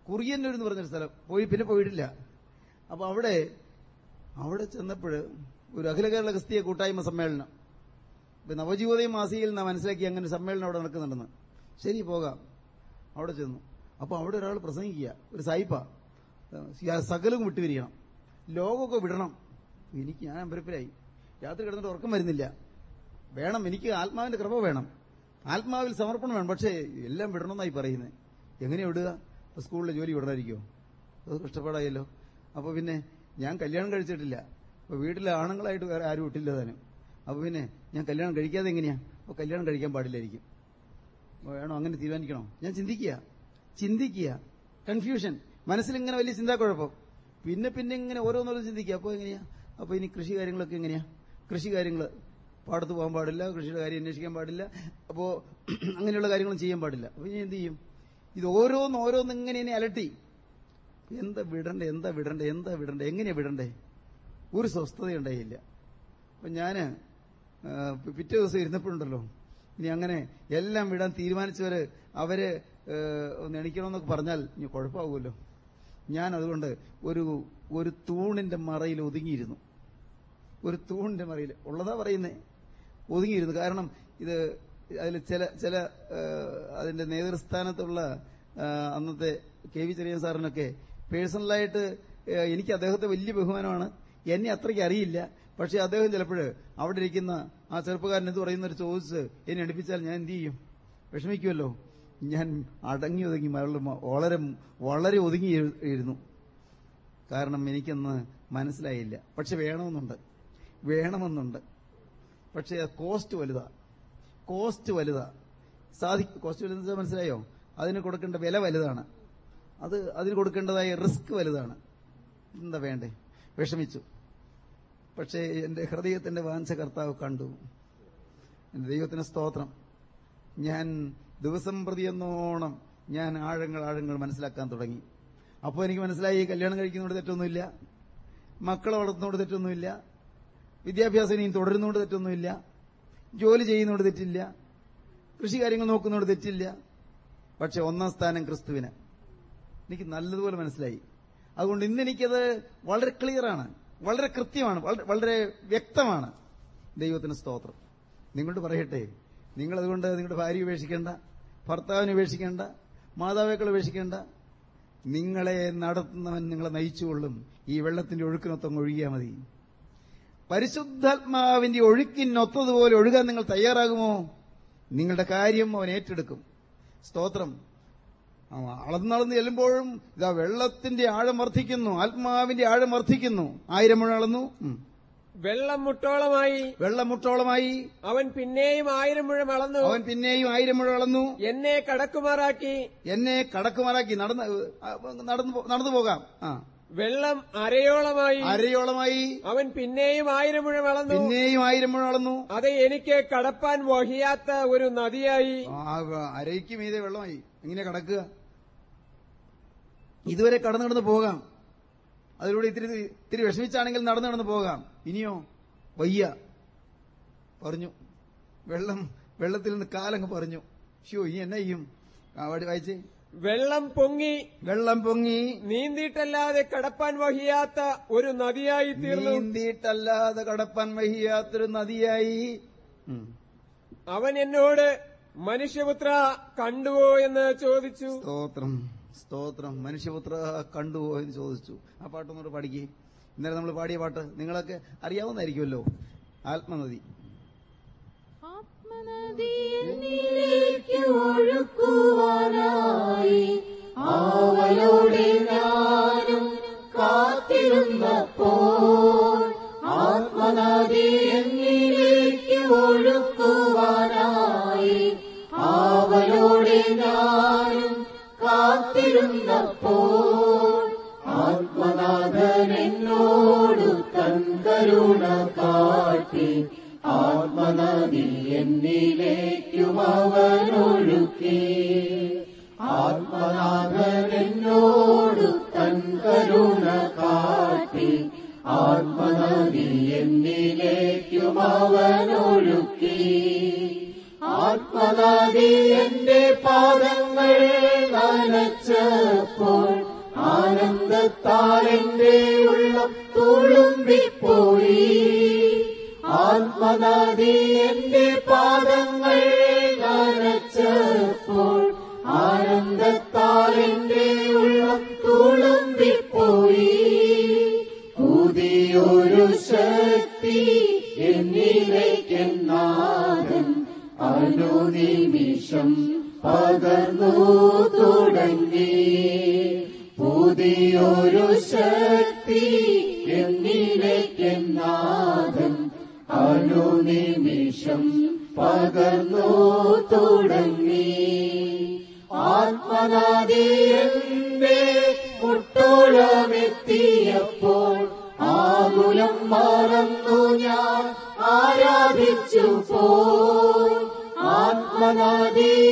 കുറിയന്നൂർ എന്ന് പറഞ്ഞൊരു സ്ഥലം. പോയി പിന്നെ പോയിട്ടില്ല. അപ്പൊ അവിടെ അവിടെ ചെന്നപ്പോൾ ഒരു അഖില കേരള ക്രിസ്തീയ കൂട്ടായ്മ സമ്മേളനം. ഇപ്പൊ നവജീവോദയം മാസികയിൽ നാം മനസ്സിലാക്കി അങ്ങനെ സമ്മേളനം അവിടെ നടക്കുന്നുണ്ടെന്ന്. ശരി പോകാം. അവിടെ ചെന്നു. അപ്പൊ അവിടെ ഒരാൾ പ്രസംഗിക്കുക. ഒരു സായിപ്പ. സകലും വിട്ടുപിരിയണം. ലോകമൊക്കെ വിടണം. എനിക്ക് ഞാൻ അമ്പരപ്പിലായി. രാത്രി കിടന്നിട്ട് ഉറക്കം വരുന്നില്ല. വേണം എനിക്ക് ആത്മാവിന്റെ കൃപ വേണം. ആത്മാവിൽ സമർപ്പണം വേണം. പക്ഷേ എല്ലാം വിടണമെന്നായി പറയുന്നത് എങ്ങനെ വിടുക? സ്കൂളിലെ ജോലി വിടണമായിരിക്കുമോ അത് കഷ്ടപ്പാടായല്ലോ. അപ്പൊ പിന്നെ ഞാൻ കല്യാണം കഴിച്ചിട്ടില്ല. അപ്പൊ വീട്ടിലെ ആണുങ്ങളായിട്ട് വേറെ ആരും ഇട്ടില്ല താനും. അപ്പൊ പിന്നെ ഞാൻ കല്യാണം കഴിക്കാതെ എങ്ങനെയാ? അപ്പൊ കല്യാണം കഴിക്കാൻ പാടില്ലായിരിക്കും. വേണോ? അങ്ങനെ തീരുമാനിക്കണോ? ഞാൻ ചിന്തിക്കുക. ചിന്തിക്കുക. കൺഫ്യൂഷൻ മനസ്സിലിങ്ങനെ വലിയ ചിന്താക്കുഴപ്പം. പിന്നെ പിന്നെ ഇങ്ങനെ ഓരോന്നോരോന്ന് ചിന്തിക്കുക. അപ്പോൾ എങ്ങനെയാ? അപ്പോൾ ഇനി കൃഷി കാര്യങ്ങളൊക്കെ എങ്ങനെയാ? കൃഷി കാര്യങ്ങൾ പാടത്ത് പോകാൻ പാടില്ല. കൃഷിയുടെ കാര്യം അന്വേഷിക്കാൻ പാടില്ല. അപ്പോൾ അങ്ങനെയുള്ള കാര്യങ്ങളും ചെയ്യാൻ പാടില്ല. അപ്പോൾ ഇനി എന്ത് ചെയ്യും? ഇത് ഓരോന്ന് ഓരോന്ന് ഇങ്ങനെ ഇനി അലട്ടി. എന്താ വിടണ്ടേ? എന്താ വിടണ്ടേ? എന്താ വിടണ്ടേ? എങ്ങനെയാ വിടണ്ടേ? ഒരു സ്വസ്ഥതയുണ്ടായില്ല. അപ്പൊ ഞാൻ ആ, പിറ്റേ ദിവസം ഇരുന്നപ്പോഴുണ്ടല്ലോ. ഇനി അങ്ങനെ എല്ലാം വിടാൻ തീരുമാനിച്ചവര് അവർ ഒന്ന് എണിക്കണമെന്നൊക്കെ പറഞ്ഞാൽ ഇനി കുഴപ്പമാകുമല്ലോ ഞാൻ അതുകൊണ്ട് ഒരു ഒരു തൂണിന്റെ മറയിൽ ഒതുങ്ങിയിരുന്നു. ഒരു തൂണിന്റെ മറയിൽ ഉള്ളതാ പറയുന്നേ. ഒതുങ്ങിയിരുന്നു. കാരണം ഇത് അതിൽ ചില ചില അതിന്റെ നേതൃസ്ഥാനത്തുള്ള അന്നത്തെ കെ വി ചെറിയ സാറിനൊക്കെ പേഴ്സണലായിട്ട് എനിക്ക് അദ്ദേഹത്തെ വലിയ ബഹുമാനമാണ്. എന്നെ അത്രയ്ക്ക് അറിയില്ല. പക്ഷെ അദ്ദേഹം ചിലപ്പോൾ അവിടെ ഇരിക്കുന്ന ആ ചെറുപ്പക്കാരൻ എന്ത് പറയുന്നൊരു ചോദിച്ച് എന്നെ അടുപ്പിച്ചാൽ ഞാൻ എന്ത് ചെയ്യും? വിഷമിക്കുമല്ലോ ഞാൻ അടങ്ങി ഒതുങ്ങി വളരെ വളരെ ഒതുങ്ങി ഇരുന്നു. കാരണം എനിക്കന്ന് മനസ്സിലായില്ല. പക്ഷെ വേണമെന്നുണ്ട്. വേണമെന്നുണ്ട്. പക്ഷേ കോസ്റ്റ് വലുതാ. കോസ്റ്റ് വലുതാ. സാധിക്കും കോസ്റ്റ് വലുതെന്ന് മനസ്സിലായോ? അതിന് കൊടുക്കേണ്ട വില വലുതാണ്. അത് അതിന് കൊടുക്കേണ്ടതായ റിസ്ക് വലുതാണ്. എന്താ വേണ്ടേ? വിഷമിച്ചു. പക്ഷേ എന്റെ ഹൃദയത്തിന്റെ വാഞ്ച കർത്താവ് കണ്ടു. എന്റെ ദൈവത്തിന് സ്തോത്രം. ഞാൻ ദിവസം പ്രതി എന്നോണം ഞാൻ ആഴങ്ങൾ ആഴങ്ങൾ മനസ്സിലാക്കാൻ തുടങ്ങി. അപ്പോൾ എനിക്ക് മനസ്സിലായി കല്യാണം കഴിക്കുന്നതുകൊണ്ട് തെറ്റൊന്നുമില്ല. മക്കളെ വളർത്തുന്നതുകൊണ്ട് തെറ്റൊന്നുമില്ല. വിദ്യാഭ്യാസം ഇനിയും തുടരുന്നതുകൊണ്ട് തെറ്റൊന്നുമില്ല. ജോലി ചെയ്യുന്നതുകൊണ്ട് തെറ്റില്ല. കൃഷി കാര്യങ്ങൾ തെറ്റില്ല. പക്ഷെ ഒന്നാം സ്ഥാനം ക്രിസ്തുവിന്. എനിക്ക് നല്ലതുപോലെ മനസ്സിലായി. അതുകൊണ്ട് ഇന്ന് എനിക്കത് വളരെ ക്ലിയറാണ് വളരെ കൃത്യമാണ് വളരെ വ്യക്തമാണ് ദൈവത്തിന് സ്തോത്രം. നിങ്ങളോട് പറയട്ടെ നിങ്ങളതുകൊണ്ട് നിങ്ങളുടെ ഭാര്യ ഉപേക്ഷിക്കേണ്ട ഭർത്താവിനെ ഉപേക്ഷിക്കേണ്ട മാതാപിതാക്കളെ ഉപേക്ഷിക്കേണ്ട നിങ്ങളെ നടത്തുന്നവൻ നിങ്ങളെ നയിച്ചുകൊള്ളും. ഈ വെള്ളത്തിന്റെ ഒഴുക്കിനൊത്തങ്ങ് ഒഴുകിയാൽ മതി. പരിശുദ്ധാത്മാവിന്റെ ഒഴുക്കിനൊത്തതുപോലെ ഒഴുകാൻ നിങ്ങൾ തയ്യാറാകുമോ? നിങ്ങളുടെ കാര്യം അവൻ ഏറ്റെടുക്കും. സ്തോത്രം. അളന്നളന്ന് ചെല്ലുമ്പോഴും ഇതാ വെള്ളത്തിന്റെ ആഴം വർദ്ധിക്കുന്നു ആത്മാവിന്റെ ആഴം വർദ്ധിക്കുന്നു. ആയിരം മുഴ അളന്നു. വെള്ളം മുട്ടോളമായി. വെള്ളം മുട്ടോളമായി. അവൻ പിന്നെയും ആയിരം മുഴം അളന്നു. അവൻ പിന്നെയും ആയിരം മുഴം അളന്നു. എന്നെ കടക്കുമാറാക്കി. എന്നെ കടക്കുമാറാക്കി. നടന്ന് നടന്നു പോകാം. വെള്ളം അരയോളമായി. അരയോളമായി. അവൻ പിന്നെയും ആയിരം മുഴം അളന്നു. പിന്നെയും ആയിരം മുഴം അളന്നു. അത് എനിക്ക് കടപ്പാൻ വഹിയാത്ത ഒരു നദിയായി. അരയ്ക്ക് മീതെ വെള്ളമായി. എങ്ങനെ കടക്കുക? ഇതുവരെ കടന്നു കടന്ന് പോകാം. അതിലൂടെ ഇത്തിരി ഇത്തിരി വിഷമിച്ചാണെങ്കിൽ നടന്നു കടന്നു പോകാം. ഇനിയോ വയ്യ. പറഞ്ഞു. വെള്ളം വെള്ളത്തിൽ നിന്ന് കാലങ്ങ് പറഞ്ഞു. ഷോ ഇനി എന്നാ ചെയ്യും? വായിച്ചേ. വെള്ളം പൊങ്ങി. വെള്ളം പൊങ്ങി. നീന്തിയിട്ടല്ലാതെ കടപ്പാൻ വഹിയാത്ത ഒരു നദിയായി തീർന്നു. നീന്തിയിട്ടല്ലാതെ കടപ്പാൻ വഹിയാത്തൊരു നദിയായി. അവൻ എന്നോട് മനുഷ്യപുത്ര കണ്ടുവോ എന്ന് ചോദിച്ചു. സ്തോത്രം. സ്തോത്രം. മനുഷ്യപുത്ര കണ്ടുവോ എന്ന് ചോദിച്ചു. ആ പാട്ടൊന്നുകൂടെ പാടിക്കേ. ഇന്നലെ നമ്മൾ പാടിയ പാട്ട് നിങ്ങളൊക്കെ അറിയാവുന്നതായിരിക്കുമല്ലോ. ആത്മനദി. ആത്മനദിയിലേക്ക് ഒഴുക്കുവാനായി ആവലോടെ ഞാനും കാത്തിരുന്നപ്പോൾ ആത്മനദി എന്നിലേക്ക് ഒഴുക്കുവാനായി ആവലോടെ ഞാനും കാത്തിരുന്നപ്പോൾ ആത്മനാഥൻ എന്നോടു തൻ കരുണ കാട്ടി. ആത്മനദി എന്നിലേക്കും അവനൊഴുക്കി. ആത്മനാഥൻ എന്നോടു തൻ കരുണ കാട്ടി. ആത്മനദി എന്നിലേക്കും അവനൊഴുക്കി. ആത്മനദി എന്റെ പാദങ്ങൾ നനച്ചപ്പോൾ ആനന്ദത്താൽ എന്റെ ഉള്ളം തുളുമ്പിപ്പോയി. ആത്മനാദി എന്റെ പാദങ്ങൾ നനച്ചപ്പോൾ ആനന്ദത്താൽ എന്റെ ഉള്ളം തുളുമ്പിപ്പോയി. പുതിയൊരു ശക്തി എന്നിലേക്കെന്നാഥൻ അനുനിമിഷം പകർന്നു തുടങ്ങി. പുതിയൊരു ശക്തി എന്നിലേക്കെന്നാഥം അനുനിമിഷം പകർന്നു തുടങ്ങി. ആത്മനാദിയെ മുട്ടോളമെത്തിയപ്പോൾ ആകുലം മറന്നു ഞാൻ ആരാധിച്ചു പോയി. ആത്മനാദി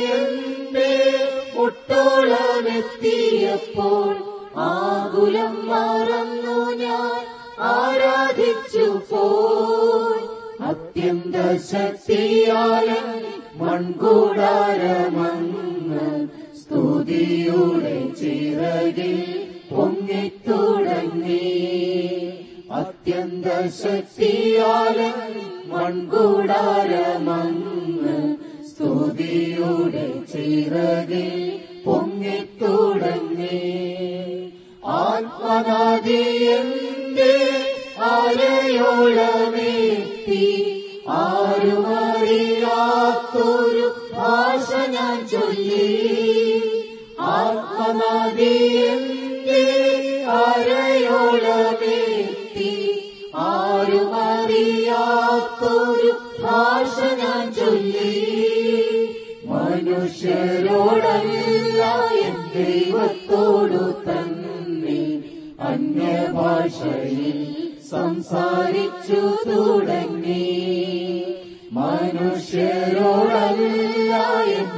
ഒട്ടോളമെത്തിയപ്പോൾ ആകുലം മറന്നു ഞാൻ ആരാധിച്ചു പോയി. അത്യന്ത ശക്തിയാലൻ മൺകൂടാരമങ്ങ് സ്തുതിയുടെ ചിറകിൽ പൊങ്ങിത്തുടങ്ങി. അത്യന്ത ശക്തിയാല മൺകൂടാരമങ്ങ് സ്തുതിയുടെ ചിറകിൽ പൊങ്ങിത്തുടങ്ങി. ആത്മനാദിയന്റെ ആരയോളമേത്തി ആരുമറിയാത്തൊരു ഭാഷ ഞാൻ ചൊല്ലി. ആത്മനാദി എന്റെ ആലയോളമേത്തി ആരുമറിയാത്തൊരു ഭാഷ ഞാൻ ചൊല്ലി. മനുഷ്യരോടല്ല ദൈവത്തോടു തന്നെ. അന്യഭാഷയിൽ സംസാരിച്ചു തുടങ്ങി. മനുഷ്യരോടല്ല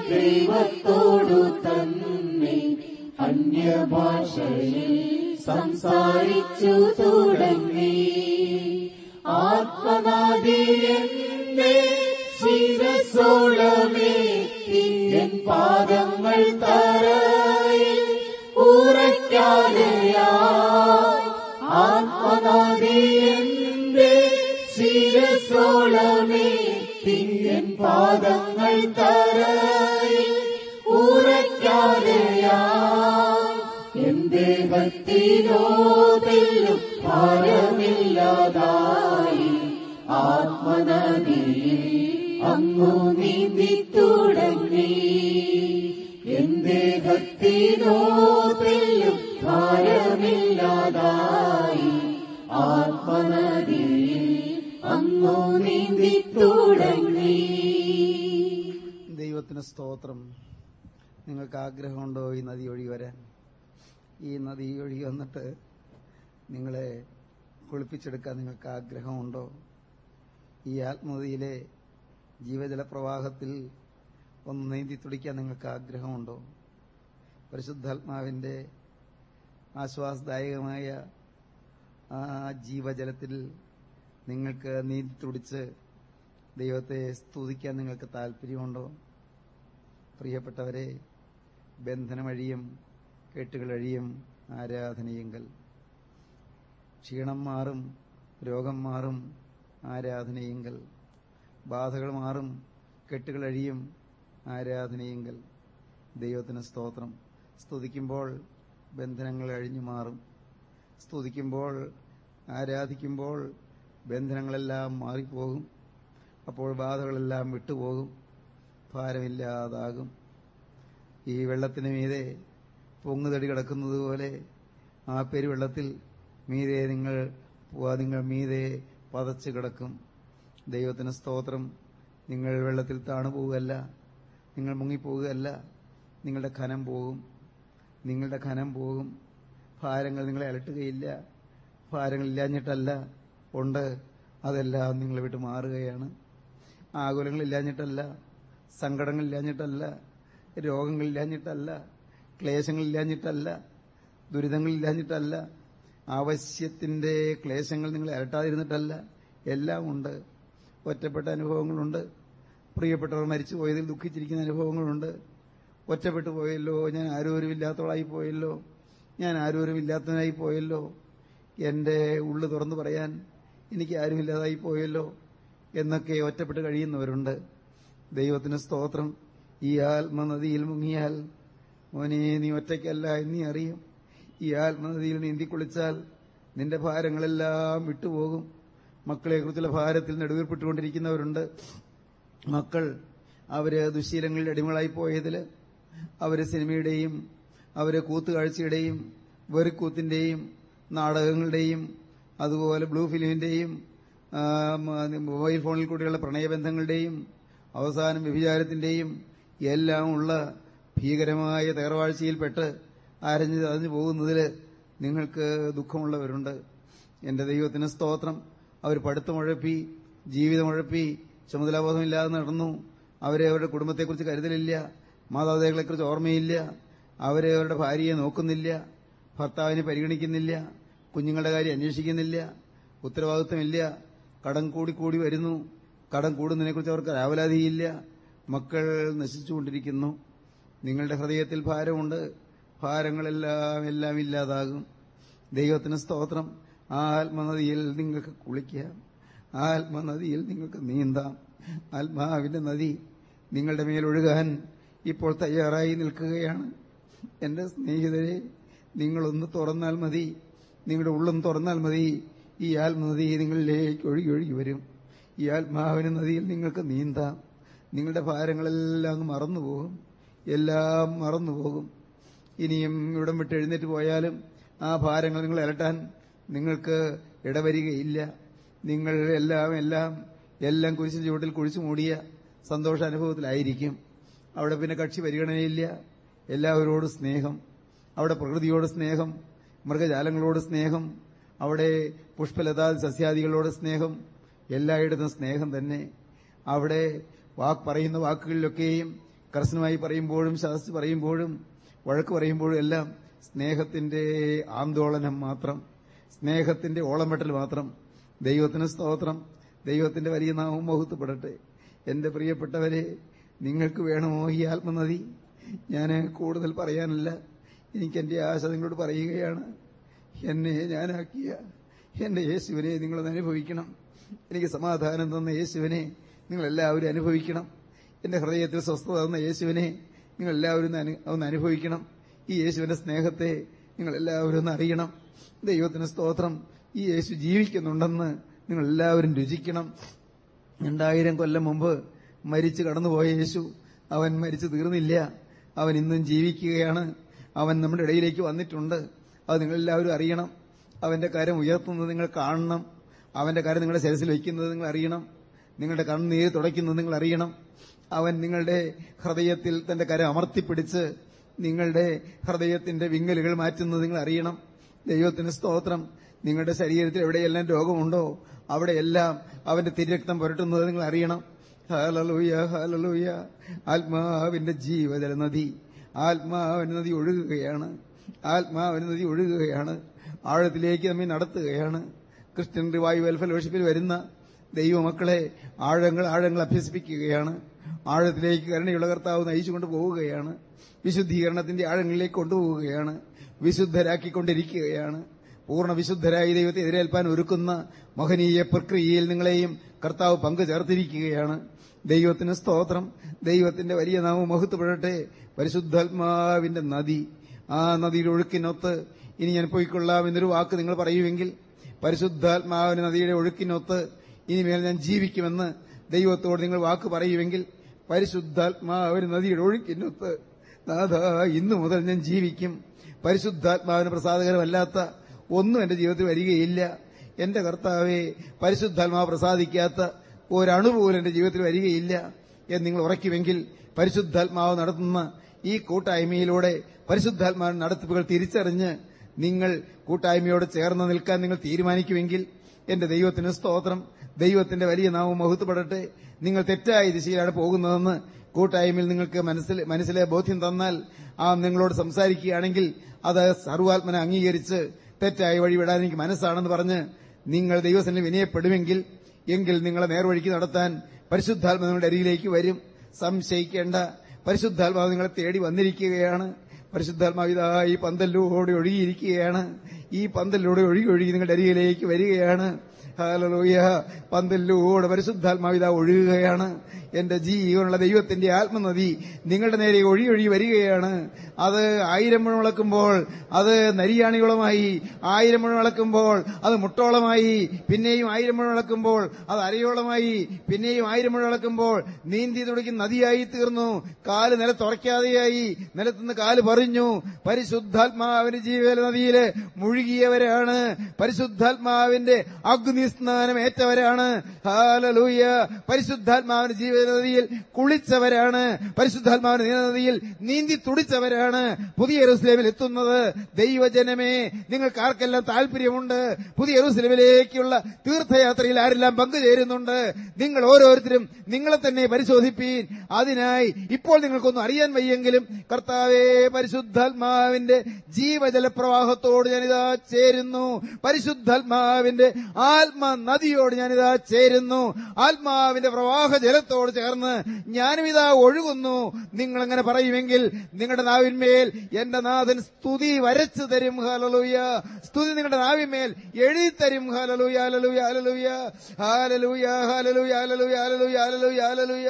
ദൈവത്തോടു തന്നെ. അന്യഭാഷയിൽ സംസാരിച്ചു തുടങ്ങി. ആത്മനാദി എന്നെ എൻ പാദങ്ങൾ തറയിൽ ഉറയ്ക്കാതെയാ ആത്മനാദി എന്റെ ശിരസോളമേറ്റി എൻ പാദങ്ങൾ തറയിൽ ഉറയ്ക്കാതെയാ എന്റെ ഭക്തിരോതെല്ലും ഭാരമില്ലാതായി ആത്മനദിയിൽ അങ്ങു നീന്തി തുടങ്ങി. എന്റെ ഭക്തിരോതെല്ലും ഭാരമില്ലാതായി. ആത്മനദിയിൽ അങ്ങു നീന്തി തുടങ്ങി. ദൈവത്തിന് സ്തോത്രം. നിങ്ങൾക്ക് ആഗ്രഹമുണ്ടോ ഈ നദി ഒഴുകി വരാൻ? ഈ നദി വന്നിട്ട് നിങ്ങളെ കുളിപ്പിച്ചെടുക്കാൻ നിങ്ങൾക്ക് ആഗ്രഹമുണ്ടോ? ഈ ആത്മതിയിലെ ജീവജല പ്രവാഹത്തിൽ ഒന്ന് നീന്തി തുടിക്കാൻ നിങ്ങൾക്ക് ആഗ്രഹമുണ്ടോ? പരിശുദ്ധാത്മാവിന്റെ ആശ്വാസദായകമായ ആ ജീവജലത്തിൽ നിങ്ങൾക്ക് നീന്തി തുടിച്ച് ദൈവത്തെ സ്തുതിക്കാൻ നിങ്ങൾക്ക് താല്പര്യമുണ്ടോ പ്രിയപ്പെട്ടവരെ ബന്ധനമഴിയും കെട്ടുകളഴിയും ആരാധനയെങ്കിൽ ക്ഷീണം മാറും രോഗം മാറും ആരാധനയെങ്കൽ. ബാധകൾ മാറും കെട്ടുകളഴിയും ആരാധനയെങ്കൽ. ദൈവത്തിന് സ്തോത്രം. സ്തുതിക്കുമ്പോൾ ബന്ധനങ്ങൾ അഴിഞ്ഞു മാറും. സ്തുതിക്കുമ്പോൾ ആരാധിക്കുമ്പോൾ ബന്ധനങ്ങളെല്ലാം മാറിപ്പോകും. അപ്പോൾ ബാധകളെല്ലാം വിട്ടുപോകും. ഭാരമില്ലാതാകും. ഈ വെള്ളത്തിന് മീതെ പൊങ്ങുതടി കിടക്കുന്നത് പോലെ ആ പെരുവെള്ളത്തിൽ മീതെ നിങ്ങൾ നിങ്ങൾ മീതെ പതച്ചു കിടക്കും. ദൈവത്തിന് സ്തോത്രം. നിങ്ങൾ വെള്ളത്തിൽ താണു പോവുകയല്ല നിങ്ങൾ മുങ്ങിപ്പോവുകയല്ല. നിങ്ങളുടെ ഖനം പോകും. നിങ്ങളുടെ ഖനം പോകും. ഭാരങ്ങൾ നിങ്ങളെ അലട്ടുകയില്ല. ഭാരങ്ങൾ ഇല്ലാഞ്ഞിട്ടല്ല. ഉണ്ട്. അതെല്ലാം നിങ്ങളെ വിട്ട് മാറുകയാണ്. ആകുലങ്ങൾ ഇല്ലാഞ്ഞിട്ടല്ല. സങ്കടങ്ങൾ ഇല്ലാഞ്ഞിട്ടല്ല. രോഗങ്ങൾ ഇല്ലാഞ്ഞിട്ടല്ല. ക്ലേശങ്ങൾ നിങ്ങളെ ഇരട്ടാതിരുന്നിട്ടല്ല എല്ലാം ഉണ്ട്. ഒറ്റപ്പെട്ട അനുഭവങ്ങളുണ്ട്. പ്രിയപ്പെട്ടവർ മരിച്ചു പോയതിൽ ദുഃഖിച്ചിരിക്കുന്ന അനുഭവങ്ങളുണ്ട്. ഒറ്റപ്പെട്ടു പോയല്ലോ. ഞാൻ ആരോരുമില്ലാത്തവളായി പോയല്ലോ. ഞാൻ ആരോരുമില്ലാത്തവനായി പോയല്ലോ. എന്റെ ഉള്ളു തുറന്നു പറയാൻ എനിക്ക് ആരുമില്ലാതായി പോയല്ലോ എന്നൊക്കെ ഒറ്റപ്പെട്ട് കഴിയുന്നവരുണ്ട്. ദൈവത്തിന് സ്തോത്രം. ഈ ആത്മനദിയിൽ മുങ്ങിയാൽ മോനെ നീ ഒറ്റയ്ക്കല്ല എന്നീ അറിയും. ഈ ആത്മനദിയിൽ നീന്തി കുളിച്ചാൽ നിന്റെ ഭാരങ്ങളെല്ലാം വിട്ടുപോകും. മക്കളെ മക്കളെക്കുറിച്ചുള്ള ഭാരത്തിൽ നെടുവീർപ്പെട്ടുകൊണ്ടിരിക്കുന്നവരുണ്ട്. മക്കൾ അവർ ദുശീലങ്ങളിൽ അടിമകളായി പോയതിൽ അവർ സിനിമയുടെയും അവർ കൂത്തുകാഴ്ചയുടെയും വെറുക്കൂത്തിന്റെയും നാടകങ്ങളുടെയും അതുപോലെ ബ്ലൂ ഫിലിമിന്റെയും മൊബൈൽ ഫോണിൽ കൂടിയുള്ള പ്രണയബന്ധങ്ങളുടെയും അവസാനം വ്യഭിചാരത്തിന്റെയും എല്ലാം ഉള്ള ഭീകരമായ തകർവാഴ്ചയിൽപ്പെട്ട് അരഞ്ഞു അറിഞ്ഞു പോകുന്നതിൽ നിങ്ങൾക്ക് ദുഃഖമുള്ളവരുണ്ട്. എന്റെ ദൈവത്തിന് സ്തോത്രം. അവർ പഠിത്തമുഴപ്പി ജീവിതമുഴപ്പി ചുമതലാബോധമില്ലാതെ നടന്നു. അവരെ അവരുടെ കുടുംബത്തെക്കുറിച്ച് കരുതലില്ല. മാതാപിതാക്കളെക്കുറിച്ച് ഓർമ്മയില്ല. അവരെ അവരുടെ ഭാര്യയെ നോക്കുന്നില്ല. ഭർത്താവിനെ പരിഗണിക്കുന്നില്ല. കുഞ്ഞുങ്ങളുടെ കാര്യം അന്വേഷിക്കുന്നില്ല. ഉത്തരവാദിത്വമില്ല. കടം കൂടി കൂടി വരുന്നു. കടം കൂടുന്നതിനെക്കുറിച്ച് അവർക്ക് രാവലാതിയില്ല മക്കൾ നശിച്ചുകൊണ്ടിരിക്കുന്നു. നിങ്ങളുടെ ഹൃദയത്തിൽ ഭാരമുണ്ട്. ഭാരങ്ങളെല്ലാം എല്ലാം ഇല്ലാതാകും. ദൈവത്തിന് സ്തോത്രം. ആത്മനദിയിൽ നിങ്ങൾക്ക് കുളിക്കാം. ആത്മനദിയിൽ നിങ്ങൾക്ക് നീന്താം. ആത്മാവിന്റെ നദി നിങ്ങളുടെ മേലൊഴുകാൻ ഇപ്പോൾ തയ്യാറായി നിൽക്കുകയാണ്. എന്റെ സ്നേഹിതരെ നിങ്ങളൊന്ന് തുറന്നാൽ മതി. നിങ്ങളുടെ ഉള്ളം തുറന്നാൽ മതി. ഈ ആത്മനദി നിങ്ങളിലേക്ക് ഒഴുകി ഒഴുകി വരും. ഈ ആത്മാവിന്റെ നദിയിൽ നിങ്ങൾക്ക് നീന്താം. നിങ്ങളുടെ ഭാരങ്ങളെല്ലാം മറന്നുപോകും. എല്ലാം മറന്നുപോകും. ഇനിയും ഇവിടം വിട്ട് എഴുന്നേറ്റ് പോയാലും ആ ഭാരങ്ങൾ നിങ്ങൾ ഇരട്ടാൻ നിങ്ങൾക്ക് ഇടവരികയില്ല. നിങ്ങൾ എല്ലാം എല്ലാം എല്ലാം കുരിശിൻ ചുവട്ടിൽ കുഴിച്ചു മൂടിയ സന്തോഷാനുഭവത്തിലായിരിക്കും അവിടെ പിന്നെ കക്ഷി പരിഗണനയില്ല. എല്ലാവരോടും സ്നേഹം. അവിടെ പ്രകൃതിയോട് സ്നേഹം. മൃഗജാലങ്ങളോട് സ്നേഹം. അവിടെ പുഷ്പലതാ സസ്യാദികളോട് സ്നേഹം. എല്ലായിടത്തും സ്നേഹം തന്നെ. അവിടെ വാക്ക് പറയുന്ന വാക്കുകളിലൊക്കെയും കർശനമായി പറയുമ്പോഴും ശാസ്ത്രി പറയുമ്പോഴും വഴക്ക് പറയുമ്പോഴും എല്ലാം സ്നേഹത്തിന്റെ ആന്തോളനം മാത്രം സ്നേഹത്തിന്റെ ഓളമെട്ടൽ മാത്രം. ദൈവത്തിന് സ്തോത്രം. ദൈവത്തിന്റെ വലിയ നാമം മഹത്വപ്പെടട്ടെ. എന്റെ പ്രിയപ്പെട്ടവരെ നിങ്ങൾക്ക് വേണമോ ഈ ആത്മനദി? ഞാൻ കൂടുതൽ പറയാനല്ല. എനിക്ക് എന്റെ ആശ നിങ്ങളോട് പറയുകയാണ്. എന്നെ ഞാനാക്കിയ എന്റെ യേശുവിനെ നിങ്ങളൊന്ന് അനുഭവിക്കണം. എനിക്ക് സമാധാനം തന്ന യേശുവിനെ നിങ്ങളെല്ലാവരും അനുഭവിക്കണം. എന്റെ ഹൃദയത്തിൽ സ്വസ്ഥത തന്ന യേശുവിനെ നിങ്ങൾ എല്ലാവരും ഒന്ന് അനുഭവിക്കണം. ഈ യേശുവിന്റെ സ്നേഹത്തെ നിങ്ങൾ എല്ലാവരും ഒന്ന് അറിയണം. ദൈവത്തിന് സ്തോത്രം. ഈ യേശു ജീവിക്കുന്നുണ്ടെന്ന് നിങ്ങൾ എല്ലാവരും രുചിക്കണം. രണ്ടായിരം കൊല്ലം മുമ്പ് മരിച്ചു കടന്നുപോയ യേശു അവൻ മരിച്ചു തീർന്നില്ല. അവൻ ഇന്നും ജീവിക്കുകയാണ്. അവൻ നമ്മുടെ ഇടയിലേക്ക് വന്നിട്ടുണ്ട്. അത് നിങ്ങളെല്ലാവരും അറിയണം. അവന്റെ കാര്യം ഉയർത്തുന്നത് നിങ്ങൾ കാണണം. അവന്റെ കാര്യം നിങ്ങളുടെ ശരസിൽ വയ്ക്കുന്നത് നിങ്ങൾ അറിയണം. നിങ്ങളുടെ കണ്ണുനീര് തുടയ്ക്കുന്നത് നിങ്ങൾ അറിയണം. അവൻ നിങ്ങളുടെ ഹൃദയത്തിൽ തന്റെ കര അമർത്തിപ്പിടിച്ച് നിങ്ങളുടെ ഹൃദയത്തിന്റെ വിങ്ങലുകൾ മാറ്റുന്നത് നിങ്ങൾ അറിയണം. ദൈവത്തിന് സ്തോത്രം. നിങ്ങളുടെ ശരീരത്തിൽ എവിടെയെല്ലാം രോഗമുണ്ടോ അവിടെയെല്ലാം അവന്റെ തിരക്തം പുരട്ടുന്നത് നിങ്ങൾ അറിയണം. ഹാലലൂയ ഹാലലൂയ ആത്മാവിന്റെ ജീവജല നദി. ആത്മാവിന്റെ നദി ഒഴുകുകയാണ്. ആത്മാവിന്റെ നദി ഒഴുകുകയാണ്. ആഴത്തിലേക്ക് നമ്മെ നടത്തുകയാണ്. ക്രിസ്ത്യൻ റിവായു വെൽഫെയർ ഫെലോഷിപ്പിൽ വരുന്ന ദൈവമക്കളെ ആഴങ്ങൾ ആഴങ്ങൾ അഭ്യസിപ്പിക്കുകയാണ്. ആഴത്തിലേക്ക് കരുണയുള്ള കർത്താവ് നയിച്ചുകൊണ്ട് പോവുകയാണ് വിശുദ്ധീകരണത്തിന്റെ ആഴങ്ങളിലേക്ക് കൊണ്ടുപോവുകയാണ്. വിശുദ്ധരാക്കിക്കൊണ്ടിരിക്കുകയാണ്. പൂർണ വിശുദ്ധരായി ദൈവത്തെ എതിരേൽപ്പാൻ ഒരുക്കുന്ന മഹനീയ പ്രക്രിയയിൽ നിങ്ങളെയും കർത്താവ് പങ്കു ചേർത്തിരിക്കുകയാണ് ദൈവത്തിന് സ്തോത്രം. ദൈവത്തിന്റെ വലിയ നാമം മഹത്വപ്പെടട്ടെ. പരിശുദ്ധാത്മാവിന്റെ നദി. ആ നദിയുടെ ഒഴുക്കിനൊത്ത് ഇനി ഞാൻ പോയിക്കൊള്ളാം എന്നൊരു വാക്ക് നിങ്ങൾ പറയുമെങ്കിൽ പരിശുദ്ധാത്മാവിന്റെ നദിയുടെ ഒഴുക്കിനൊത്ത് ഇനിമേൽ ഞാൻ ജീവിക്കുമെന്ന് ദൈവത്തോട് നിങ്ങൾ വാക്ക് പറയുമെങ്കിൽ പരിശുദ്ധാത്മാവിന്റെ നദിയുടെ ഒഴുക്കിനൊത്ത്. നാഥ ഇന്നു മുതൽ ഞാൻ ജീവിക്കും. പരിശുദ്ധാത്മാവിന് പ്രസാദകരമല്ലാത്ത ഒന്നും എന്റെ ജീവിതത്തിൽ വരികയില്ല. എന്റെ കർത്താവെ പരിശുദ്ധാത്മാവ് പ്രസാദിക്കാത്ത ഒരണു പോലും എന്റെ ജീവിതത്തിൽ വരികയില്ല എന്ന് നിങ്ങൾ ഉറയ്ക്കുമെങ്കിൽ പരിശുദ്ധാത്മാവ് നടത്തുന്ന ഈ കൂട്ടായ്മയിലൂടെ പരിശുദ്ധാത്മാവ് നടത്തിപ്പുകൾ തിരിച്ചറിഞ്ഞ് നിങ്ങൾ കൂട്ടായ്മയോട് ചേർന്ന് നിൽക്കാൻ നിങ്ങൾ തീരുമാനിക്കുമെങ്കിൽ എന്റെ ദൈവത്തിന് സ്തോത്രം. ദൈവത്തിന്റെ വലിയ നാമം മഹത്വപ്പെടട്ടെ. നിങ്ങൾ തെറ്റായ ദിശയിലാണ് പോകുന്നതെന്ന് കൂട്ടായ്മയിൽ നിങ്ങൾക്ക് മനസ്സിൽ മനസ്സിലെ ബോധ്യം തന്നാൽ ആ നിങ്ങളോട് സംസാരിക്കുകയാണെങ്കിൽ അത് സർവാത്മന അംഗീകരിച്ച് തെറ്റായ വഴി വിടാൻ എനിക്ക് മനസ്സാണെന്ന് പറഞ്ഞ് നിങ്ങൾ ദൈവസനിൽ വിനയപ്പെടുമെങ്കിൽ എങ്കിൽ നിങ്ങളെ നേർവഴിക്ക് നടത്താൻ പരിശുദ്ധാത്മ നിങ്ങളുടെ അരികിലേക്ക് വരും. സംശയിക്കേണ്ട. പരിശുദ്ധാത്മാവ് നിങ്ങളെ തേടി വന്നിരിക്കുകയാണ്. പരിശുദ്ധാത്മാവ് ഇതാ ഈ പന്തലിലൂടെ ഒഴുകിയിരിക്കുകയാണ്. ഈ പന്തലിലൂടെ ഒഴുകി ഒഴുകി നിങ്ങളുടെ അരികിലേക്ക് വരികയാണ്. ഹാലലൂയ പന്തലിലൂടെ പരിശുദ്ധാത്മാവിത ഒഴുകുകയാണ്. എന്റെ ജീവനുള്ള ദൈവത്തിന്റെ ആത്മനദി നിങ്ങളുടെ നേരെ ഒഴി ഒഴി വരികയാണ്. അത് ആയിരം മുഴം വിളക്കുമ്പോൾ അത് നരിയാണികളുമായി ആയിരം മുഴം വിളക്കുമ്പോൾ അത് മുട്ടോളമായി പിന്നെയും ആയിരം മുഴം വിളക്കുമ്പോൾ അത് അരയോളമായി പിന്നെയും ആയിരം മുഴം വിളക്കുമ്പോൾ നീന്തി തുടിക്കുന്ന നദിയായി തീർന്നു. കാൽ നിലത്തുറയ്ക്കാതെയായി നിലത്തുനിന്ന് കാൽ പറഞ്ഞു. പരിശുദ്ധാത്മാവിന്റെ ജീവല നദിയിൽ മുഴുകിയവരാണ്. പരിശുദ്ധാത്മാവിന്റെ അഗ്നിസ്നാനം ഏറ്റവരാണ് ഹാലലൂയ പരിശുദ്ധാത്മാവിന്റെ ജീവനദിയിൽ കുളിച്ചവരാണ്. പരിശുദ്ധാത്മാവിന്റെ ജീവനദിയിൽ നീന്തി തുടിച്ചവരാണ്. പുതിയ യെരൂസലേമിൽ എത്തുന്നത് ദൈവജനമേ നിങ്ങൾക്ക് ആർക്കെല്ലാം താല്പര്യമുണ്ട് പുതിയ യെരൂസലേമിലേക്കുള്ള തീർത്ഥയാത്രയിൽ ആരെല്ലാം പങ്കുചേരുന്നുണ്ട്? നിങ്ങൾ ഓരോരുത്തരും നിങ്ങളെ തന്നെ പരിശോധിപ്പീൻ. അതിനായി ഇപ്പോൾ നിങ്ങൾക്കൊന്നും അറിയാൻ വയ്യെങ്കിലും കർത്താവേ പരിശുദ്ധാത്മാവിന്റെ ജീവജല പ്രവാഹത്തോട് ഞാനിതാ ചേരുന്നു. പരിശുദ്ധാത്മാവിന്റെ ആത്മ നദിയോട് ഞാനിതാ ചേരുന്നു. ആത്മാവിന്റെ പ്രവാഹ ജലത്തോട് ചേർന്ന് ഞാനും ഇതാ ഒഴുകുന്നു. നിങ്ങൾ അങ്ങനെ പറയുമെങ്കിൽ നിങ്ങളുടെ നാവിന്മേൽ എന്റെ നാഥൻ സ്തുതി വരച്ചു തരും. ഹാലലൂയ സ്തുതി നിങ്ങളുടെ നാവിന്മേൽ എഴുതി തരും ഹാലലൂയ ഹാലലൂയ ഹാലലൂയ ഹാലലൂയ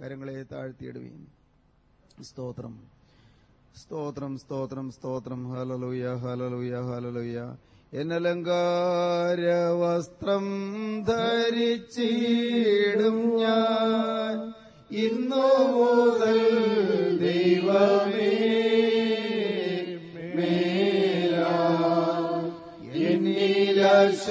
കരങ്ങളെ താഴ്ത്തിയിടുവീൻ സ്തോത്രം സ്തോത്രം സ്തോത്രം സ്തോത്രം. ഹലലൂയ ഹലലൂയ ഹലലൂയ എന്നലങ്കാര വസ്ത്രം ധരിച്ചിടും ഞാൻ. ഇന്നു മുതൽ ദൈവമേ മേലാ എന്നിലശുദ്ധനും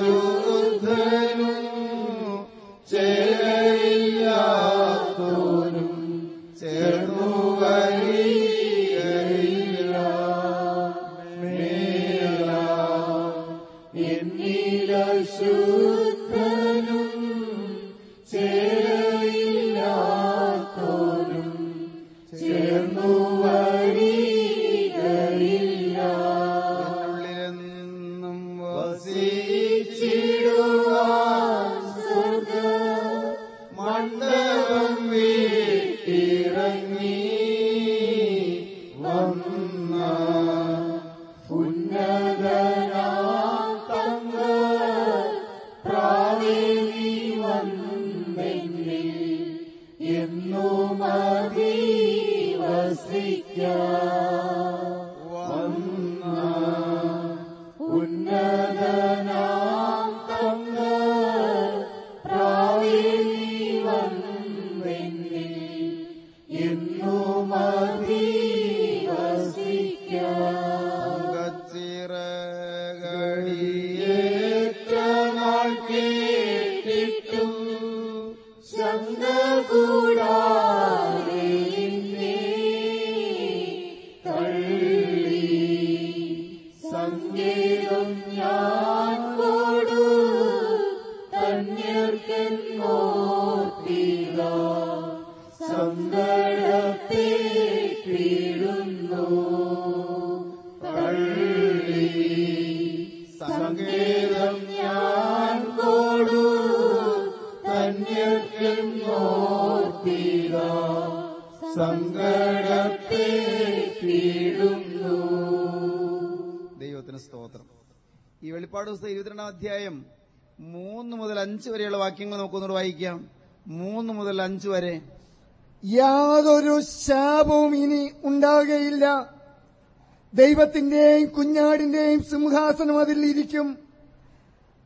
ദൈവത്തിന്റെയും കുഞ്ഞാടിന്റെയും സിംഹാസനം അതിൽ ഇരിക്കും.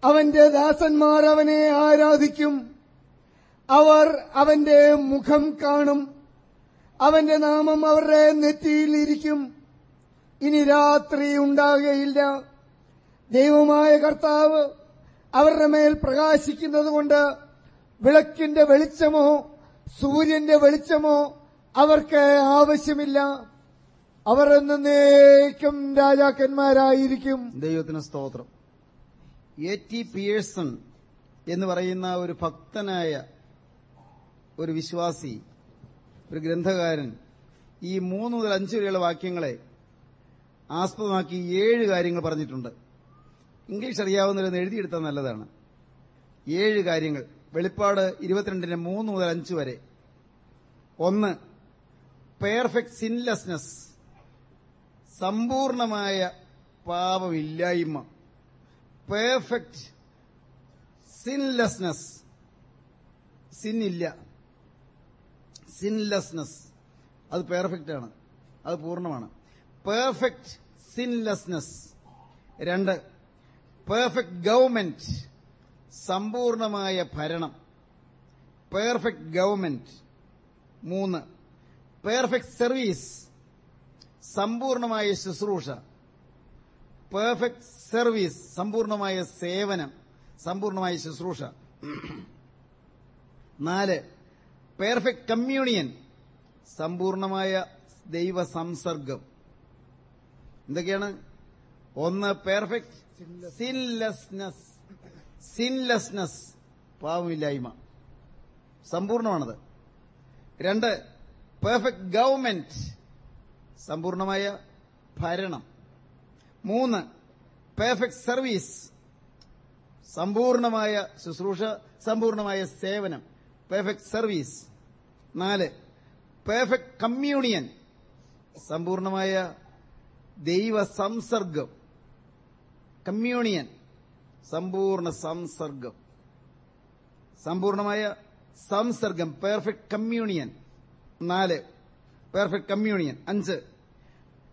അവന്റെ ദാസന്മാർ അവനെ ആരാധിക്കും. അവർ അവന്റെ മുഖം കാണും. അവന്റെ നാമം അവരുടെ നെറ്റിയിലിരിക്കും ഇനി രാത്രി ഉണ്ടാകുകയില്ല. ദൈവമായ കർത്താവ് അവരുടെ മേൽ പ്രകാശിക്കുന്നതുകൊണ്ട് വിളക്കിന്റെ വെളിച്ചമോ സൂര്യന്റെ വെളിച്ചമോ അവർക്ക് ആവശ്യമില്ല. അവർ എന്നേക്കും രാജാക്കന്മാരായിരിക്കും. ദൈവത്തിന് സ്തോത്രം. എ ടി പിയേഴ്സൺ എന്ന് പറയുന്ന ഒരു ഭക്തനായ ഒരു വിശ്വാസി ഒരു ഗ്രന്ഥകാരൻ ഈ മൂന്ന് മുതൽ അഞ്ച് വരെയുള്ള വാക്യങ്ങളെ ആസ്പദമാക്കി ഏഴ് കാര്യങ്ങൾ പറഞ്ഞിട്ടുണ്ട്. ഇംഗ്ലീഷ് അറിയാവുന്നവരൊന്ന് എഴുതിയെടുത്താൽ നല്ലതാണ്. ഏഴ് കാര്യങ്ങൾ. വെളിപ്പാട് ഇരുപത്തിരണ്ടിന് മൂന്ന് മുതൽ അഞ്ച് വരെ. ഒന്ന് പെർഫെക്റ്റ് സിൻലെസ്നെസ് സമ്പൂർണമായ പാപമില്ലായ്മ. പെർഫെക്റ്റ് സിൻലെസ്നെസ് സിന്നില്ല സിൻലെസ്നെസ് അത് പെർഫെക്റ്റ് ആണ്. അത് പൂർണമാണ്. പെർഫെക്റ്റ് സിൻലെസ്നെസ് രണ്ട്. പെർഫെക്റ്റ് ഗവൺമെന്റ് സമ്പൂർണമായ ഭരണം. പെർഫെക്റ്റ് ഗവൺമെന്റ് മൂന്ന്. പെർഫെക്റ്റ് സർവീസ് സമ്പൂർണമായ ശുശ്രൂഷ പെർഫെക്റ്റ് സർവീസ് സമ്പൂർണമായ സേവനം സമ്പൂർണമായ ശുശ്രൂഷ. നാല് പെർഫെക്റ്റ് കമ്മ്യൂണിയൻ സമ്പൂർണമായ ദൈവ സംസർഗം. എന്തൊക്കെയാണ്? ഒന്ന് പെർഫെക്റ്റ് സിൻലെസ്നസ് സിൻലെസ്നസ് പാവമില്ലായ്മ. സമ്പൂർണമാണത്. രണ്ട് പെർഫെക്റ്റ് ഗവൺമെന്റ് സമ്പൂർണമായ ഭരണം. മൂന്ന് പെർഫെക്റ്റ് സർവീസ് സമ്പൂർണമായ ശുശ്രൂഷ സമ്പൂർണമായ സേവനം. പെർഫെക്റ്റ് സർവീസ് നാല് പെർഫെക്റ്റ് കമ്മ്യൂണിയൻ സമ്പൂർണമായ ദൈവ സംസർഗം. കമ്മ്യൂണിയൻ സമ്പൂർണ സംസർഗം. സമ്പൂർണമായ സംസർഗം പെർഫെക്റ്റ് കമ്മ്യൂണിയൻ നാല് പെർഫെക്റ്റ് കമ്മ്യൂണിയൻ അഞ്ച്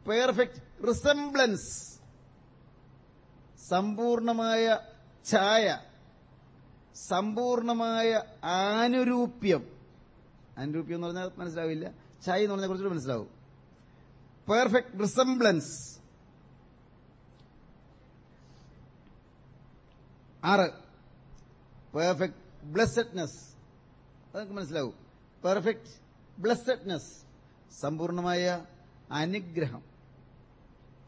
പെർഫെക്റ്റ് റിസംബ്ലൻസ്. സമ്പൂർണമായ ഛായ. സമ്പൂർണമായ ആനുരൂപ്യം. ആനുരൂപ്യം എന്ന് പറഞ്ഞാൽ മനസ്സിലാവില്ല. ഛായ എന്ന് പറഞ്ഞാൽ കുറച്ചുകൂടി മനസ്സിലാവും. Perfect resemblance. ആറ്. Perfect blessedness. അതൊക്കെ മനസ്സിലാവും. Perfect blessedness. സമ്പൂർണമായ അനുഗ്രഹം.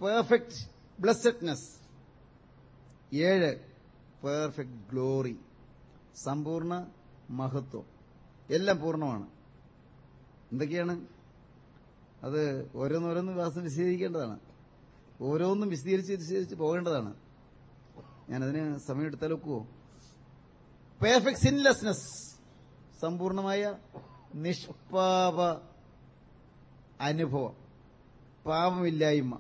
പെർഫെക്റ്റ് ബ്ലസ്സഡ്നെസ് ഏഴ് പെർഫെക്റ്റ് ഗ്ലോറി സമ്പൂർണ മഹത്വം. എല്ലാം പൂർണമാണ്. എന്തൊക്കെയാണ്? അത് ഓരോന്നോരോന്ന് വാസം വിശദീകരിക്കേണ്ടതാണ്. ഓരോന്നും വിശദീകരിച്ച് വിശദീകരിച്ച് പോകേണ്ടതാണ്. ഞാനതിന് സമയം എടുത്താൽ ഒക്കുവോ? പെർഫെക്റ്റ് സിൻലെസ്നെസ് സമ്പൂർണമായ നിഷ്പാപ അനുഭവം. പാപമില്ലായ്മ.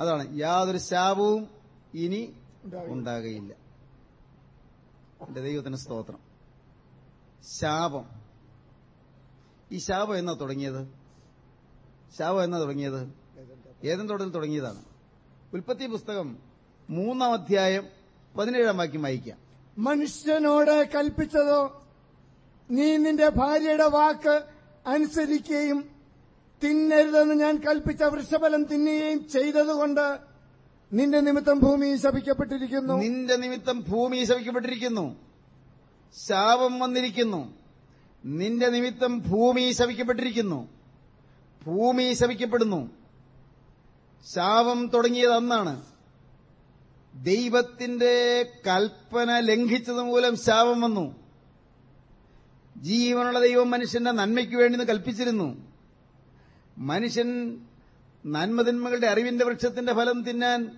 അതാണ് യാതൊരു ശാപവും ഇനി ഉണ്ടാകയില്ല എന്റെ ദൈവത്തിന് സ്തോത്രം. ശാപം. ഈ ശാപം എന്നാ തുടങ്ങിയത്? ശാപം എന്നാ തുടങ്ങിയത്? ഏതും തോട്ടത്തിൽ തുടങ്ങിയതാണ്. ഉൽപ്പത്തി പുസ്തകം മൂന്നാം അധ്യായം പതിനേഴാം വാക്യം വായിക്കാം. മനുഷ്യനോട് കൽപ്പിച്ചതോ? നീ നിന്റെ ഭാര്യയുടെ വാക്ക് അനുസരിക്കുകയും തിന്നരുതെന്ന് ഞാൻ കൽപ്പിച്ച വൃക്ഷഫലം തിന്നുകയും ചെയ്തതുകൊണ്ട് നിന്റെ നിമിത്തം ഭൂമി ശപിക്കപ്പെട്ടിരിക്കുന്നു. നിന്റെ നിമിത്തം ഭൂമി ശപിക്കപ്പെട്ടിരിക്കുന്നു. ശാപം വന്നിരിക്കുന്നു. നിന്റെ നിമിത്തം ഭൂമി ശപിക്കപ്പെട്ടിരിക്കുന്നു. ഭൂമി ശപിക്കപ്പെടുന്നു. ശാപം തുടങ്ങിയത് അന്നാണ്. ദൈവത്തിന്റെ കൽപ്പന ലംഘിച്ചത് മൂലം ശാപം വന്നു. ജീവനുള്ള ദൈവം മനുഷ്യന്റെ നന്മയ്ക്ക് വേണ്ടി കൽപ്പിച്ചിരുന്നു. മനുഷ്യൻ നന്മതിന്മകളുടെ അറിവിന്റെ വൃക്ഷത്തിന്റെ ഫലം തിന്നാൻ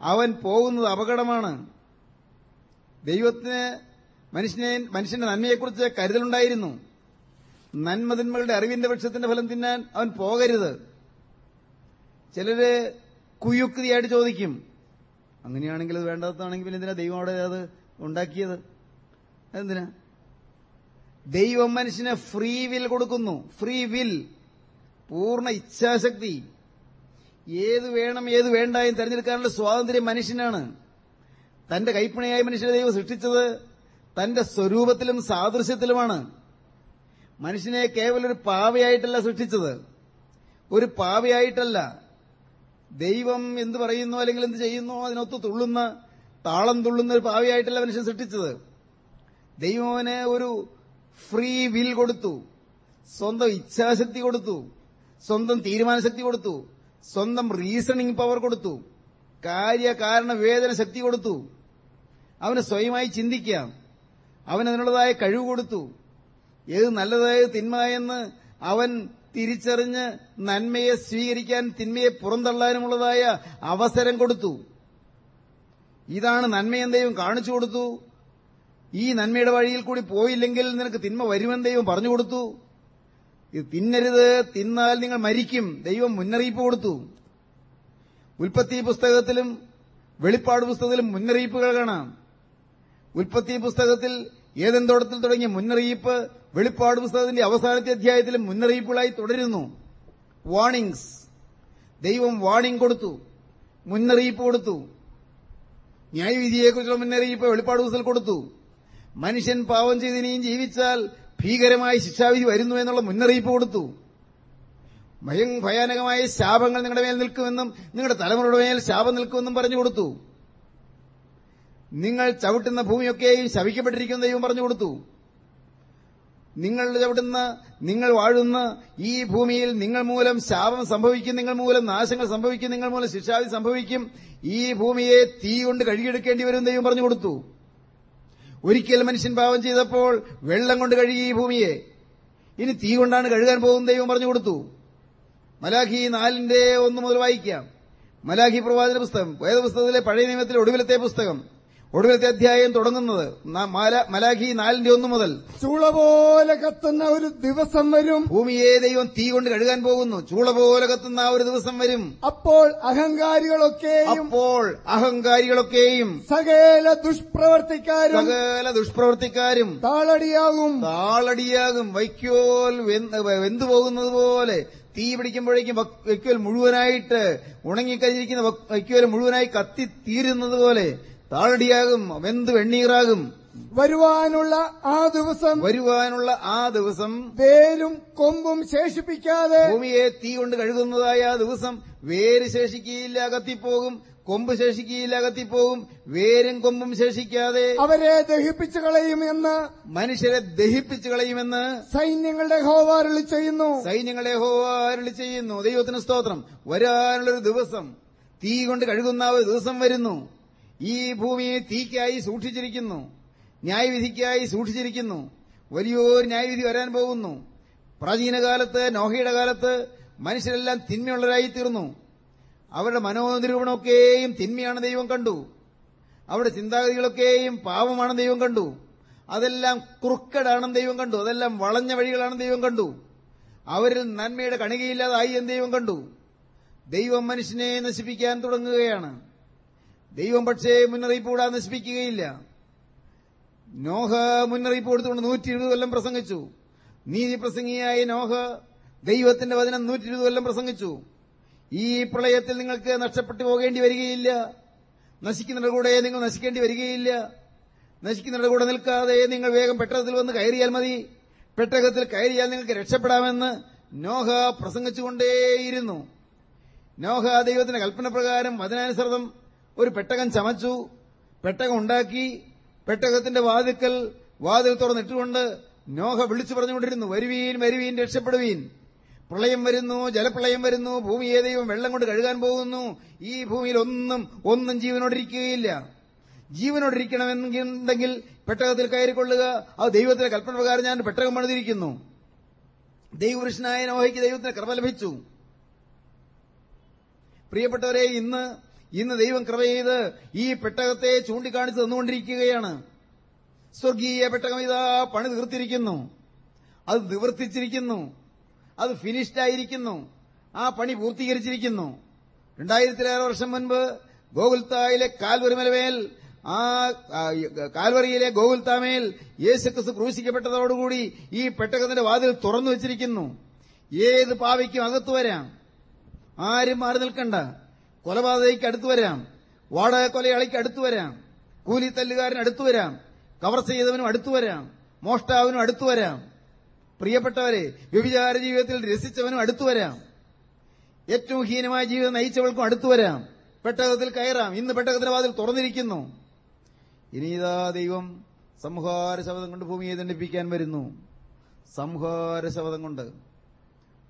അവൻ പോകുന്നത് അപകടമാണ്. ദൈവത്തിന് മനുഷ്യനെ മനുഷ്യന്റെ നന്മയെക്കുറിച്ച് കരുതലുണ്ടായിരുന്നു. നന്മതിന്മകളുടെ അറിവിന്റെ വൃക്ഷത്തിന്റെ ഫലം തിന്നാൻ അവൻ പോകരുത്. ചിലര് കുയുക്തിയായിട്ട് ചോദിക്കും അങ്ങനെയാണെങ്കിൽ അത് വേണ്ടാത്തതാണെങ്കിൽ പിന്നെ എന്തിനാ ദൈവം അവിടെ അത് ഉണ്ടാക്കിയത്? എന്തിനാ ദൈവം മനുഷ്യനെ ഫ്രീ വിൽ കൊടുക്കുന്നു. ഫ്രീ വിൽ പൂർണ ഇച്ഛാശക്തി. ഏത് വേണം ഏത് വേണ്ട എന്ന് തെരഞ്ഞെടുക്കാനുള്ള സ്വാതന്ത്ര്യം മനുഷ്യനാണ്. തന്റെ കൈപ്പണിയായ മനുഷ്യനെ ദൈവം സൃഷ്ടിച്ചത് തന്റെ സ്വരൂപത്തിലും സാദൃശ്യത്തിലുമാണ്. മനുഷ്യനെ കേവലം ഒരു പാവയായിട്ടല്ല സൃഷ്ടിച്ചത്. ഒരു പാവയായിട്ടല്ല. ദൈവം എന്ത് പറയുന്നു അല്ലെങ്കിൽ എന്ത് ചെയ്യുന്നു അതിനൊത്ത് തുള്ളുന്ന താളം തുള്ളുന്ന ഒരു പാവയായിട്ടല്ല മനുഷ്യൻ സൃഷ്ടിച്ചത്. ദൈവം അവന് ഒരു ഫ്രീ വിൽ കൊടുത്തു. സ്വന്തം ഇച്ഛാശക്തി കൊടുത്തു. സ്വന്തം തീരുമാനശക്തി കൊടുത്തു. സ്വന്തം റീസണിംഗ് പവർ കൊടുത്തു. കാര്യകാരണ വേദന ശക്തി കൊടുത്തു. അവന് സ്വയമായി ചിന്തിക്കാം. അവൻ അതിനുള്ളതായ കഴിവ് കൊടുത്തു. ഏത് നല്ലതായ തിന്മയെന്ന് അവൻ തിരിച്ചറിഞ്ഞ് നന്മയെ സ്വീകരിക്കാൻ തിന്മയെ പുറന്തള്ളാനുമുള്ളതായ അവസരം കൊടുത്തു. ഇതാണ് നന്മയെന്ന് ദൈവം കാണിച്ചു കൊടുത്തു. ഈ നന്മയുടെ വഴിയിൽ കൂടി പോയില്ലെങ്കിൽ നിനക്ക് തിന്മ വരുമെന്ന് ദൈവം പറഞ്ഞു കൊടുത്തു. ഇത് തിന്നരുത് തിന്നാൽ നിങ്ങൾ മരിക്കും. ദൈവം മുന്നറിയിപ്പ് കൊടുത്തു. ഉൽപ്പത്തി പുസ്തകത്തിലും വെളിപ്പാട് പുസ്തകത്തിലും മുന്നറിയിപ്പുകൾ കാണാം. ഉൽപ്പത്തി പുസ്തകത്തിൽ ഏതെന്തോടത്തിൽ തുടങ്ങിയ മുന്നറിയിപ്പ് വെളിപ്പാട് പുസ്തകത്തിന്റെ അവസാനത്തെ അധ്യായത്തിലും മുന്നറിയിപ്പുകളായി തുടരുന്നു. വാണിംഗ്സ് ദൈവം വാണിംഗ് കൊടുത്തു. മുന്നറിയിപ്പ് കൊടുത്തു. ന്യായവിധിയെക്കുറിച്ചുള്ള മുന്നറിയിപ്പ് വെളിപ്പാട് പുസ്തകത്തിൽ കൊടുത്തു. മനുഷ്യൻ പാവം ചെയ്ത് ഇനിയും ജീവിച്ചാൽ ഭീകരമായ ശിക്ഷാവിധി വരുന്നു എന്നുള്ള മുന്നറിയിപ്പ് കൊടുത്തു. ഭയം ഭയാനകമായ ശാപങ്ങൾ നിങ്ങളുടെ മേൽ നിൽക്കുമെന്നും നിങ്ങളുടെ തലമുറയുടെ മേൽ ശാപം നിൽക്കുമെന്നും പറഞ്ഞു കൊടുത്തു. നിങ്ങൾ ചവിട്ടുന്ന ഭൂമിയൊക്കെയും ശവിക്കപ്പെട്ടിരിക്കുന്ന ദൈവം പറഞ്ഞു കൊടുത്തു. നിങ്ങൾ ചവിട്ടുന്ന നിങ്ങൾ വാഴുന്ന ഈ ഭൂമിയിൽ നിങ്ങൾ മൂലം ശാപം സംഭവിക്കും നിങ്ങൾ മൂലം നാശങ്ങൾ സംഭവിക്കും നിങ്ങൾ മൂലം ശിക്ഷാവിധി സംഭവിക്കും. ഈ ഭൂമിയെ തീ കൊണ്ട് കഴുകിയെടുക്കേണ്ടി വരും ദൈവം പറഞ്ഞു കൊടുത്തു. ഒരിക്കൽ മനുഷ്യൻ പാവം ചെയ്തപ്പോൾ വെള്ളം കൊണ്ട് കഴുകി ഈ ഭൂമിയെ. ഇനി തീ കൊണ്ടാണ് കഴുകാൻ പോകുന്ന ദൈവം പറഞ്ഞു കൊടുത്തു. മലാഖി നാലിന്റെ ഒന്ന് മുതൽ വായിക്കാം. മലാഖി പ്രവാചന പുസ്തകം വേദപുസ്തകത്തിലെ പഴയ നിയമത്തിലെ ഒടുവിലത്തെ പുസ്തകം. ഒടുവിലത്തെ അധ്യായം തുടങ്ങുന്നത്. മലാഖി നാലിന്റെ ഒന്ന് മുതൽ. ചൂള പോലെ കത്തുന്ന ഒരു ദിവസം വരും. ഭൂമിയെ ദൈവം തീ കൊണ്ട് കഴുകാൻ പോകുന്നു. ചൂള പോലെ കത്തുന്ന ആ ഒരു ദിവസം വരും. അപ്പോൾ അഹങ്കാരികളൊക്കെയും അപ്പോൾ അഹങ്കാരികളൊക്കെയും സകല ദുഷ്പ്രവർത്തിക്കാരും സകല ദുഷ്പ്രവർത്തിക്കാരും താളടിയാകും. താളടിയാകും. വൈക്കോൽ വെന്ത് പോകുന്നത് പോലെ തീ പിടിക്കുമ്പോഴേക്കും വൈക്കോൽ മുഴുവനായിട്ട് ഉണങ്ങിക്കഴിഞ്ഞിരിക്കുന്ന വക്- വൈക്കോൽ മുഴുവനായി കത്തി തീരുന്നത് പോലെ താളടിയാകും വെന്ത് വെണ്ണീറാകും. വരുവാനുള്ള ആ ദിവസം വരുവാനുള്ള ആ ദിവസം വേരും കൊമ്പും ശേഷിപ്പിക്കാതെ ഭൂമിയെ തീ കൊണ്ട് കഴുകുന്നതായ ആ ദിവസം വേര് ശേഷിക്കുകയില്ല അകത്തിപ്പോകും. കൊമ്പ് ശേഷിക്കുകയില്ല അകത്തിപ്പോകും. വേരും കൊമ്പും ശേഷിക്കാതെ അവരെ ദഹിപ്പിച്ചു കളയുമെന്ന് മനുഷ്യരെ ദഹിപ്പിച്ചു കളയുമെന്ന് സൈന്യങ്ങളുടെ ഹോവാരളി ചെയ്യുന്നു. സൈന്യങ്ങളെ ഹോവാരളി ചെയ്യുന്നു. ദൈവത്തിന് സ്തോത്രം. വരാനുള്ളൊരു ദിവസം. തീ കൊണ്ട് കഴുകുന്ന ഒരു ദിവസം വരുന്നു. ഈ ഭൂമിയെ തീക്കായി സൂക്ഷിച്ചിരിക്കുന്നു. ന്യായവിധിക്കായി സൂക്ഷിച്ചിരിക്കുന്നു. വലിയൊരു ന്യായവിധി വരാൻ പോകുന്നു. പ്രാചീന കാലത്ത് നോഹയുടെ കാലത്ത് മനുഷ്യരെല്ലാം തിന്മയുള്ളവരായി തീർന്നു അവരുടെ മനോനിരൂപണമൊക്കെയും തിന്മയാണ് ദൈവം കണ്ടു. അവരുടെ ചിന്താഗതികളൊക്കെയും പാപമാണ് ദൈവം കണ്ടു. അതെല്ലാം കുറുക്കടാണെന്ന് ദൈവം കണ്ടു. അതെല്ലാം വളഞ്ഞ വഴികളാണെന്ന് ദൈവം കണ്ടു. അവരിൽ നന്മയുടെ കണികയില്ലാതായി എന്ന് ദൈവം കണ്ടു. ദൈവം മനുഷ്യനെ നശിപ്പിക്കാൻ തുടങ്ങുകയാണ്. ദൈവം പക്ഷേ മുന്നറിയിപ്പ് കൂടാതെ നശിപ്പിക്കുകയില്ല. നോഹ മുന്നറിയിപ്പ് കൊടുത്തുകൊണ്ട് നൂറ്റി ഇരുപത് കൊല്ലം പ്രസംഗിച്ചു. നീതി പ്രസംഗിയായ നോഹ ദൈവത്തിന്റെ വചനം നൂറ്റി ഇരുപത് കൊല്ലം പ്രസംഗിച്ചു. ഈ പ്രളയത്തിൽ നിങ്ങൾക്ക് നഷ്ടപ്പെട്ടു പോകേണ്ടി വരികയില്ല. നശിക്കുന്നവരുടെ കൂടെ നിങ്ങൾ നശിക്കേണ്ടി വരികയില്ല. നശിക്കുന്നവരുടെ കൂടെ നിൽക്കാതെ നിങ്ങൾ വേഗം പെട്ടകത്തിൽ വന്ന് കയറിയാൽ മതി. പെട്ടകത്തിൽ കയറിയാൽ നിങ്ങൾക്ക് രക്ഷപ്പെടാമെന്ന് നോഹ പ്രസംഗിച്ചുകൊണ്ടേയിരുന്നു. നോഹ ദൈവത്തിന്റെ കൽപ്പന പ്രകാരം വചനാനുസൃതം ഒരു പെട്ടകം ചമച്ചു പെട്ടകം ഉണ്ടാക്കി പെട്ടകത്തിന്റെ വാതിക്കൽ വാതിൽ തുറന്നിട്ടുകൊണ്ട് നോഹ വിളിച്ചു പറഞ്ഞുകൊണ്ടിരുന്നു വരുവീൻ വരുവീൻ രക്ഷപ്പെടുവീൻ. പ്രളയം വരുന്നു ജലപ്രളയം വരുന്നു ഭൂമിയെ ദൈവം വെള്ളം കൊണ്ട് കഴുകാൻ പോകുന്നു. ഈ ഭൂമിയിൽ ഒന്നും ഒന്നും ജീവനോടിരിക്കുകയില്ല ജീവനോടിരിക്കണമെന്നുണ്ടെങ്കിൽ പെട്ടകത്തിൽ കയറിക്കൊള്ളുക. അത് ദൈവത്തിന്റെ കൽപ്പന പ്രകാരം ഞാൻ പെട്ടകം പണിതിരിക്കുന്നു. ദൈവപുരുഷനായ നോഹയ്ക്ക് ദൈവത്തിന് കൃപ ലഭിച്ചു. പ്രിയപ്പെട്ടവരെ ഇന്ന് ഇന്ന് ദൈവം കൃപ ചെയ്ത് ഈ പെട്ടകത്തെ ചൂണ്ടിക്കാണിച്ച് തന്നുകൊണ്ടിരിക്കുകയാണ്. സ്വർഗീയ പെട്ടകം ഇതാ പണി തീർത്തിരിക്കുന്നു. അത് നിവർത്തിച്ചിരിക്കുന്നു. അത് ഫിനിഷ്ഡ് ആയിരിക്കുന്നു. ആ പണി പൂർത്തീകരിച്ചിരിക്കുന്നു. രണ്ടായിരത്തിലേറെ വർഷം മുൻപ് ഗോകുൽത്തായിലെ കാൽവരിമലമേൽ ആ കാൽവറിയിലെ ഗോകുൽത്താമേൽ യേശുക്രിസ്തു ക്രൂശിക്കപ്പെട്ടതോടുകൂടി ഈ പെട്ടകത്തിന്റെ വാതിൽ തുറന്നു വച്ചിരിക്കുന്നു. ഏത് പാവയ്ക്കും അകത്തു വരാം. ആരും മാറി നിൽക്കണ്ട. കൊലപാതകയ്ക്ക് അടുത്തു വരാം. വാടക കൊലയാളിക്ക് അടുത്തു വരാം. കൂലിത്തല്ലുകാരന് അടുത്തു വരാം. കവർ ചെയ്തവനും അടുത്തു വരാം. മോഷ്ടാവിനും അടുത്തു വരാം. പ്രിയപ്പെട്ടവരെ വ്യഭിചാര ജീവിതത്തിൽ രസിച്ചവനും അടുത്തു വരാം. ഏറ്റവും ഹീനമായ ജീവിതം നയിച്ചവൾക്കും അടുത്തു വരാം. പെട്ടകത്തിൽ കയറാം. ഇന്ന് പെട്ടകത്തിന്റെ വാതിൽ തുറന്നിരിക്കുന്നു. ഇനിതാ ദൈവം സംഹാര ശബ്ദം കൊണ്ട് ഭൂമിയെ ദണ്ഡിപ്പിക്കാൻ വരുന്നു. സംഹാര ശബ്ദം കൊണ്ട്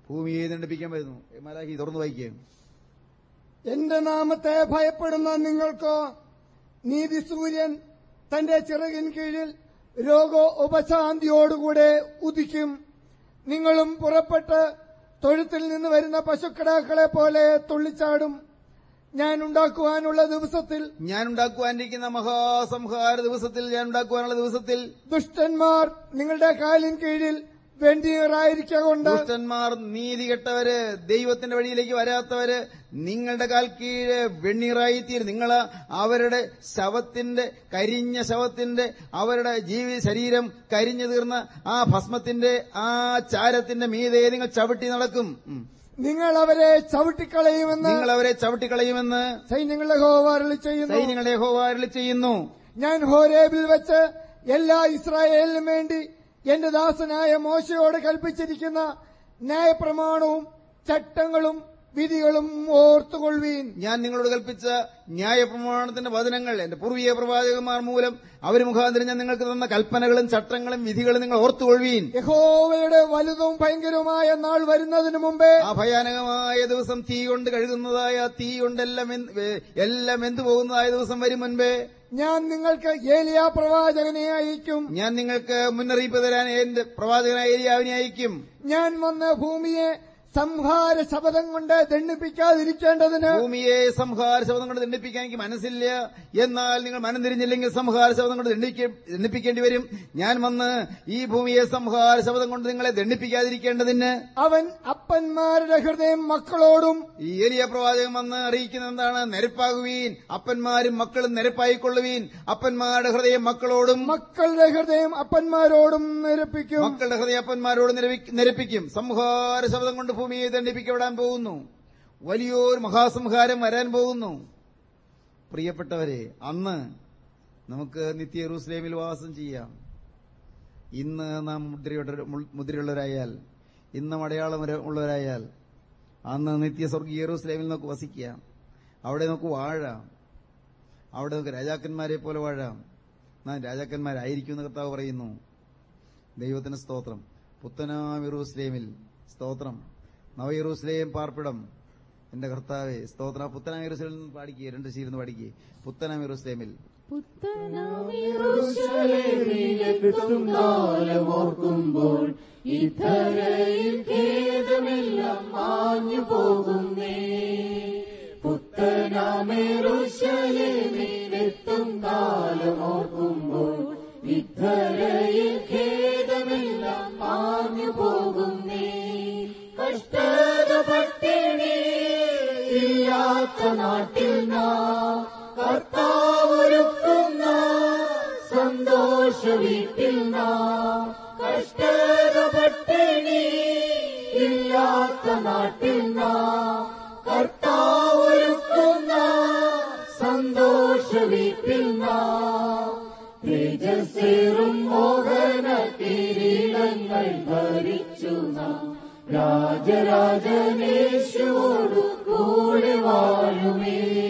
ഭൂമിയെ ദണ്ഡിപ്പിക്കാൻ വരുന്നു. മലാഹി തുറന്നു വായിക്കുക എന്റെ നാമത്തെ ഭയപ്പെടുന്ന നിങ്ങൾക്ക് നീതി സൂര്യൻ തന്റെ ചിറകിൻ കീഴിൽ രോഗോ ഉപശാന്തിയോടുകൂടെ ഉദിക്കും. നിങ്ങളും പുറപ്പെട്ട് തൊഴുത്തിൽ നിന്ന് വരുന്ന പശുക്കിടാക്കളെ പോലെ തുള്ളിച്ചാടും. ഞാൻ ഉണ്ടാക്കുവാനുള്ള ദിവസത്തിൽ ഞാൻ ഉണ്ടാക്കുവാനിരിക്കുന്ന മഹാസംഹാര ദിവസത്തിൽ ഞാൻ ഉണ്ടാക്കുവാനുള്ള ദിവസത്തിൽ ദുഷ്ടന്മാർ നിങ്ങളുടെ കാലിൻ കീഴിൽ വെണ്ടീറായിരിക്കൊണ്ട് ദുഷ്ടന്മാർ നീതി കെട്ടവര് ദൈവത്തിന്റെ വഴിയിലേക്ക് വരാത്തവര് നിങ്ങളുടെ കാൽ കീഴ് വെണ്ണീറായി തീരും നിങ്ങൾ അവരുടെ ശവത്തിന്റെ കരിഞ്ഞ ശവത്തിന്റെ അവരുടെ ജീവി ശരീരം കരിഞ്ഞു തീർന്ന ആ ഭസ്മത്തിന്റെ ആ ചാരത്തിന്റെ മീതെ നിങ്ങൾ ചവിട്ടി നടക്കും. നിങ്ങൾ അവരെ ചവിട്ടിക്കളയുമെന്ന് നിങ്ങൾ അവരെ ചവിട്ടിക്കളയുമെന്ന് സൈന്യങ്ങളുടെ ഹോവാരളി ചെയ്യുന്നു. സൈന്യങ്ങളുടെ ഹോവാരളി ചെയ്യുന്നു. ഞാൻ ഹോരേബിൽ വെച്ച് എല്ലാ ഇസ്രായേലിനും വേണ്ടി എന്റെ ദാസനായ മോശയോട് കൽപ്പിച്ചിരിക്കുന്ന ന്യായപ്രമാണവും ചട്ടങ്ങളും വിധികളും ഓർത്തുകൊള്ളുവീൻ. ഞാൻ നിങ്ങളോട് കൽപ്പിച്ച ന്യായപ്രമാണത്തിന്റെ വചനങ്ങൾ എന്റെ പൂർവീയ പ്രവാചകന്മാർ മൂലം അവർ മുഖാന്തരം ഞാൻ നിങ്ങൾക്ക് തന്ന കൽപ്പനകളും ചട്ടങ്ങളും വിധികളും നിങ്ങൾ ഓർത്തുകൊള്ളുവീൻ. യഹോവയുടെ വലുതും ഭയങ്കരവുമായ നാൾ വരുന്നതിന് മുമ്പേ ആ ഭയാനകമായ ദിവസം തീ കൊണ്ട് കഴുകുന്നതായ തീ കൊണ്ടെല്ലാം എല്ലാം എന്തു പോകുന്നതായ ദിവസം വരും മുൻപേ? ഞാൻ നിങ്ങൾക്ക് ഏലിയ പ്രവാചകനെ അയക്കും ഞാൻ നിങ്ങൾക്ക് മുന്നറിയിപ്പ് തരാൻ എന്റെ പ്രവാചകനായ ഏലിയാവിനെ അയക്കും ഞാൻ വന്ന് ഭൂമിയെ സംഹാര ശപഥം കൊണ്ട് ദണ്ഡിപ്പിക്കാതിരിക്കേണ്ടതിന് ഭൂമിയെ സംഹാര ശബ്ദം കൊണ്ട് ദണ്ഡിപ്പിക്കാൻ എനിക്ക് മനസ്സില്ല. എന്നാൽ നിങ്ങൾ മനം തിരിഞ്ഞില്ലെങ്കിൽ സംഹാര ശബ്ദം കൊണ്ട് ദണ്ഡിപ്പിക്കേണ്ടി വരും. ഞാൻ വന്ന് ഈ ഭൂമിയെ സംഹാര ശബ്ദം കൊണ്ട് നിങ്ങളെ ദണ്ഡിപ്പിക്കാതിരിക്കേണ്ടതിന് അവൻ അപ്പന്മാരുടെ ഹൃദയം മക്കളോടും ഈ എലിയ പ്രവാചകൻ വന്ന് അറിയിക്കുന്നത് എന്താണ്? നിരപ്പാകുവീൻ. അപ്പന്മാരും മക്കളും നിരപ്പായിക്കൊള്ളുവീൻ. അപ്പന്മാരുടെ ഹൃദയം മക്കളോടും മക്കളുടെ ഹൃദയം അപ്പന്മാരോടും നിരപ്പിക്കും. മക്കളുടെ ഹൃദയം അപ്പന്മാരോടും നിരപ്പി- നിരപ്പിക്കും. സംഹാര ശബ്ദം കൊണ്ട് ഭൂമിയെ ദണ്ഡിപ്പിക്കപ്പെടാൻ പോകുന്നു. വലിയൊരു മഹാസംഹാരം വരാൻ പോകുന്നു. പ്രിയപ്പെട്ടവരെ അന്ന് നമുക്ക് നിത്യ യെരൂസലേമിൽ വാസം ചെയ്യാം. ഇന്ന് നാം മുദ്രയുള്ളവരായാൽ ഇന്ന് അടയാളം ഉള്ളവരായാൽ അന്ന് നിത്യ സ്വർഗീയ യെരൂസലേമിൽ നമുക്ക് വസിക്കാം. അവിടെ നമുക്ക് വാഴാം. അവിടെ നമുക്ക് രാജാക്കന്മാരെ പോലെ വാഴാം. നാം രാജാക്കന്മാരായിരിക്കും കർത്താവ് പറയുന്നു. ദൈവത്തിന് സ്തോത്രം. പുത്തനാം യെറൂസലേമിൽ സ്തോത്രം. നവയെറൂസലേം പാർപ്പിടം. എന്റെ കർത്താവെ സ്തോത്ര. പുത്തനാം യെറൂസലേമിൽ നിന്ന് പാടിക്കുക രണ്ട് ശീലന്ന് പാടിക്കുക പുത്തനാം യെറൂസലേമിൽ കാലമോർക്കുമ്പോൾ ഇത്തരയിൽ ഖേദമെല്ലാം മാഞ്ഞു ഖേദമെല്ലാം മാഞ്ഞു പോകുന്നേ. കഷ്ടത പട്ടിണി ഇല്ലാത്ത നാട്ടിൽ നാം കർത്താവൊരുക്കുന്ന സന്തോഷ വീട്ടിൽ നാം കഷ്ടത പട്ടിണി ഇല്ലാത്ത നാട്ടിൽ നാം കർത്താവൊരുക്കുന്ന സന്തോഷ വീട്ടിൽ നാം തേജസ്സേറും മോഹന കിരീടങ്ങൾ ഭരിച്ചു നാം രാജരാജനേശുവോടു കൂടെ വാഴുമേ.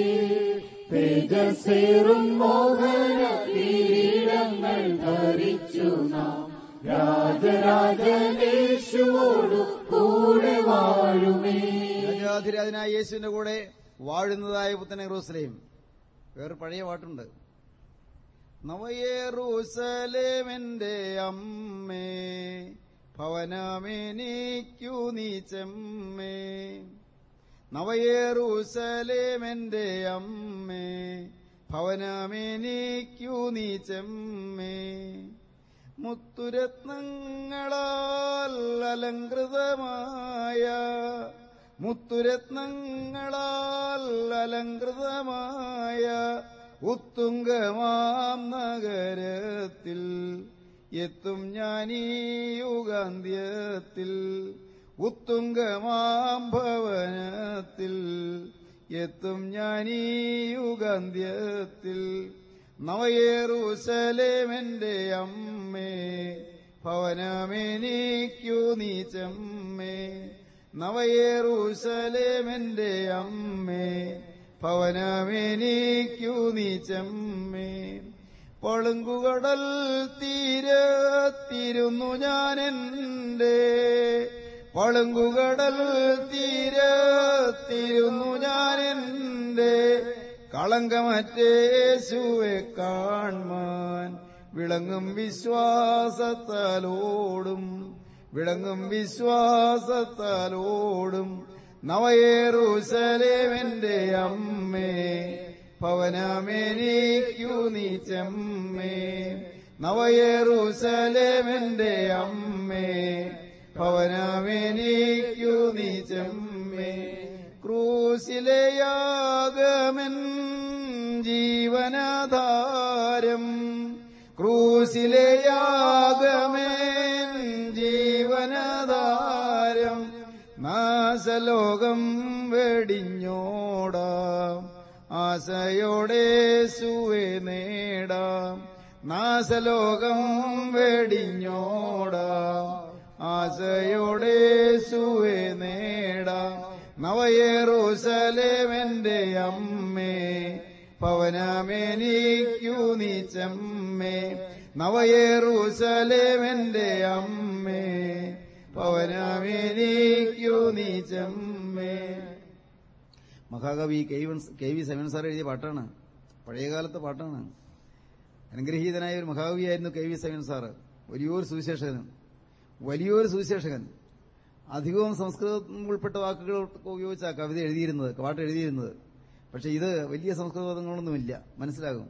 തേജസ്സേറും മോഹന കിരീടങ്ങൾ ധരിച്ചു നാം. രാജരാജനേശുവോടു കൂടെ വാഴുമേ. രാജാധിരാജനായ യേശുവിന്റെ കൂടെ വാഴുന്നതായ പുത്തനെ യെറൂസലേം വേറെ പഴയ പാട്ടുണ്ട്. നവയേറൂസലേമെന്റെ അമ്മേ. ഭവനമെനിക്കു നീ ചെമ്മേ. നവയേറൂസലേമെന്റെ അമ്മേ ഭവനമേനിക്കു നീ ചെമ്മേ. മുത്തുരത്നങ്ങളാൽ അലങ്കൃതമായ മുത്തുരത്നങ്ങളാൽ അലങ്കൃതമായ ഉത്തുംഗമാം നഗരത്തിൽ എത്തും ഞാനീ യുഗാന്ത്യത്തിൽ ഉത്തുംഗമാംഭവനത്തിൽ. എത്തും ഞാനീ യുഗാന്ത്യത്തിൽ നവയേറൂസലേമെന്റെ അമ്മേ ഭവനമേനിക്കു നീ ചമ്മേ. നവയേറൂശലേമെന്റെ അമ്മേ ഭവനമേനിക്കു നീ ചെമ്മേ. പളുങ്കുകടൽ തീരത്തിരുന്നു ഞാനെന്റെ പളുങ്കുകടൽ തീരത്തിരുന്നു ഞാനെന്റെ കളങ്കമറ്റേശുവെ കാൺമാൻ വിളങ്ങും വിശ്വാസത്താലോടും വിളങ്ങും വിശ്വാസത്താലോടും. നവയേറൂശലേമെന്റെ അമ്മേ ഭവനമെനിക്കു നീ ചെമ്മേ. നവയേറൂശലേമെന്റെ അമ്മേ. ഭവനമേനിക്കു നീ ചെമ്മേ. ക്രൂശിലെ യാഗമൻ ജീവനാധാരം. ക്രൂസിലെ യാഗമേൻ ജീവനാധാരം. നാശലോകം വെടിഞ്ഞോടാം. ആശയോടെ സുവേ നേടാം. നാശലോകം വെടിഞ്ഞോടാം. ആശയോടെ സുവേ നേടാം. നവയേറൂശലേമെന്റെ അമ്മേ പവനമെനിക്കു നീ ചെമ്മേ. നവയേറൂശലേമെന്റെ അമ്മേ പവനമെനിക്കു നീ മഹാകവി K V- K V Simon sir എഴുതിയ പാട്ടാണ്. പഴയകാലത്തെ പാട്ടാണ്. അനുഗ്രഹീതനായ ഒരു മഹാകവിയായിരുന്നു കെ വി സെവൻ സാറ്. വലിയൊരു സുവിശേഷകൻ. വലിയൊരു സുവിശേഷകൻ. അധികവും സംസ്കൃതം ഉൾപ്പെട്ട വാക്കുകൾ ഉപയോഗിച്ച കവിത എഴുതിയിരുന്നത് പാട്ട് എഴുതിയിരുന്നത്. പക്ഷെ ഇത് വലിയ സംസ്കൃത പദങ്ങളൊന്നുമില്ല മനസ്സിലാകും.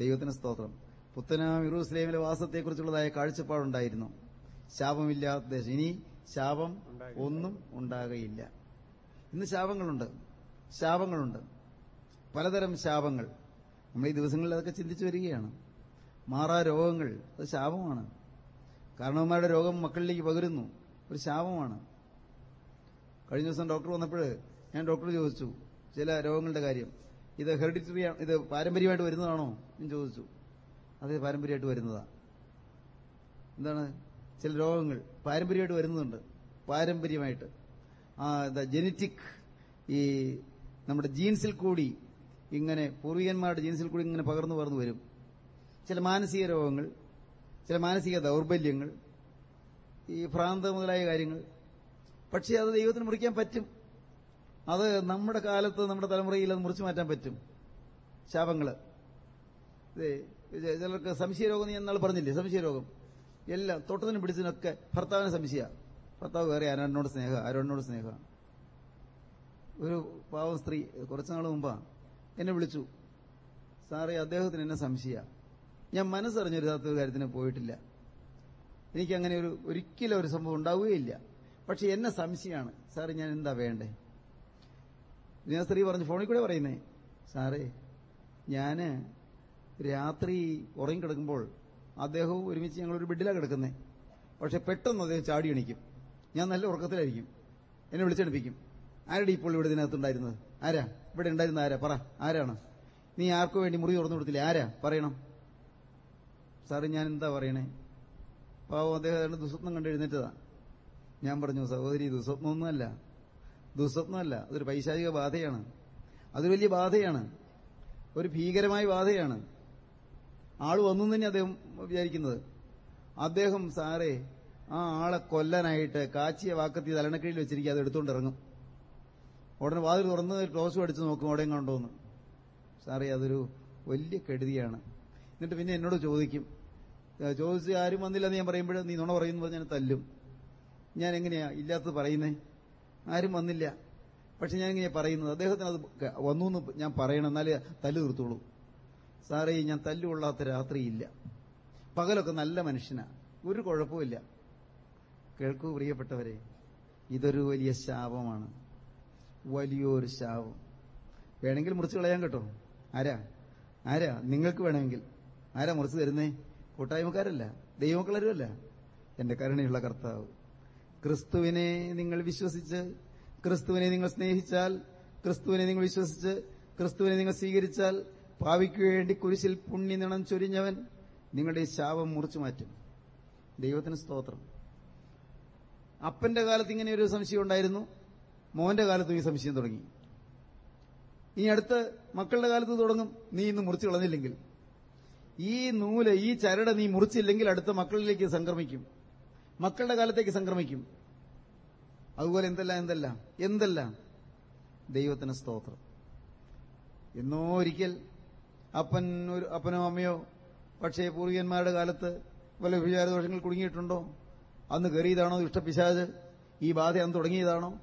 ദൈവത്തിന് സ്തോത്രം. പുത്തനാം ഇറുസ്ലേമിലെ വാസത്തെക്കുറിച്ചുള്ളതായ കാഴ്ചപ്പാടുണ്ടായിരുന്നു. ശാപമില്ലാത്ത ദേശം. ഇനി ശാപം ഒന്നും ഉണ്ടാകയില്ല. ഇന്ന് ശാപങ്ങളുണ്ട്. ശാപങ്ങളുണ്ട്. പലതരം ശാപങ്ങൾ. നമ്മൾ ഈ ദിവസങ്ങളിൽ അതൊക്കെ ചിന്തിച്ചു വരികയാണ്. മാറാ രോഗങ്ങൾ അത് ശാപമാണ്. കാരണവന്മാരുടെ രോഗം മക്കളിലേക്ക് പകരുന്നു ഒരു ശാപമാണ്. കഴിഞ്ഞ ദിവസം ഡോക്ടർ വന്നപ്പോൾ ഞാൻ ഡോക്ടർ ചോദിച്ചു ചില രോഗങ്ങളുടെ കാര്യം ഇത് ഹെറിഡിറ്ററി ഇത് പാരമ്പര്യമായിട്ട് വരുന്നതാണോ എന്ന് ചോദിച്ചു. അത് പാരമ്പര്യമായിട്ട് വരുന്നതാ. എന്താണ്? ചില രോഗങ്ങൾ പാരമ്പര്യമായിട്ട് വരുന്നുണ്ട് പാരമ്പര്യമായിട്ട്. ജനറ്റിക് ഈ നമ്മുടെ ജീൻസിൽ കൂടി ഇങ്ങനെ പൂർവികന്മാരുടെ ജീൻസിൽ കൂടി ഇങ്ങനെ പകർന്നു പകർന്നു വരും. ചില മാനസിക രോഗങ്ങൾ ചില മാനസിക ദൗർബല്യങ്ങൾ ഈ ഭ്രാന്ത് മുതലായ കാര്യങ്ങൾ. പക്ഷേ അത് ദൈവത്തിന് മുറിക്കാൻ പറ്റും. അത് നമ്മുടെ കാലത്ത് നമ്മുടെ തലമുറയിൽ അത് മുറിച്ചു മാറ്റാൻ പറ്റും. ഇത് ചിലർക്ക് സംശയരോഗം ഞാൻ എന്നാൾ പറഞ്ഞില്ലേ? സംശയരോഗം എല്ലാം തൊട്ടതിനും പിടിച്ചതിനൊക്കെ ഭർത്താവിന് സംശയ ഭർത്താവ് വേറെ ആരോടിനോട് സ്നേഹ. ആരോടിനോട് സ്നേഹ ഒരു പാവം സ്ത്രീ കുറച്ചു നാൾ മുമ്പാ എന്നെ വിളിച്ചു. സാറേ അദ്ദേഹത്തിന് എന്നെ സംശയ. ഞാൻ മനസ്സറിഞ്ഞൊരു ഒരു കാര്യത്തിന് പോയിട്ടില്ല. എനിക്ക് അങ്ങനെ ഒരു ഒരിക്കലും ഒരു സംഭവം ഉണ്ടാവുകയില്ല. പക്ഷെ എന്നെ സംശയമാണ് സാറേ ഞാൻ എന്താ വേണ്ടേ? ഞാൻ സ്ത്രീ പറഞ്ഞു ഫോണിൽ കൂടെ പറയുന്നേ. സാറേ ഞാൻ രാത്രി ഉറങ്ങിക്കിടക്കുമ്പോൾ അദ്ദേഹവും ഒരുമിച്ച് ഞങ്ങളൊരു ബെഡിലാണ് കിടക്കുന്നേ. പക്ഷെ പെട്ടെന്ന് അദ്ദേഹം ചാടി എണിക്കും. ഞാൻ നല്ല ഉറക്കത്തിലായിരിക്കും. എന്നെ വിളിച്ചെടുപ്പിക്കും ആരുടെ ഇപ്പോൾ ഇവിടെ ഇതിനകത്തുണ്ടായിരുന്നത്? ആരാ? ഇവിടെ ഉണ്ടായിരുന്ന ആരാ? പറ. ആരാണ്? നീ ആർക്കു വേണ്ടി മുറി തുറന്നു കൊടുത്തില്ലേ? ആരാ? പറയണം. സാറേ ഞാൻ എന്താ പറയണേ? പാവം അദ്ദേഹം ദുസ്വപ്നം കണ്ട് എഴുന്നേറ്റതാ. ഞാൻ പറഞ്ഞു സഹോദരി ദുസ്വപ്നമൊന്നുമല്ല. ദുസ്വപ്നമല്ല. അതൊരു പൈശാചിക ബാധയാണ്. അതൊരു വലിയ ബാധയാണ്. ഒരു ഭീകരമായ ബാധയാണ്. ആൾ വന്നു തന്നെ അദ്ദേഹം വിചാരിക്കുന്നത്. അദ്ദേഹം സാറേ ആ ആളെ കൊല്ലാനായിട്ട് കാച്ചിയ വാക്കത്തി തലണക്കീഴിൽ വെച്ചിരിക്കുക. അത് എടുത്തുകൊണ്ട് ഇറങ്ങും. ഉടനെ വാതിൽ തുറന്ന് ക്ലോസ് അടിച്ച് നോക്കും അവിടെയും കണ്ടോന്ന്. സാറേ അതൊരു വലിയ കെടുതിയാണ്. എന്നിട്ട് പിന്നെ എന്നോട് ചോദിക്കും. ചോദിച്ച് ആരും വന്നില്ല എന്ന് ഞാൻ പറയുമ്പോൾ നീ നുണ പറയുന്നു പറഞ്ഞ് ഞാൻ തല്ലും. ഞാൻ എങ്ങനെയാ ഇല്ലാത്തത് പറയുന്നേ? ആരും വന്നില്ല. പക്ഷെ ഞാൻ എങ്ങനെയാ പറയുന്നത്. അദ്ദേഹത്തിന് അത് വന്നു എന്ന് ഞാൻ പറയണം. എന്നാലേ തല്ല് തീർത്തോളൂ സാറേ ഞാൻ തല്ലുകൊള്ളാത്ത രാത്രിയില്ല. പകലൊക്കെ നല്ല മനുഷ്യനാ. ഒരു കുഴപ്പമില്ല കേൾക്കൂ പ്രിയപ്പെട്ടവരെ ഇതൊരു വലിയ ശാപമാണ്. വലിയൊരു ശാപം. വേണമെങ്കിൽ മുറിച്ച് കളയാൻ കേട്ടോ. ആരാ? ആരാ? നിങ്ങൾക്ക് വേണമെങ്കിൽ. ആരാ മുറിച്ച് തരുന്നേ? കൂട്ടായ്മക്കാരല്ല. ദൈവമക്കളരുമല്ല. എന്റെ കരുണയുള്ള കർത്താവ് ക്രിസ്തുവിനെ നിങ്ങൾ വിശ്വസിച്ച് ക്രിസ്തുവിനെ നിങ്ങൾ സ്നേഹിച്ചാൽ ക്രിസ്തുവിനെ നിങ്ങൾ വിശ്വസിച്ച് ക്രിസ്തുവിനെ നിങ്ങൾ സ്വീകരിച്ചാൽ പാവിക്കു വേണ്ടി കുരിശിൽ പുണ്യനിണം ചൊരിഞ്ഞവൻ നിങ്ങളുടെ ശാപം മുറിച്ചു മാറ്റും. ദൈവത്തിന് സ്തോത്രം. അപ്പന്റെ കാലത്ത് ഇങ്ങനെ ഒരു സംശയം ഉണ്ടായിരുന്നു. മോന്റെ കാലത്തും ഈ സംശയം തുടങ്ങി. ഇനി അടുത്ത് മക്കളുടെ കാലത്ത് തുടങ്ങും. നീ ഇന്ന് മുറിച്ചു കളഞ്ഞില്ലെങ്കിൽ. ഈ നൂൽ ഈ ചരട് നീ മുറിച്ചില്ലെങ്കിൽ അടുത്ത മക്കളിലേക്ക് സംക്രമിക്കും. മക്കളുടെ കാലത്തേക്ക് സംക്രമിക്കും. അതുപോലെ എന്തെല്ലാം എന്തെല്ലാം എന്തെല്ലാം? ദൈവത്തിന് സ്തോത്രം. എന്നോ ഒരിക്കൽ അപ്പൻ ഒരു അപ്പനോ അമ്മയോ പക്ഷേ പൂർവികന്മാരുടെ കാലത്ത് വല്ല വിചാരദോഷങ്ങൾ കുടുങ്ങിയിട്ടുണ്ടോ? അന്ന് കയറിയതാണോ ഇഷ്ടപിശാജ് ഈ ബാധ അന്ന് തുടങ്ങിയതാണോ?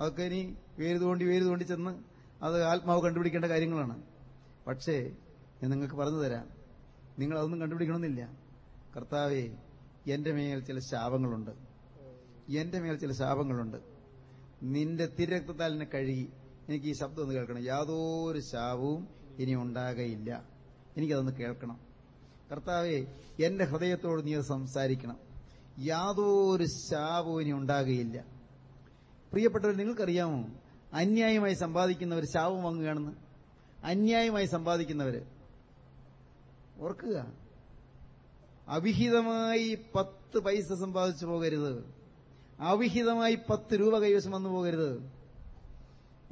അതൊക്കെ ഇനി വേര് തോണ്ടി വേര് തോണ്ടി ചെന്ന് അത് ആത്മാവ് കണ്ടുപിടിക്കേണ്ട കാര്യങ്ങളാണ്. പക്ഷേ ഞാൻ നിങ്ങൾക്ക് പറഞ്ഞു തരാം. നിങ്ങൾ അതൊന്നും കണ്ടുപിടിക്കണമെന്നില്ല. കർത്താവേ എന്റെ മേൽ ചില ശാപങ്ങളുണ്ട്. എന്റെ മേൽ ചില ശാപങ്ങളുണ്ട്. നിന്റെ തിരക്തത്താൽ എന്നെ കഴുകി. എനിക്ക് ഈ ശബ്ദം ഒന്ന് കേൾക്കണം. യാതൊരു ശാപവും ഇനി ഉണ്ടാകയില്ല. എനിക്കതൊന്ന് കേൾക്കണം. കർത്താവെ എന്റെ ഹൃദയത്തോട് നീ സംസാരിക്കണം. യാതൊരു ശാപവും ഇനി ഉണ്ടാകുകയില്ല പ്രിയപ്പെട്ടവർ നിങ്ങൾക്കറിയാമോ? അന്യായമായി സമ്പാദിക്കുന്നവർ ശാപം വാങ്ങുകയാണെന്ന്? അന്യായമായി സമ്പാദിക്കുന്നവര്. ഓർക്കുക. അവിഹിതമായി പത്ത് പൈസ സമ്പാദിച്ചു പോകരുത്. അവിഹിതമായി പത്ത് രൂപ കൈവശം വന്നു പോകരുത്.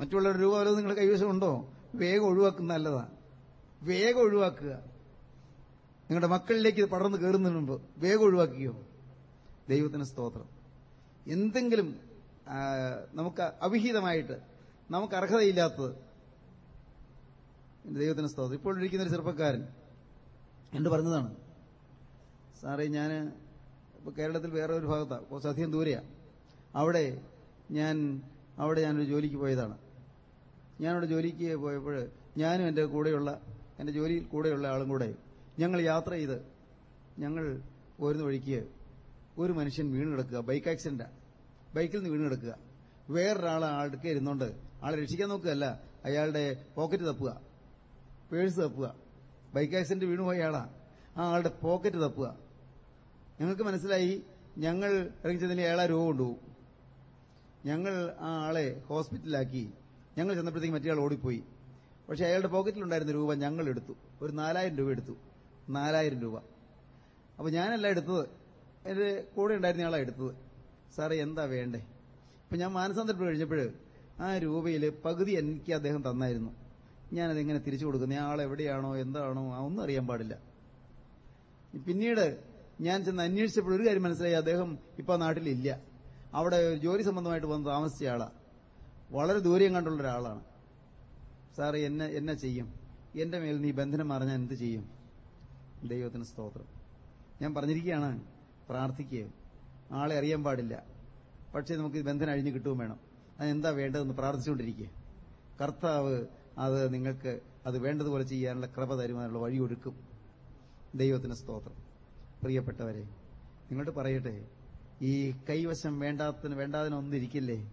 മറ്റുള്ളവരുടെ രൂപ വല്ലതും നിങ്ങൾ കൈവശം ഉണ്ടോ? വേഗം ഒഴിവാക്കുന്ന നല്ലതാ. വേഗം ഒഴിവാക്കുക. നിങ്ങളുടെ മക്കളിലേക്ക് ഇത് പടർന്ന് കയറുന്നതിന് മുമ്പ് വേഗം ഒഴിവാക്കിയോ ദൈവത്തിന് സ്തോത്രം. എന്തെങ്കിലും നമുക്ക് അവിഹിതമായിട്ട് നമുക്ക് അർഹതയില്ലാത്തത് എന്റെ ദൈവത്തിന് സ്തോത്രം. ഇപ്പോൾ ഇരിക്കുന്ന ഒരു ചെറുപ്പക്കാരൻ എന്ന് പറഞ്ഞതാണ് സാറേ ഞാൻ ഇപ്പൊ കേരളത്തിൽ വേറെ ഒരു ഭാഗത്താണ് കുറച്ച് അധികം ദൂരെയാ. അവിടെ ഞാൻ അവിടെ ഞാനൊരു ജോലിക്ക് പോയതാണ്. ഞാനവിടെ ജോലിക്ക് പോയപ്പോൾ ഞാനും എന്റെ കൂടെയുള്ള എന്റെ ജോലിയിൽ കൂടെയുള്ള ആളും കൂടെ ഞങ്ങൾ യാത്ര ചെയ്ത് ഞങ്ങൾ പോരുന്ന വഴിക്ക് ഒരു മനുഷ്യൻ വീണ് കിടക്കുക. ബൈക്ക് ആക്സിഡന്റാ. ബൈക്കിൽ നിന്ന് വീണ് കിടക്കുക വേറൊരാൾ ആൾക്ക് ഇരുന്നുകൊണ്ട് ആളെ രക്ഷിക്കാൻ നോക്കുകയല്ല അയാളുടെ പോക്കറ്റ് തപ്പുക. പേഴ്സ് തപ്പുക. ബൈക്ക് ആക്സിഡന്റ് വീണുപോയ ആളാ. ആ ആളുടെ പോക്കറ്റ് തപ്പുക. ഞങ്ങൾക്ക് മനസ്സിലായി ഞങ്ങൾ ഇറങ്ങിച്ചതിന് അയാളെ രൂപ കൊണ്ടുപോകും. ഞങ്ങൾ ആ ആളെ ഹോസ്പിറ്റലിലാക്കി ഞങ്ങൾ ചെന്നപ്പോഴത്തേക്ക് മറ്റേ ഓടിപ്പോയി. പക്ഷെ അയാളുടെ പോക്കറ്റിലുണ്ടായിരുന്ന രൂപ ഞങ്ങൾ എടുത്തു. ഒരു നാലായിരം രൂപ എടുത്തു. നാലായിരം രൂപ. അപ്പൊ ഞാനല്ല എടുത്തത്. എന്റെ കൂടെ ഉണ്ടായിരുന്ന ആളാണ് എടുത്തത്. സാറേ എന്താ വേണ്ടേ? ഇപ്പൊ ഞാൻ മാനസാന്തരപ്പെട്ട് കഴിഞ്ഞപ്പോൾ ആ രൂപയിൽ പകുതി എനിക്ക് അദ്ദേഹം തന്നായിരുന്നു. ഞാനത് എങ്ങനെ തിരിച്ചു കൊടുക്കുന്നത് ആ ആൾ എവിടെയാണോ എന്താണോ ഒന്നും അറിയാൻ പാടില്ല. പിന്നീട് ഞാൻ ചെന്ന് അന്വേഷിച്ചപ്പോൾ ഒരു കാര്യം മനസ്സിലായി. അദ്ദേഹം ഇപ്പൊ നാട്ടിലില്ല. അവിടെ ജോലി സംബന്ധമായിട്ട് വന്ന് താമസിച്ച ആളാ. വളരെ ദൂരം കണ്ടുള്ള ഒരാളാണ്. സാറ് എന്നെ എന്നെ ചെയ്യും. എന്റെ മേൽ നീ ബന്ധനം അറിഞ്ഞാൽ എന്ത് ചെയ്യും? ദൈവത്തിന് സ്തോത്രം. ഞാൻ പറഞ്ഞിരിക്കുകയാണ് പ്രാർത്ഥിക്കുക ആളെ അറിയാൻ പാടില്ല. പക്ഷേ നമുക്ക് ബന്ധനം അഴിഞ്ഞു കിട്ടുകയും വേണം. അതെന്താ വേണ്ടതെന്ന് പ്രാർത്ഥിച്ചുകൊണ്ടിരിക്കുക കർത്താവ് അത് നിങ്ങൾക്ക് അത് വേണ്ടതുപോലെ ചെയ്യാനുള്ള കൃപ തരുവാനുള്ള വഴി ഒരുക്കും. ദൈവത്തിന് സ്തോത്രം. പ്രിയപ്പെട്ടവരെ നിങ്ങളോട് പറയട്ടെ ഈ കൈവശം വേണ്ടാത്തിന് വേണ്ടാതിനൊന്നും ഇരിക്കില്ലേ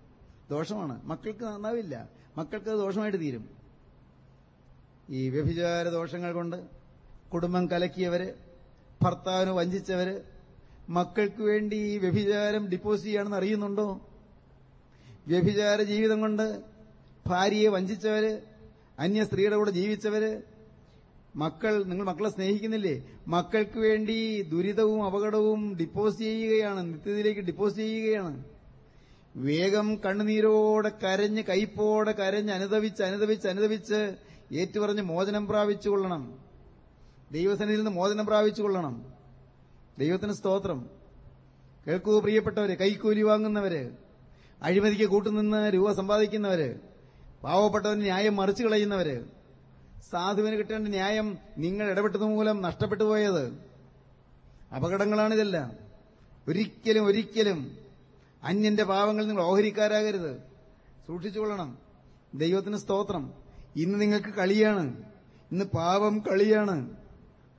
ദോഷമാണ്. മക്കൾക്ക് നന്നാവില്ല. മക്കൾക്ക് ദോഷമായിട്ട് തീരും. ഈ വ്യഭിചാര ദോഷങ്ങൾ കൊണ്ട് കുടുംബം കലക്കിയവര് ഭർത്താവിന് വഞ്ചിച്ചവര് മക്കൾക്ക് വേണ്ടി ഈ വ്യഭിചാരം ഡിപ്പോസ് ചെയ്യാണെന്ന് അറിയുന്നുണ്ടോ? വ്യഭിചാര ജീവിതം കൊണ്ട് ഭാര്യയെ വഞ്ചിച്ചവര് അന്യ സ്ത്രീയുടെ കൂടെ ജീവിച്ചവര് മക്കൾ നിങ്ങൾ മക്കളെ സ്നേഹിക്കുന്നില്ലേ? മക്കൾക്ക് വേണ്ടി ദുരിതവും അപകടവും ഡിപ്പോസ് ചെയ്യുകയാണ് നിത്യത്തിലേക്ക് ഡിപ്പോസ് ചെയ്യുകയാണ്. വേഗം കണ്ണുനീരോടെ കരഞ്ഞ് കയ്പോടെ കരഞ്ഞ് അനുദവിച്ച് അനുദവിച്ച് അനുദവിച്ച് ഏറ്റുപറഞ്ഞ് മോചനം പ്രാപിച്ചുകൊള്ളണം. ദൈവസന്നിധിയിൽ നിന്ന് മോചനം പ്രാപിച്ചുകൊള്ളണം. ദൈവത്തിന് സ്തോത്രം. കേൾക്കൂ പ്രിയപ്പെട്ടവര് കൈക്കൂലി വാങ്ങുന്നവര് അഴിമതിക്ക് കൂട്ടുനിന്ന് രൂപ സമ്പാദിക്കുന്നവര് പാവപ്പെട്ടവന് ന്യായം മറിച്ചു കളയുന്നവര് സാധുവിന് കിട്ടേണ്ട ന്യായം നിങ്ങൾ ഇടപെട്ടത് മൂലം നഷ്ടപ്പെട്ടു പോയത്. അപകടങ്ങളാണിതെല്ലാം. ഒരിക്കലും ഒരിക്കലും അന്യന്റെ പാവങ്ങൾ നിങ്ങൾ ഓഹരിക്കാരാകരുത്. സൂക്ഷിച്ചുകൊള്ളണം. ദൈവത്തിന് സ്തോത്രം. ഇന്ന് നിങ്ങൾക്ക് കളിയാണ്. ഇന്ന് പാവം കളിയാണ്.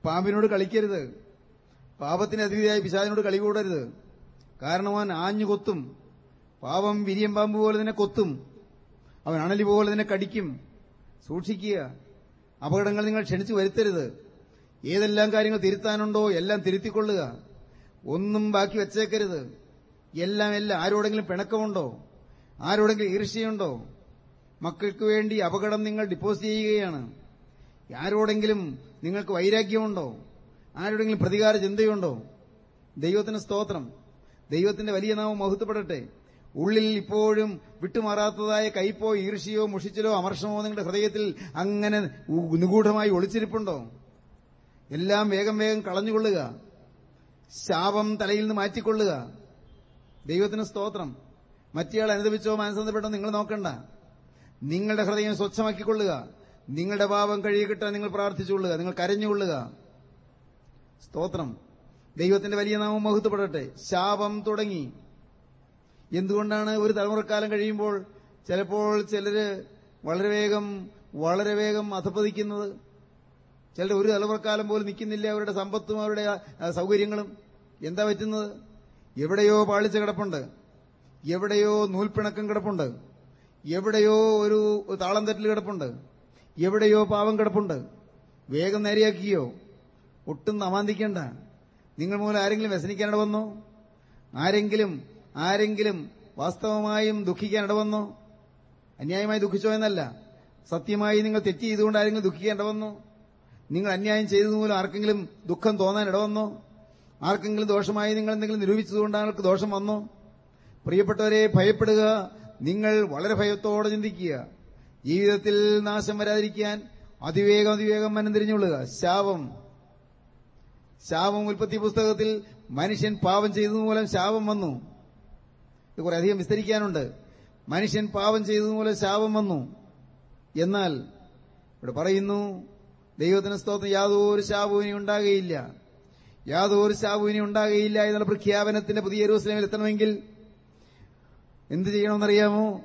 പാമ്പിനോട് കളിക്കരുത്. പാപത്തിന് അതിഥിയായ പിശാചിനോട് കളി കൂടരുത്. കാരണം അവൻ ആഞ്ഞു കൊത്തും. പാപം വിരിയം പാമ്പ് പോലെ തന്നെ കൊത്തും. അവൻ അണലി പോലെ തന്നെ കടിക്കും. സൂക്ഷിക്കുക. അപകടങ്ങൾ നിങ്ങൾ ക്ഷണിച്ചു വരുത്തരുത്. ഏതെല്ലാം കാര്യങ്ങൾ തിരുത്താനുണ്ടോ എല്ലാം തിരുത്തിക്കൊള്ളുക. ഒന്നും ബാക്കി വെച്ചേക്കരുത്. എല്ലാം എല്ലാം ആരോടെങ്കിലും പിണക്കമുണ്ടോ? ആരോടെങ്കിലും ഈർഷ്യയുണ്ടോ? മക്കൾക്ക് വേണ്ടി അപകടം നിങ്ങൾ ഡിപ്പോസിറ്റ് ചെയ്യുകയാണ്. ആരോടെങ്കിലും നിങ്ങൾക്ക് വൈരാഗ്യമുണ്ടോ? ആരോടെങ്കിലും പ്രതികാര ചിന്തയുണ്ടോ ദൈവത്തിന് സ്തോത്രം. ദൈവത്തിന്റെ വലിയ നാമം മഹത്വപ്പെടട്ടെ. ഉള്ളിൽ ഇപ്പോഴും വിട്ടുമാറാത്തതായ കയ്പോ ഈർഷിയോ മുഷിച്ചിലോ അമർഷമോ നിങ്ങളുടെ ഹൃദയത്തിൽ അങ്ങനെ നിഗൂഢമായി ഒളിച്ചിരിപ്പുണ്ടോ? എല്ലാം വേഗം വേഗം കളഞ്ഞുകൊള്ളുക. ശാപം തലയിൽ നിന്ന് മാറ്റിക്കൊള്ളുക. ദൈവത്തിന് സ്തോത്രം. മറ്റേയാൾ അനുഭവിച്ചോ മനസ്സന്ധപ്പെട്ടോ നിങ്ങൾ നോക്കണ്ട. നിങ്ങളുടെ ഹൃദയം സ്വച്ഛമാക്കിക്കൊള്ളുക. നിങ്ങളുടെ പാപം കഴുകിക്കിട്ടാൻ നിങ്ങൾ പ്രാർത്ഥിച്ചുകൊള്ളുക. നിങ്ങൾ കരഞ്ഞുകൊള്ളുക. സ്തോത്രം. ദൈവത്തിന്റെ വലിയ നാമം മഹത്വപ്പെടട്ടെ. ശാപം തുടങ്ങി. എന്തുകൊണ്ടാണ് ഒരു തലമുറക്കാലം കഴിയുമ്പോൾ ചിലപ്പോൾ ചിലര് വളരെ വേഗം വളരെ വേഗം അധപ്പതിക്കുന്നത് ചിലർ ഒരു തലമുറക്കാലം പോലും നിൽക്കുന്നില്ല അവരുടെ സമ്പത്തും അവരുടെ സൗകര്യങ്ങളും. എന്താ പറ്റുന്നത്? എവിടെയോ പാളിച്ച കിടപ്പുണ്ട്. എവിടെയോ നൂൽപ്പിണക്കം കിടപ്പുണ്ട്. എവിടെയോ ഒരു താളം തെറ്റിൽ കിടപ്പുണ്ട്. എവിടെയോ പാവം കിടപ്പുണ്ട്. വേഗം നേരെയാക്കിയോ? ഒട്ടും നമാന്തിക്കേണ്ട നിങ്ങൾ മൂലം ആരെങ്കിലും വ്യസനിക്കാനിട വന്നോ ആരെങ്കിലും ആരെങ്കിലും വാസ്തവമായും ദുഃഖിക്കാനിട വന്നോ അന്യായമായി ദുഃഖിച്ചോ എന്നല്ല. സത്യമായി നിങ്ങൾ തെറ്റ് ചെയ്തുകൊണ്ട് ആരെങ്കിലും ദുഃഖിക്കേണ്ട വന്നോ നിങ്ങൾ അന്യായം ചെയ്തത് മൂലം ആർക്കെങ്കിലും ദുഃഖം തോന്നാൻ ഇടവന്നോ? ആർക്കെങ്കിലും ദോഷമായി നിങ്ങൾ എന്തെങ്കിലും നിരൂപിച്ചതുകൊണ്ട് ആൾക്ക് ദോഷം വന്നോ? പ്രിയപ്പെട്ടവരെ ഭയപ്പെടുക. നിങ്ങൾ വളരെ ഭയത്തോടെ ചിന്തിക്കുക. ജീവിതത്തിൽ നാശം വരാതിരിക്കാൻ അതിവേഗം അതിവേഗം മനം തിരിഞ്ഞുകൊള്ളുക ശാപം. ശാപം ഉൽപ്പത്തി പുസ്തകത്തിൽ മനുഷ്യൻ പാപം ചെയ്തതുമൂലം ശാപം വന്നു. ഇത് കുറെ അധികം വിസ്തരിക്കാനുണ്ട്. മനുഷ്യൻ പാപം ചെയ്തതു മൂലം ശാപം വന്നു. എന്നാൽ ഇവിടെ പറയുന്നു ദൈവത്തിന് സ്തോത്രം യാതൊരു ശാപവും ഇനി ഉണ്ടാകുകയില്ല. യാതൊരു ശാപവും ഇനി ഉണ്ടാകുകയില്ല എന്നുള്ള പ്രഖ്യാപനത്തിന്റെ പുതിയ യെരൂസലേമിൽ എത്തണമെങ്കിൽ എന്ത് ചെയ്യണമെന്നറിയാമോ?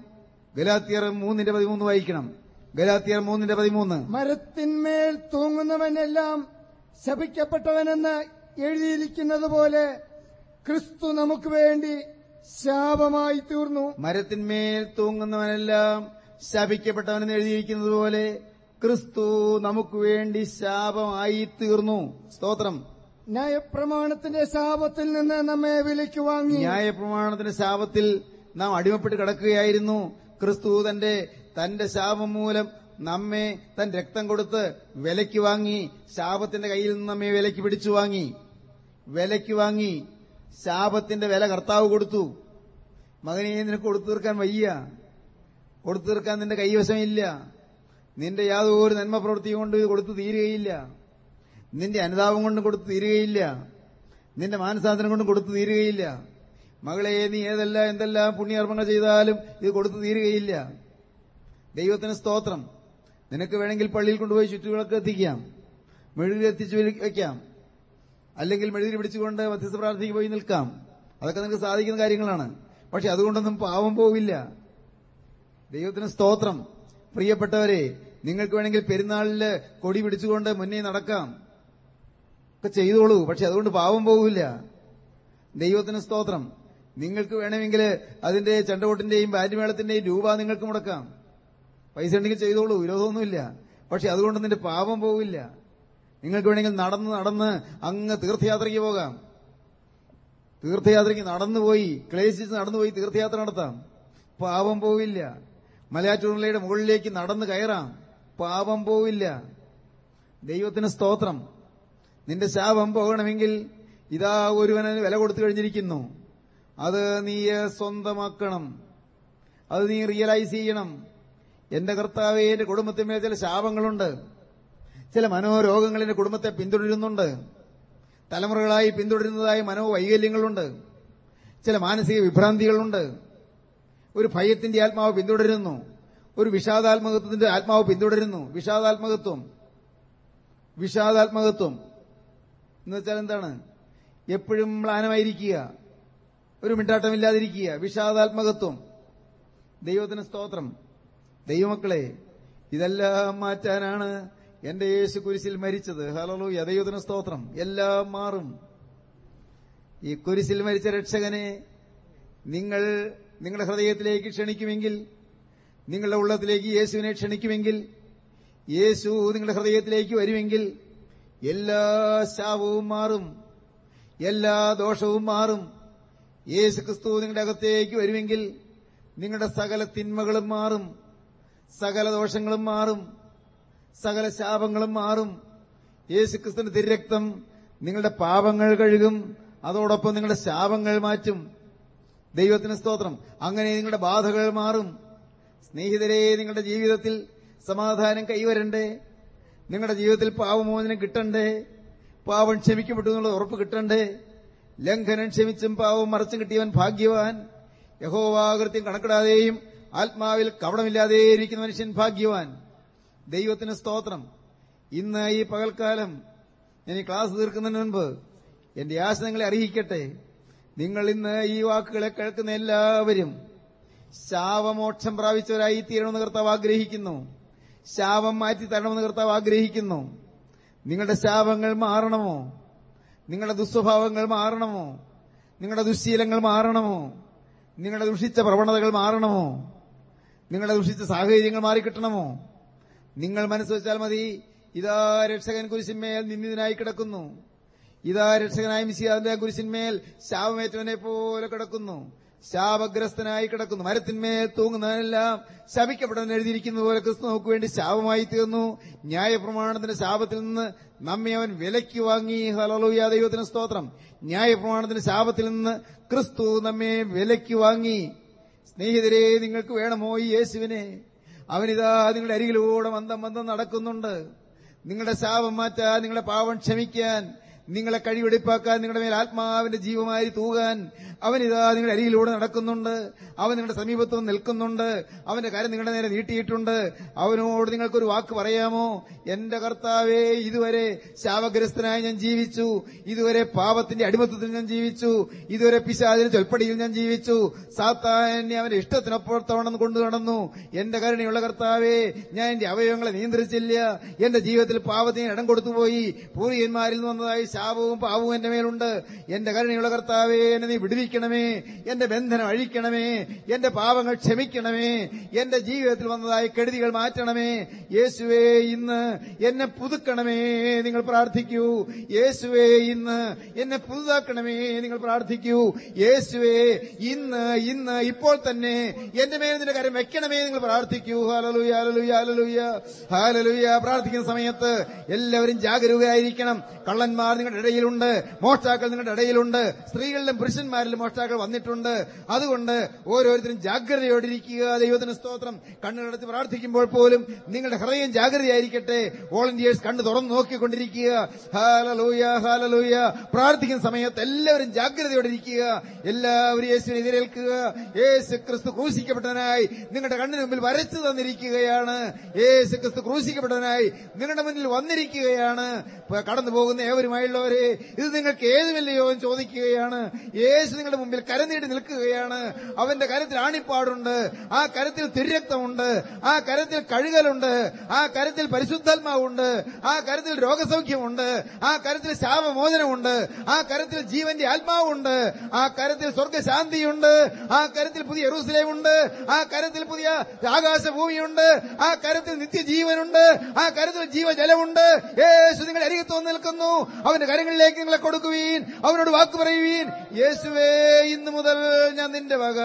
ഗലാത്തിയർ മൂന്നിന്റെ പതിമൂന്ന് വായിക്കണം. ഗലാത്തിയർ മൂന്നിന്റെ പതിമൂന്ന്. മരത്തിന്മേൽ തൂങ്ങുന്നവനെല്ലാം ശപിക്കപ്പെട്ടവനെന്ന് എഴുതിയിരിക്കുന്നത് പോലെ ക്രിസ്തു നമുക്ക് വേണ്ടി ശാപമായി തീർന്നു. മരത്തിന്മേൽ തൂങ്ങുന്നവനെല്ലാം ശപിക്കപ്പെട്ടവനെന്ന് എഴുതിയിരിക്കുന്നത് പോലെ ക്രിസ്തു നമുക്ക് വേണ്ടി ശാപമായി തീർന്നു. സ്തോത്രം. ന്യായപ്രമാണത്തിന്റെ ശാപത്തിൽ നിന്ന് നമ്മെ വിലയ്ക്ക് വാങ്ങി. ന്യായപ്രമാണത്തിന്റെ ശാപത്തിൽ നാം അടിമപ്പെട്ട് കിടക്കുകയായിരുന്നു. ക്രിസ്തു തന്റെ തന്റെ ശാപം മൂലം നമ്മെ തൻ രക്തം കൊടുത്ത് വിലയ്ക്ക് വാങ്ങി ശാപത്തിന്റെ കയ്യിൽ നിന്ന് നമ്മെ വിലയ്ക്ക് പിടിച്ചു വാങ്ങി. വിലയ്ക്ക് വാങ്ങി ശാപത്തിന്റെ വില കർത്താവ് കൊടുത്തു. മകനെ നിനക്ക് കൊടുത്തു തീർക്കാൻ വയ്യ. കൊടുത്തു തീർക്കാൻ നിന്റെ കൈവശമില്ല. നിന്റെ യാതൊരു നന്മ പ്രവൃത്തിയും കൊണ്ട് കൊടുത്തു തീരുകയില്ല. നിന്റെ അനുതാപം കൊണ്ട് കൊടുത്തു തീരുകയില്ല. നിന്റെ മാനസാന്തരം കൊണ്ട് കൊടുത്തു തീരുകയില്ല. മകളെ നീ ഏതെല്ലാം എന്തെല്ലാം പുണ്യകർമ്മങ്ങൾ ചെയ്താലും ഇത് കൊടുത്തു തീരുകയില്ല. ദൈവത്തിന് സ്തോത്രം. നിനക്ക് വേണമെങ്കിൽ പള്ളിയിൽ കൊണ്ടുപോയി ചുറ്റുവിളക്ക് എത്തിക്കാം. മെഴുകിൽ എത്തിച്ചു വയ്ക്കാം അല്ലെങ്കിൽ മെഴുകിൽ പിടിച്ചുകൊണ്ട് മധ്യസ്ഥ പ്രാർത്ഥിക്ക് പോയി നിൽക്കാം. അതൊക്കെ നിനക്ക് സാധിക്കുന്ന കാര്യങ്ങളാണ്. പക്ഷെ അതുകൊണ്ടൊന്നും പാവം പോവില്ല. ദൈവത്തിന് സ്തോത്രം. പ്രിയപ്പെട്ടവരെ നിങ്ങൾക്ക് വേണമെങ്കിൽ പെരുന്നാളിൽ കൊടി പിടിച്ചുകൊണ്ട് മുന്നേ നടക്കാം. ഒക്കെ ചെയ്തോളൂ. പക്ഷെ അതുകൊണ്ട് പാവം പോവില്ല. ദൈവത്തിന് സ്തോത്രം. നിങ്ങൾക്ക് വേണമെങ്കിൽ അതിന്റെ ചെണ്ടകൊട്ടിന്റെയും ബാറ്റുമേളത്തിന്റെയും രൂപ നിങ്ങൾക്ക് മുടക്കാം. പൈസ ഉണ്ടെങ്കിൽ ചെയ്തോളൂ വിരോധമൊന്നുമില്ല. പക്ഷെ അതുകൊണ്ട് നിന്റെ പാപം പോവില്ല. നിങ്ങൾക്ക് വേണമെങ്കിൽ നടന്ന് നടന്ന് അങ്ങ് തീർത്ഥയാത്രയ്ക്ക് പോകാം. തീർത്ഥയാത്രയ്ക്ക് നടന്നുപോയി ക്ലേശിച്ച് നടന്നുപോയി തീർത്ഥയാത്ര നടത്താം. പാപം പോവില്ല. മലയാറ്റൂർലയുടെ മുകളിലേക്ക് നടന്നു കയറാം. പാപം പോവില്ല. ദൈവത്തിന് സ്തോത്രം. നിന്റെ ശാപം പോകണമെങ്കിൽ ഇതാ ഒരുവന് വില കൊടുത്തു കഴിഞ്ഞിരിക്കുന്നു. അത് നീ സ്വന്തമാക്കണം. അത് നീ റിയലൈസ് ചെയ്യണം. എന്റെ കർത്താവെ എന്റെ കുടുംബത്തിന്മേൽ ചില ശാപങ്ങളുണ്ട്. ചില മനോരോഗങ്ങൾ എന്റെ കുടുംബത്തെ പിന്തുടരുന്നുണ്ട്. തലമുറകളായി പിന്തുടരുന്നതായ മനോവൈകല്യങ്ങളുണ്ട്. ചില മാനസിക വിഭ്രാന്തികളുണ്ട്. ഒരു ഭയത്തിന്റെ ആത്മാവ് പിന്തുടരുന്നു. ഒരു വിഷാദാത്മകത്വത്തിന്റെ ആത്മാവ് പിന്തുടരുന്നു. വിഷാദാത്മകത്വം. വിഷാദാത്മകത്വം. എന്ന് വെച്ചാൽ എന്താണ്? എപ്പോഴും മ്ലാനമായിരിക്കുക. ഒരു മിണ്ടാട്ടമില്ലാതിരിക്കുക. വിഷാദാത്മകത്വം. ദൈവത്തിന് സ്തോത്രം. ദൈവമക്കളെ ഇതെല്ലാം മാറ്റാനാണ് എന്റെ യേശു കുരിശിൽ മരിച്ചത്. ഹലോ യഥയുദന സ്തോത്രം. എല്ലാം മാറും. ഈ കുരിശിൽ മരിച്ച രക്ഷകനെ നിങ്ങൾ നിങ്ങളുടെ ഹൃദയത്തിലേക്ക് ക്ഷണിക്കുമെങ്കിൽ നിങ്ങളുടെ ഉള്ളത്തിലേക്ക് യേശുവിനെ ക്ഷണിക്കുമെങ്കിൽ യേശു നിങ്ങളുടെ ഹൃദയത്തിലേക്ക് വരുമെങ്കിൽ എല്ലാ ശാപവും മാറും. എല്ലാ ദോഷവും മാറും. യേശു ക്രിസ്തു നിങ്ങളുടെ അകത്തേക്ക് വരുമെങ്കിൽ നിങ്ങളുടെ സകല തിന്മകളും മാറും. സകല ദോഷങ്ങളും മാറും. സകല ശാപങ്ങളും മാറും. യേശുക്രിസ്തുവിന്റെ ക്രിസ്തുവിന്റെ തിരുരക്തം നിങ്ങളുടെ പാപങ്ങൾ കഴുകും. അതോടൊപ്പം നിങ്ങളുടെ ശാപങ്ങൾ മാറ്റും. ദൈവത്തിന് സ്തോത്രം. അങ്ങനെ നിങ്ങളുടെ ബാധകൾ മാറും. സ്നേഹിതരെ നിങ്ങളുടെ ജീവിതത്തിൽ സമാധാനം കൈവരണ്ടേ? നിങ്ങളുടെ ജീവിതത്തിൽ പാവമോചനം കിട്ടണ്ടേ? പാവം ക്ഷമിക്കപ്പെട്ടു എന്നുള്ളത് ഉറപ്പ് കിട്ടണ്ടേ? ലംഘനം ക്ഷമിച്ചും പാവം മറച്ചും കിട്ടിയവൻ ഭാഗ്യവാൻ. യഹോവാകൃത്യം കണക്കിടാതെയും ആത്മാവിൽ കവടമില്ലാതെ ഇരിക്കുന്ന മനുഷ്യൻ ഭാഗ്യവാൻ. ദൈവത്തിന് സ്തോത്രം. ഇന്ന് ഈ പകൽക്കാലം ഞാൻ ഈ ക്ലാസ് തീർക്കുന്നതിന് മുൻപ് എന്റെ ആശ നിങ്ങളെ അറിയിക്കട്ടെ. നിങ്ങൾ ഇന്ന് ഈ വാക്കുകളെ കേൾക്കുന്ന എല്ലാവരും ശാവമോക്ഷം പ്രാപിച്ചവരായി തീരണമെന്ന് കർത്താവ് ആഗ്രഹിക്കുന്നു. ശാപം മാറ്റി തരണമെന്ന് കർത്താവ് ആഗ്രഹിക്കുന്നു. നിങ്ങളുടെ ശാപങ്ങൾ മാറണമോ? നിങ്ങളുടെ ദുസ്വഭാവങ്ങൾ മാറണമോ? നിങ്ങളുടെ ദുശ്ശീലങ്ങൾ മാറണമോ? നിങ്ങളുടെ ദുഷിച്ച പ്രവണതകൾ മാറണമോ? നിങ്ങളുടെ ദുഷിച്ച സാഹചര്യങ്ങൾ മാറിക്കിട്ടണമോ? നിങ്ങൾ മനസ്സ് വെച്ചാൽ മതി ഇതാ രക്ഷകൻ കുരിശിന്മേൽ നിന്ദിതനായി കിടക്കുന്നു. ഇതാ രക്ഷകനായ മിസിയാദിന്റെ കുരിശിന്മേൽ ശാപമേറ്റവനെ പോലെ കിടക്കുന്നു. ശാപഗ്രസ്തനായി കിടക്കുന്നു. മരത്തിന്മേൽ തൂങ്ങുന്നതിനെല്ലാം ശപിക്കപ്പെടാൻ എഴുതിയിരിക്കുന്ന പോലെ ക്രിസ്തു നമുക്ക് വേണ്ടി ശാപമായി തീർന്നു. ന്യായപ്രമാണത്തിന്റെ ശാപത്തിൽ നിന്ന് നമ്മെ അവൻ വിലയ്ക്ക് വാങ്ങി. ഹലലൂയ ദൈവത്തിന് സ്തോത്രം. ന്യായപ്രമാണത്തിന്റെ ശാപത്തിൽ നിന്ന് ക്രിസ്തു നമ്മെ വിലയ്ക്ക് വാങ്ങി. സ്നേഹിതരെ നിങ്ങൾക്ക് വേണമോ ഈ യേശുവിനെ? അവനിതാ നിങ്ങളുടെ അരികിലൂടെ മന്ദം മന്ദം നടക്കുന്നുണ്ട്. നിങ്ങളുടെ ശാപം മാറ്റാൻ നിങ്ങളുടെ പാവം ക്ഷമിക്കാൻ നിങ്ങളെ കഴിവെടുപ്പാക്കാൻ നിങ്ങളുടെ മേൽ ആത്മാവിന്റെ ജീവമായി തൂകാൻ അവനിതാ നിങ്ങളുടെ അരിയിലൂടെ നടക്കുന്നുണ്ട്. അവൻ നിങ്ങളുടെ സമീപത്വം നിൽക്കുന്നുണ്ട്. അവന്റെ കാര്യം നിങ്ങളുടെ നേരെ നീട്ടിയിട്ടുണ്ട്. അവനോട് നിങ്ങൾക്കൊരു വാക്ക് പറയാമോ? എന്റെ കർത്താവേ ഇതുവരെ ശാപഗ്രസ്തനായി ഞാൻ ജീവിച്ചു. ഇതുവരെ പാപത്തിന്റെ അടിമത്തത്തിൽ ഞാൻ ജീവിച്ചു. ഇതുവരെ പിശാചിന് ചൊൽപ്പടിയിൽ ഞാൻ ജീവിച്ചു. സാത്താനെ അവന്റെ ഇഷ്ടത്തിനപ്പുറത്തോണം കൊണ്ടു നടന്നു. എന്റെ കരുണയുള്ള കർത്താവേ ഞാൻ എന്റെ അവയവങ്ങളെ നിയന്ത്രിച്ചില്ല. എന്റെ ജീവിതത്തിൽ പാപത്തിന് ഇടം കൊടുത്തുപോയി. പൂർവീയന്മാരിൽ നിന്ന് വന്നതായി ശാപവും പാവവും എന്റെ മേലുണ്ട്. എന്റെ കരുണയുള്ള കർത്താവേ എന്നെ നീ വിടുവിക്കണമേ. എന്റെ ബന്ധനം അഴിക്കണമേ. എന്റെ പാപങ്ങൾ ക്ഷമിക്കണമേ. എന്റെ ജീവിതത്തിൽ വന്നതായ കെടുതികൾ മാറ്റണമേ. യേശുവേ ഇന്ന് എന്നെ പുതുക്കണമേ. നിങ്ങൾ പ്രാർത്ഥിക്കൂ. യേശുവേ ഇന്ന് എന്നെ പുതുതാക്കണമേ. നിങ്ങൾ പ്രാർത്ഥിക്കൂ. യേശുവേ ഇന്ന് ഇന്ന് ഇപ്പോൾ തന്നെ എന്റെ മേൽ നിന്റെ കാര്യം വെക്കണമേ. നിങ്ങൾ പ്രാർത്ഥിക്കൂ. ഹാലലുയ ഹാലലുയ ഹാലലുയ ഹാലലുയ പ്രാർത്ഥിക്കുന്ന സമയത്ത് എല്ലാവരും ജാഗരൂകരായിരിക്കണം. കള്ളന്മാർ നിങ്ങളുടെ ഇടയിലുണ്ട് മോഷ്ടാക്കൾ നിങ്ങളുടെ ഇടയിലുണ്ട് സ്ത്രീകളിലും പുരുഷന്മാരിലും മോഷ്ടാക്കൾ വന്നിട്ടുണ്ട്. അതുകൊണ്ട് ഓരോരുത്തരും ജാഗ്രതയോടിരിക്കുക ദൈവത്തിന് സ്തോത്രം. കണ്ണുകളടച്ച് പ്രാർത്ഥിക്കുമ്പോൾ പോലും നിങ്ങളുടെ ഹൃദയം ജാഗ്രതയായിരിക്കട്ടെ. വോളണ്ടിയേഴ്സ് കണ്ണു തുറന്നു നോക്കിക്കൊണ്ടിരിക്കുക. ഹാലലൂയ ഹാലലൂയ പ്രാർത്ഥിക്കുന്ന സമയത്ത് എല്ലാവരും ജാഗ്രതയോടിരിക്കുക എല്ലാവരും യേശുവിനെ എതിരേൽക്കുക. യേശു ക്രിസ്തു ക്രൂശിക്കപ്പെട്ടവനായി നിങ്ങളുടെ കണ്ണിന് മുമ്പിൽ വരച്ചു തന്നിരിക്കുകയാണ്. യേശു ക്രിസ്തു ക്രൂശിക്കപ്പെട്ടവനായി നിങ്ങളുടെ മുന്നിൽ വന്നിരിക്കുകയാണ്. കടന്നു പോകുന്ന ഏവരുമായുള്ളവരെ ഇത് നിങ്ങൾക്ക് ഏതുമില്ലയോ എന്ന് ചോദിക്കുകയാണ് യേശു നിങ്ങളുടെ മുമ്പിൽ കരനീട്ടി നിൽക്കുകയാണ് അവന്റെ കരത്തിൽ ആണിപ്പാടുണ്ട് ആ കരത്തിൽ തിരക്തമുണ്ട് ആ കരത്തിൽ കഴുകലുണ്ട് ആ കരത്തിൽ പരിശുദ്ധാത്മാവുണ്ട് ആ കരത്തിൽ രോഗസൗഖ്യമുണ്ട് ആ കരത്തിൽ ശാപമോചനമുണ്ട് ആ കരത്തിൽ ജീവന്റെ ആത്മാവുണ്ട് ആ കരത്തിൽ സ്വർഗശാന്തിയുണ്ട് ആ കരത്തിൽ പുതിയ എറൂസലേമുണ്ട് ആ കരത്തിൽ പുതിയ ആകാശഭൂമിയുണ്ട് ആ കരത്തിൽ നിത്യജീവനുണ്ട് ആ കരത്തിൽ ജീവജലമുണ്ട് യേശു നിങ്ങൾ അരികത്ത് വന്ന് നിൽക്കുന്നു അവന്റെ കരങ്ങളിലേക്ക് നിങ്ങളെ കൊടുക്കുവീൻ അവനോട് വാക്ക് പറയുവീൻ. യേശുവേ ഇന്ന് മുതൽ ഞാൻ നിന്റെ വക.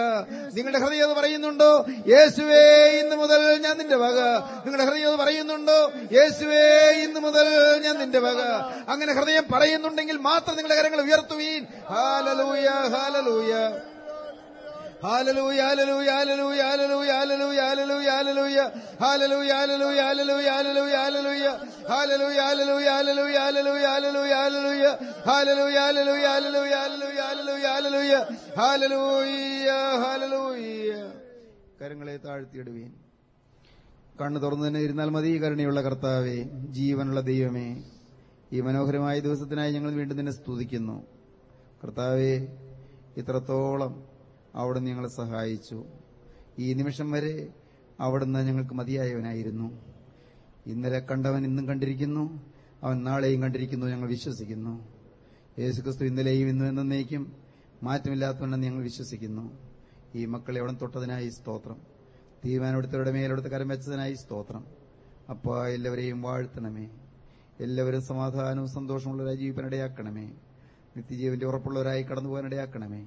നിങ്ങളുടെ ഹൃദയം പറയുന്നുണ്ടോ? യേശുവേ ഇന്ന് മുതൽ ഞാൻ നിന്റെ വക. നിങ്ങളുടെ ഹൃദയം പറയുന്നുണ്ടോ? യേശുവേ ഇന്ന് മുതൽ ഞാൻ നിന്റെ വക. അങ്ങനെ ഹൃദയം പറയുന്നുണ്ടെങ്കിൽ മാത്രം നിങ്ങളുടെ കരങ്ങൾ ഉയർത്തുവീൻ. Hallelujah hallelujah. കരങ്ങളെ താഴ്ത്തിയിടുവീൻ കണ്ണു തുറന്നു തന്നെ ഇരുന്നാൽ മതി ഈ കരുണിയുള്ള കർത്താവേ ജീവനുള്ള ദൈവമേ ഈ മനോഹരമായ ദിവസത്തിനായി ഞങ്ങൾ വീണ്ടും തന്നെ സ്തുതിക്കുന്നു കർത്താവേ ഇത്രത്തോളം അവിടുന്ന് ഞങ്ങളെ സഹായിച്ചു. ഈ നിമിഷം വരെ അവിടുന്ന് ഞങ്ങൾക്ക് മതിയായവനായിരുന്നു. ഇന്നലെ കണ്ടവൻ ഇന്നും കണ്ടിരിക്കുന്നു അവൻ നാളെയും കണ്ടിരിക്കുന്നു ഞങ്ങൾ വിശ്വസിക്കുന്നു. യേശുക്രിസ്തു ഇന്നലെയും ഇന്നും എന്നേക്കും മാറ്റമില്ലാത്തവനെന്ന് ഞങ്ങൾ വിശ്വസിക്കുന്നു. ഈ മക്കളെ അവിടെ തൊട്ടതിനായി സ്തോത്രം. തീരുമാനമെടുത്തവരുടെ മേലെടുത്ത് കരം വെച്ചതിനായി സ്തോത്രം. അപ്പ എല്ലാവരെയും വാഴ്ത്തണമേ. എല്ലാവരും സമാധാനവും സന്തോഷമുള്ളവരായി ജീവിക്കാനിടയാക്കണമേ നിത്യജീവന്റെ ഉറപ്പുള്ളവരായി കടന്നു പോകാനിടയാക്കണമേ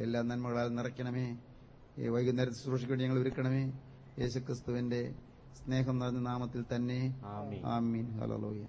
എല്ലാ നന്മകളാൽ നിറയ്ക്കണമേ. ഈ വൈകുന്നേരം ശുശ്രൂഷയ്ക്ക് വേണ്ടി ഞങ്ങൾ ഒരുക്കണമേ. യേശുക്രിസ്തുവിന്റെ സ്നേഹം നിറഞ്ഞ നാമത്തിൽ തന്നെ. ആമീൻ. ഹലോയ